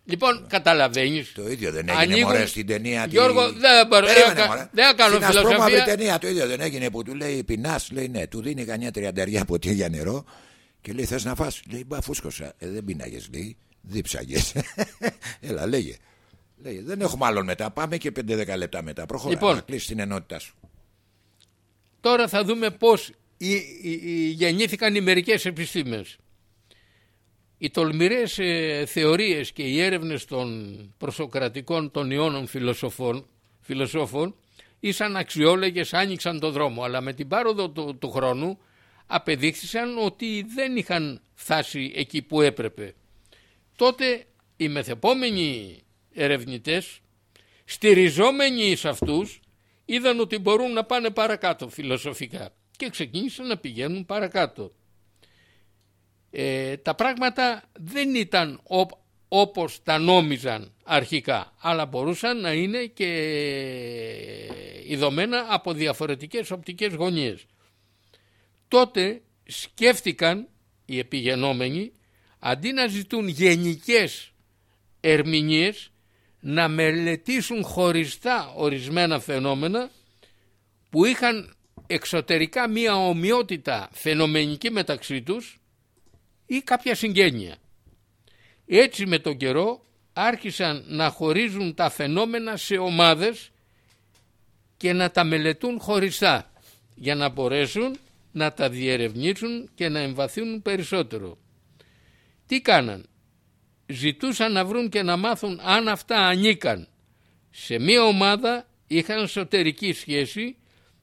S2: Λοιπόν, καταλαβαίνεις.
S1: Το ίδιο δεν έγινε
S2: Ανοίγουν-
S1: μωρέ στην ταινία. τη-
S2: Γιώργο, δεν μπορώ-
S1: Περίμενε,
S2: δεν κα-
S1: μωρέ.
S2: δεν θα κάνω
S1: Στην ασπρόμαυρη
S2: φιλοσοφία.
S1: ταινία το ίδιο δεν έγινε που του λέει πεινάς, λέει ναι, του δίνει κανένα τριανταριά ποτέ για νερό και λέει θες να φας. Λέει μπα φούσκωσα. Ε, δεν πίναγε, λέει. Δίψαγες. Έλα, λέγε. Λέει, δεν έχουμε άλλον μετά. Πάμε και 5-10 λεπτά μετά. Προχωρά.
S2: Λοιπόν.
S1: να κλείσεις την ενότητά σου.
S2: Τώρα θα δούμε πώς οι, οι- οι- γεννήθηκαν οι μερικές επιστήμες. Οι τολμηρές ε, θεωρίες και οι έρευνες των προσοκρατικών των ιώνων φιλοσοφών, φιλοσόφων ήσαν αξιόλογες, άνοιξαν το δρόμο, αλλά με την πάροδο του, του χρόνου απεδείχθησαν ότι δεν είχαν φτάσει εκεί που έπρεπε. Τότε οι μεθεπόμενοι ερευνητές στηριζόμενοι σε αυτούς είδαν ότι μπορούν να πάνε παρακάτω φιλοσοφικά και ξεκίνησαν να πηγαίνουν παρακάτω. Ε, τα πράγματα δεν ήταν ό- όπως τα νόμιζαν αρχικά αλλά μπορούσαν να είναι και ειδωμένα από διαφορετικές οπτικές γωνίες. Τότε σκέφτηκαν οι επιγενόμενοι αντί να ζητούν γενικές ερμηνείες να μελετήσουν χωριστά ορισμένα φαινόμενα που είχαν εξωτερικά μία ομοιότητα φαινομενική μεταξύ τους ή κάποια συγγένεια. Έτσι με τον καιρό άρχισαν να χωρίζουν τα φαινόμενα σε ομάδες και να τα μελετούν χωριστά για να μπορέσουν να τα διερευνήσουν και να εμβαθύνουν περισσότερο. Τι κάναν, ζητούσαν να βρουν και να μάθουν αν αυτά ανήκαν σε μία ομάδα είχαν εσωτερική σχέση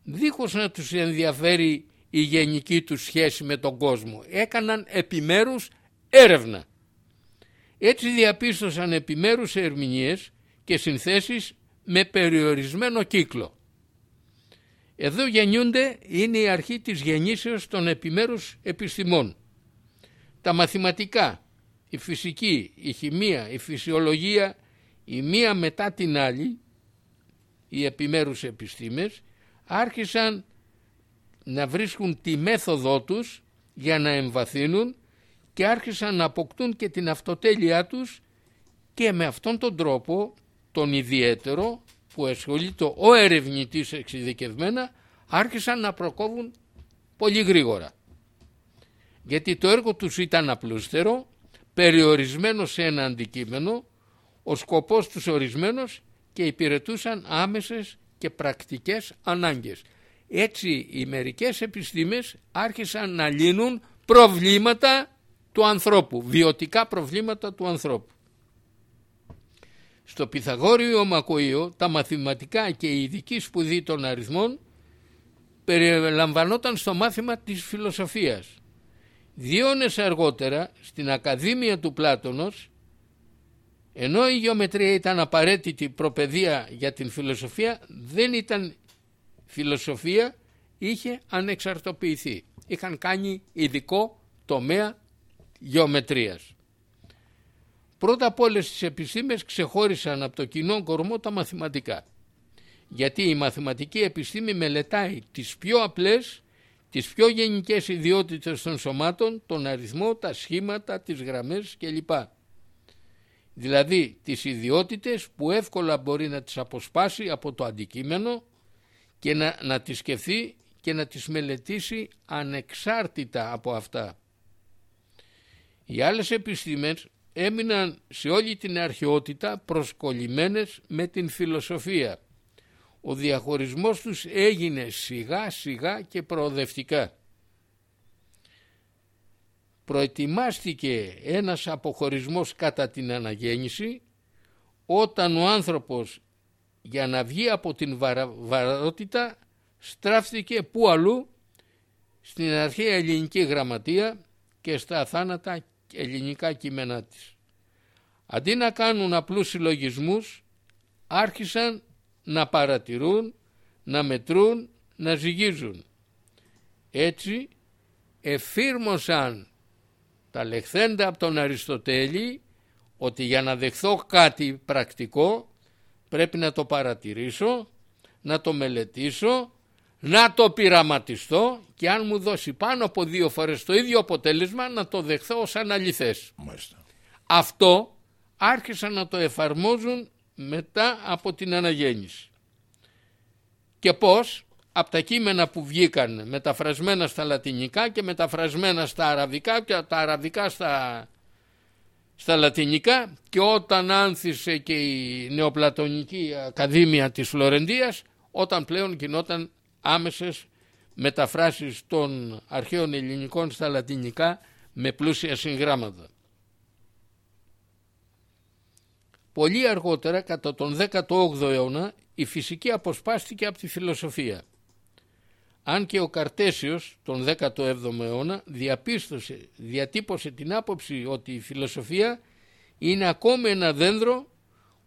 S2: δίχως να τους ενδιαφέρει η γενική τους σχέση με τον κόσμο. Έκαναν επιμέρους έρευνα. Έτσι διαπίστωσαν επιμέρους ερμηνείες και συνθέσεις με περιορισμένο κύκλο. Εδώ γεννιούνται είναι η αρχή της γεννήσεως των επιμέρους επιστημών. Τα μαθηματικά, η φυσική, η χημεία, η φυσιολογία, η μία μετά την άλλη, οι επιμέρους επιστήμες, άρχισαν να βρίσκουν τη μέθοδό τους για να εμβαθύνουν και άρχισαν να αποκτούν και την αυτοτέλειά τους και με αυτόν τον τρόπο τον ιδιαίτερο που ασχολείται ο ερευνητής εξειδικευμένα άρχισαν να προκόβουν πολύ γρήγορα. Γιατί το έργο τους ήταν απλούστερο, περιορισμένος σε ένα αντικείμενο, ο σκοπός τους ορισμένος και υπηρετούσαν άμεσες και πρακτικές ανάγκες. Έτσι οι μερικές επιστήμες άρχισαν να λύνουν προβλήματα του ανθρώπου, βιωτικά προβλήματα του ανθρώπου. Στο Πυθαγόριο Μακοείο τα μαθηματικά και η ειδική σπουδή των αριθμών περιλαμβανόταν στο μάθημα της φιλοσοφίας. Δύο αιώνες αργότερα στην Ακαδήμια του Πλάτωνος ενώ η γεωμετρία ήταν απαραίτητη προπαιδεία για την φιλοσοφία δεν ήταν φιλοσοφία είχε ανεξαρτοποιηθεί. Είχαν κάνει ειδικό τομέα γεωμετρίας. Πρώτα απ' όλες τις επιστήμες ξεχώρισαν από το κοινό κορμό τα μαθηματικά. Γιατί η μαθηματική επιστήμη μελετάει τις πιο απλές, τις πιο γενικές ιδιότητες των σωμάτων, τον αριθμό, τα σχήματα, τις γραμμές κλπ. Δηλαδή τις ιδιότητες που εύκολα μπορεί να τις αποσπάσει από το αντικείμενο και να, να τις σκεφτεί και να τις μελετήσει ανεξάρτητα από αυτά. Οι άλλες επιστήμες έμειναν σε όλη την αρχαιότητα προσκολλημένες με την φιλοσοφία. Ο διαχωρισμός τους έγινε σιγά σιγά και προοδευτικά. Προετοιμάστηκε ένας αποχωρισμός κατά την αναγέννηση όταν ο άνθρωπος για να βγει από την βαρα... βαρότητα στράφτηκε που αλλού στην αρχαία ελληνική γραμματεία και στα αθάνατα ελληνικά κείμενά της. Αντί να κάνουν απλούς συλλογισμούς, άρχισαν να παρατηρούν, να μετρούν, να ζυγίζουν. Έτσι εφήρμοσαν τα λεχθέντα από τον Αριστοτέλη ότι για να δεχθώ κάτι πρακτικό πρέπει να το παρατηρήσω, να το μελετήσω, να το πειραματιστώ και αν μου δώσει πάνω από δύο φορές το ίδιο αποτέλεσμα να το δεχθώ ως αναλυθές.
S1: Μάλιστα.
S2: Αυτό άρχισαν να το εφαρμόζουν μετά από την αναγέννηση. Και πώς, από τα κείμενα που βγήκαν μεταφρασμένα στα λατινικά και μεταφρασμένα στα αραβικά και τα αραβικά στα, στα λατινικά και όταν άνθησε και η νεοπλατωνική ακαδήμια της Φλωρεντίας όταν πλέον γινόταν άμεσες μεταφράσεις των αρχαίων ελληνικών στα λατινικά με πλούσια συγγράμματα. Πολύ αργότερα, κατά τον 18ο αιώνα, η φυσική αποσπάστηκε από τη φιλοσοφία. Αν και ο Καρτέσιος τον 17ο αιώνα διαπίστωσε, διατύπωσε την άποψη ότι η φιλοσοφία είναι ακόμη ένα δέντρο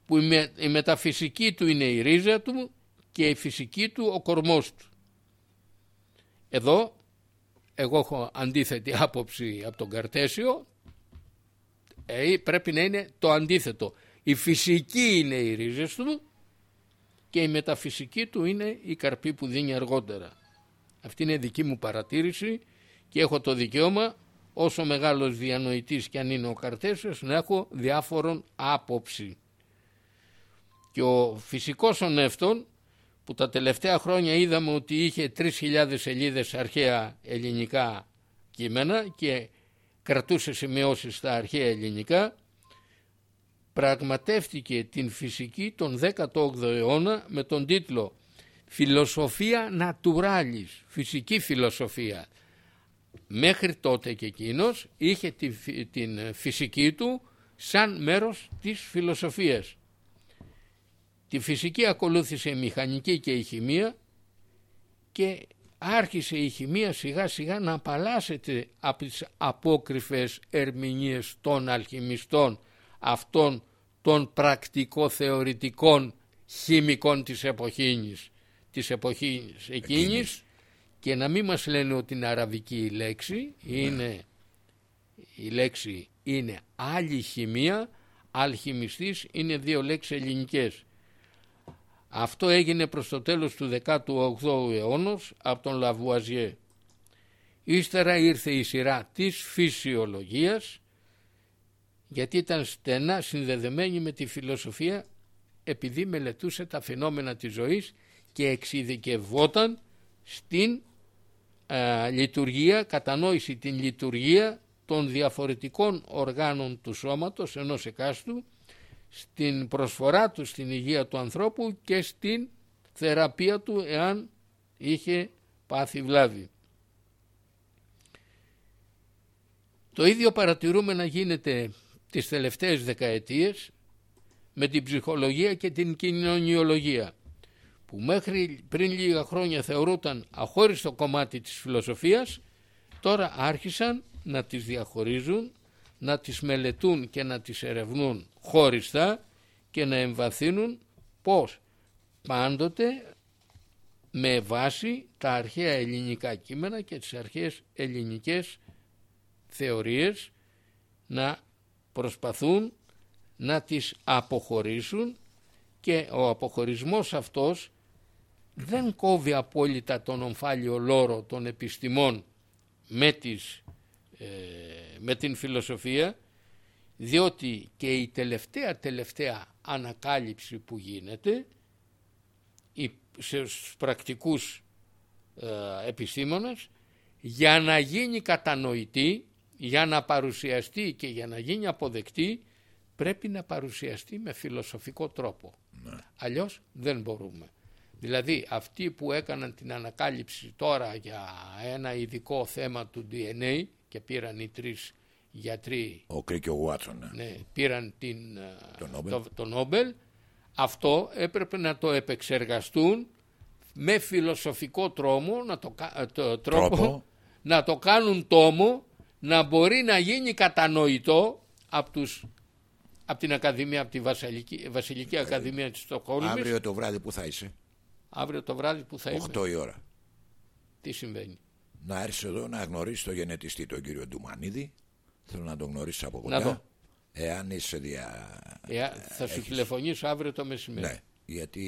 S2: που η μεταφυσική του είναι η ρίζα του και η φυσική του ο κορμός του. Εδώ εγώ έχω αντίθετη άποψη από τον Καρτέσιο ε, πρέπει να είναι το αντίθετο. Η φυσική είναι οι ρίζες του και η μεταφυσική του είναι η καρπή που δίνει αργότερα. Αυτή είναι δική μου παρατήρηση και έχω το δικαίωμα όσο μεγάλος διανοητής και αν είναι ο Καρτέσιος να έχω διάφορον άποψη. Και ο φυσικός ονεύτων που τα τελευταία χρόνια είδαμε ότι είχε 3.000 σελίδες αρχαία ελληνικά κείμενα και κρατούσε σημειώσεις στα αρχαία ελληνικά πραγματεύτηκε την φυσική τον 18ο αιώνα με τον τίτλο «Φιλοσοφία Naturalis», φυσική φιλοσοφία. Μέχρι τότε και εκείνος είχε την φυσική του σαν μέρος της φιλοσοφίας. Τη φυσική ακολούθησε η μηχανική και η χημεία και άρχισε η χημεία σιγά σιγά να απαλλάσσεται από τις απόκριφες ερμηνείες των αλχημιστών αυτών των πρακτικο-θεωρητικών χημικών της εποχής, της εποχής εκείνης και να μην μας λένε ότι είναι αραβική η λέξη, είναι, η λέξη είναι άλλη χημεία, αλχημιστής είναι δύο λέξεις ελληνικές. Αυτό έγινε προς το τέλος του 18ου αιώνα από τον Λαβουαζιέ. Ύστερα ήρθε η σειρά της φυσιολογίας γιατί ήταν στενά συνδεδεμένη με τη φιλοσοφία επειδή μελετούσε τα φαινόμενα της ζωής και εξειδικευόταν στην λειτουργία, κατανόηση την λειτουργία των διαφορετικών οργάνων του σώματος ενός εκάστου στην προσφορά του στην υγεία του ανθρώπου και στην θεραπεία του εάν είχε πάθει βλάβη. Το ίδιο παρατηρούμε να γίνεται τις τελευταίες δεκαετίες με την ψυχολογία και την κοινωνιολογία που μέχρι πριν λίγα χρόνια θεωρούταν αχώριστο κομμάτι της φιλοσοφίας τώρα άρχισαν να τις διαχωρίζουν, να τις μελετούν και να τις ερευνούν χωριστά και να εμβαθύνουν πώς; Πάντοτε με βάση τα αρχαία ελληνικά κείμενα και τις αρχαίες ελληνικές θεωρίες να προσπαθούν να τις αποχωρήσουν και ο αποχωρισμός αυτός δεν κόβει απόλυτα τον ομφάλιο λόρο των επιστημών με, τις, ε, με την φιλοσοφία διότι και η τελευταία τελευταία ανακάλυψη που γίνεται στους πρακτικούς ε, επιστήμονες για να γίνει κατανοητή για να παρουσιαστεί και για να γίνει αποδεκτή πρέπει να παρουσιαστεί με φιλοσοφικό τρόπο. Ναι. Αλλιώς δεν μπορούμε. Δηλαδή αυτοί που έκαναν την ανακάλυψη τώρα για ένα ειδικό θέμα του DNA και πήραν οι τρεις γιατροί
S1: ο Κρίκ ο ναι.
S2: ναι. πήραν την, το, Νόμπελ. αυτό έπρεπε να το επεξεργαστούν με φιλοσοφικό τρόμο, να το, το, τρόπο, να το κάνουν τόμο να μπορεί να γίνει κατανοητό από, τους, από την Ακαδημία, από τη Βασιλική, Βασιλική Ακαδημία της Στοκχόλμης.
S1: Αύριο το βράδυ που θα είσαι.
S2: Αύριο το βράδυ που θα
S1: είμαι. 8 η ώρα.
S2: Τι συμβαίνει;
S1: Να έρθεις εδώ να γνωρίσεις τον γενετιστή τον κύριο Ντουμανίδη. Θέλω να τον γνωρίσεις από κοντά.
S2: Να δω.
S1: Εάν είσαι δια...
S2: Ε, θα σου τηλεφωνήσω αύριο το μεσημέρι.
S1: Ναι, γιατί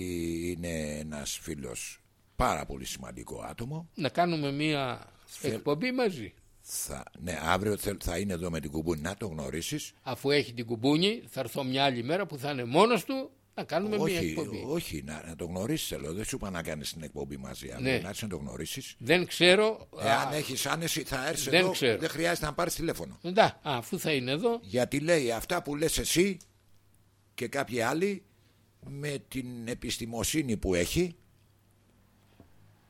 S1: είναι ένας φίλος πάρα πολύ σημαντικό άτομο.
S2: Να κάνουμε μία εκπομπή μαζί.
S1: Θα, ναι, αύριο θε- θα είναι εδώ με την κουμπούνη να το γνωρίσεις
S2: Αφού έχει την κουμπούνη, θα έρθω μια άλλη μέρα που θα είναι μόνος του να κάνουμε μια
S1: όχι,
S2: εκπομπή.
S1: όχι να, να το γνωρίσεις θέλω. Δεν σου είπα να κάνεις την εκπομπή μαζί αύριο,
S2: Ναι.
S1: να έρθεις να το γνωρίσεις
S2: Δεν ξέρω.
S1: Εάν
S2: α,
S1: έχεις άνεση θα έρθεις
S2: δεν
S1: εδώ
S2: ξέρω.
S1: Δεν χρειάζεται να πάρεις τηλέφωνο
S2: εντά, α, αφού θα είναι εδώ,
S1: Γιατί λέει αυτά που λες εσύ Και κάποιοι άλλοι Με την επιστημοσύνη που έχει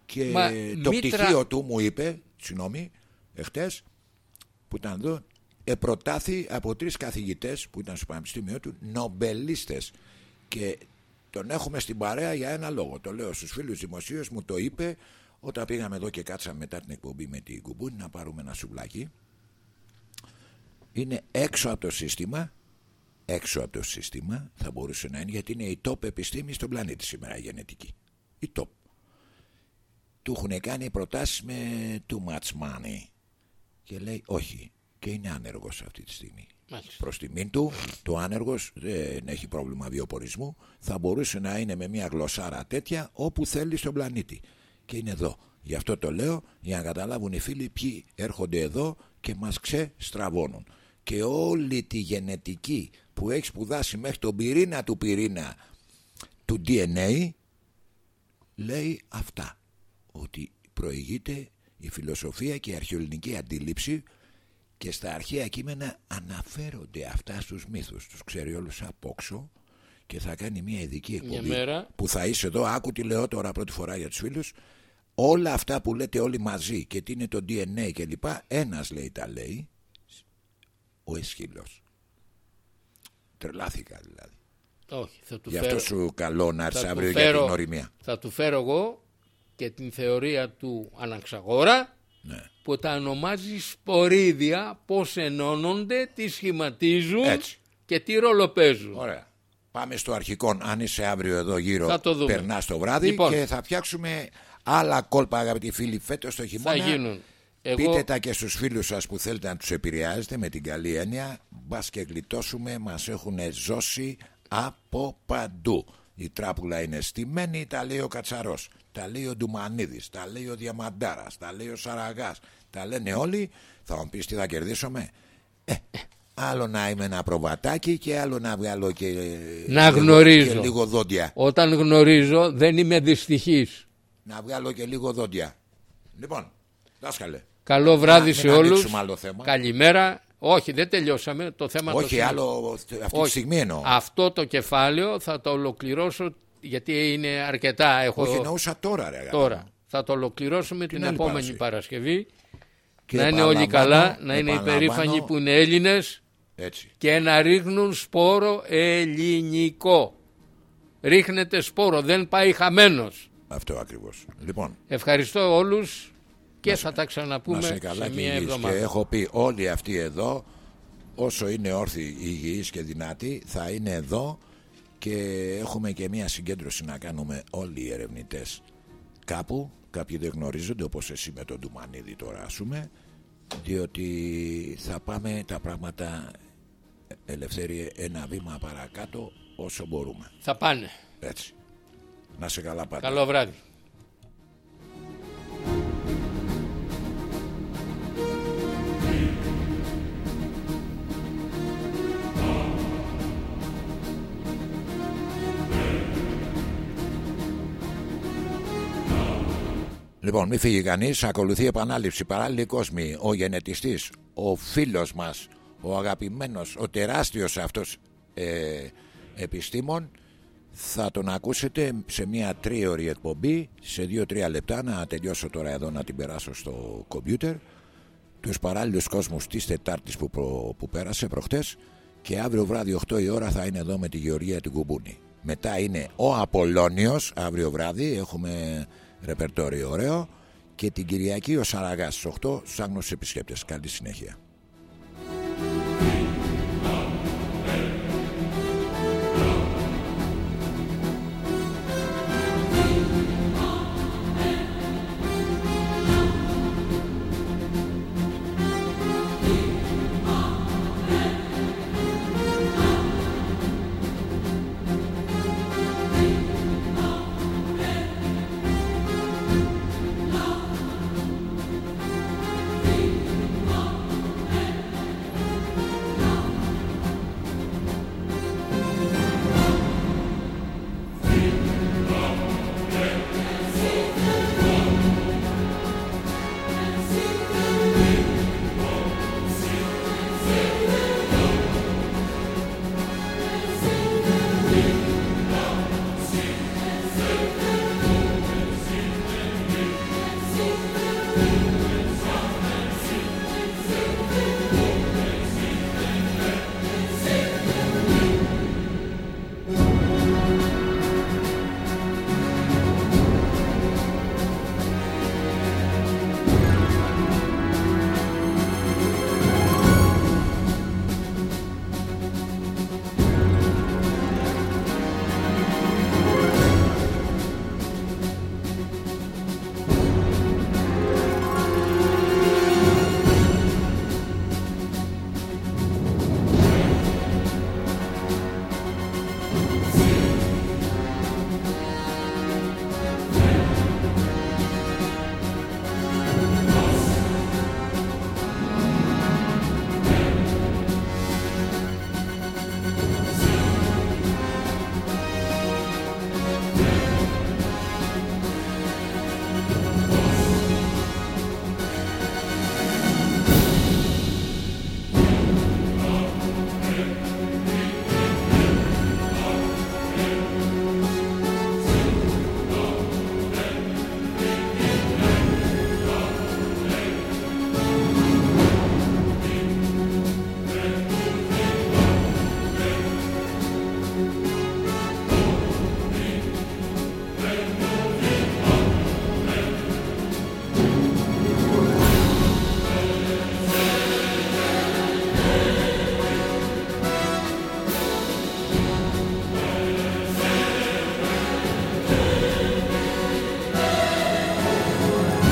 S1: Και
S2: Μα
S1: το
S2: μήτρα-
S1: πτυχίο του μου είπε Συγγνώμη Εχθές που ήταν εδώ επροτάθη από τρεις καθηγητές που ήταν στο πανεπιστήμιο του νομπελίστες και τον έχουμε στην παρέα για ένα λόγο. Το λέω στους φίλους δημοσίως μου το είπε όταν πήγαμε εδώ και κάτσαμε μετά την εκπομπή με την κουμπούνη να πάρουμε ένα σουβλάκι. Είναι έξω από το σύστημα έξω από το σύστημα θα μπορούσε να είναι γιατί είναι η top επιστήμη στον πλανήτη σήμερα η γενετική. Η top. Του έχουν κάνει προτάσεις με too much money. Και λέει όχι. Και είναι άνεργος αυτή τη στιγμή
S2: μάλιστα.
S1: προς τιμήν του το άνεργος δεν έχει πρόβλημα βιοπορισμού θα μπορούσε να είναι με μια γλωσσάρα τέτοια όπου θέλει στον πλανήτη. Και είναι εδώ. Γι' αυτό το λέω για να καταλάβουν οι φίλοι ποιοι έρχονται εδώ και μας ξεστραβώνουν. Και όλη τη γενετική που έχει σπουδάσει μέχρι τον πυρήνα του πυρήνα του DNA λέει αυτά. Ότι προηγείται η φιλοσοφία και η αρχαιοελληνική αντίληψη και στα αρχαία κείμενα αναφέρονται αυτά στους μύθους. Τους ξέρει όλους απόξω και θα κάνει μια ειδική
S2: Μια
S1: εκπομπή
S2: μέρα.
S1: που θα είσαι εδώ. Άκου τι λέω τώρα πρώτη φορά για τους φίλους. Όλα αυτά που λέτε όλοι μαζί και τι είναι το DNA και λοιπά ένας λέει τα λέει. Ο Εσχύλος. Τρελάθηκα δηλαδή.
S2: Όχι, θα του
S1: γι'
S2: φέρω.
S1: αυτό σου καλώ να έρθεις
S2: θα του
S1: αύριο για
S2: φέρω-
S1: την οριμία.
S2: Θα του φέρω εγώ και την θεωρία του Αναξαγόρα
S1: ναι.
S2: που τα ονομάζει σπορίδια, πώς ενώνονται, τι σχηματίζουν
S1: Έτσι.
S2: και τι ρόλο παίζουν.
S1: Ωραία. Πάμε στο αρχικό. Αν είσαι αύριο εδώ γύρω,
S2: Θα το δούμε.
S1: περνάς το βράδυ
S2: Λοιπόν.
S1: και θα φτιάξουμε άλλα κόλπα, αγαπητοί φίλοι, φέτος το
S2: Θα
S1: χειμώνα.
S2: γίνουν. Εγώ
S1: Πείτε τα και στους φίλους σας που θέλετε να τους επηρεάζετε με την καλή έννοια. Μπας και γλιτώσουμε, μας έχουν ζώσει από παντού. Η τράπουλα είναι στημένη, τα λέει ο Κατσαρός. Τα λέει ο Ντουμανίδης, τα λέει ο Διαμαντάρας, τα λέει ο Σαραγάς. Τα λένε όλοι. Θα μου πεις τι θα κερδίσουμε; Ε, άλλο να είμαι ένα προβατάκι και άλλο να βγάλω και,
S2: Να
S1: λίγο-
S2: γνωρίζω.
S1: και λίγο δόντια.
S2: όταν γνωρίζω δεν είμαι δυστυχής.
S1: Να βγάλω και λίγο δόντια. Λοιπόν, δάσκαλε.
S2: Καλό βράδυ
S1: μην
S2: σε όλους.
S1: ανοίξουμε άλλο θέμα.
S2: Καλημέρα. Όχι, δεν τελειώσαμε. Το θέμα το
S1: Όχι,
S2: συνεχίζουμε.
S1: άλλο αυτή τη
S2: Όχι.
S1: στιγμή εννοώ.
S2: Αυτό το κεφάλαιο θα το ολοκληρώσω γιατί είναι αρκετά. Έχω
S1: Όχι, εννοούσα τώρα, ρε. αγάπη μου.
S2: τώρα. Θα το ολοκληρώσουμε την,
S1: άλλη
S2: επόμενη
S1: Παρασκευή.
S2: Παρασκευή.
S1: Και
S2: να είναι όλοι
S1: επαναλαμβάνω-
S2: καλά, να είναι
S1: επαναλαμβάνω-
S2: υπερήφανοι που είναι Έλληνες
S1: Έτσι.
S2: και να ρίχνουν σπόρο ελληνικό. Ρίχνετε σπόρο, δεν πάει χαμένος.
S1: Αυτό ακριβώς. Λοιπόν,
S2: Ευχαριστώ όλους και θα τα
S1: να
S2: ξαναπούμε
S1: είσαι καλά
S2: σε
S1: και
S2: μια
S1: υγιής.
S2: εβδομάδα.
S1: Και έχω πει όλοι αυτοί εδώ, όσο είναι όρθιοι, υγιείς και δυνατοί, θα είναι εδώ και έχουμε και μια συγκέντρωση να κάνουμε όλοι οι ερευνητές κάπου. Κάποιοι δεν γνωρίζονται όπως εσύ με τον Ντουμανίδη τώρα ας πούμε διότι θα πάμε τα πράγματα ελευθερία ένα βήμα παρακάτω όσο μπορούμε.
S2: Θα πάνε.
S1: Έτσι. Να σε καλά πάντα.
S2: Καλό βράδυ.
S1: Λοιπόν, μην φύγει κανείς. Ακολουθεί επανάληψη. Παράλληλη κόσμη. Ο γενετιστής, ο φίλος μας, ο αγαπημένος, ο τεράστιος αυτός ε, επιστήμον. Θα τον ακούσετε σε μια τρίωρη εκπομπή, σε δύο-τρία λεπτά. Να τελειώσω τώρα εδώ να την περάσω στο κομπιούτερ. Τους παράλληλους κόσμους της Τετάρτης που, προ- που πέρασε προχτές. Και αύριο βράδυ 8 η ώρα θα είναι εδώ με τη Γεωργία την Κουμπούνη. Μετά είναι ο Απολώνιος αύριο βράδυ. Έχουμε ρεπερτόριο ωραίο. Και την Κυριακή ο Σαραγάς στις 8 στους άγνωστους επισκέπτες. Καλή συνέχεια.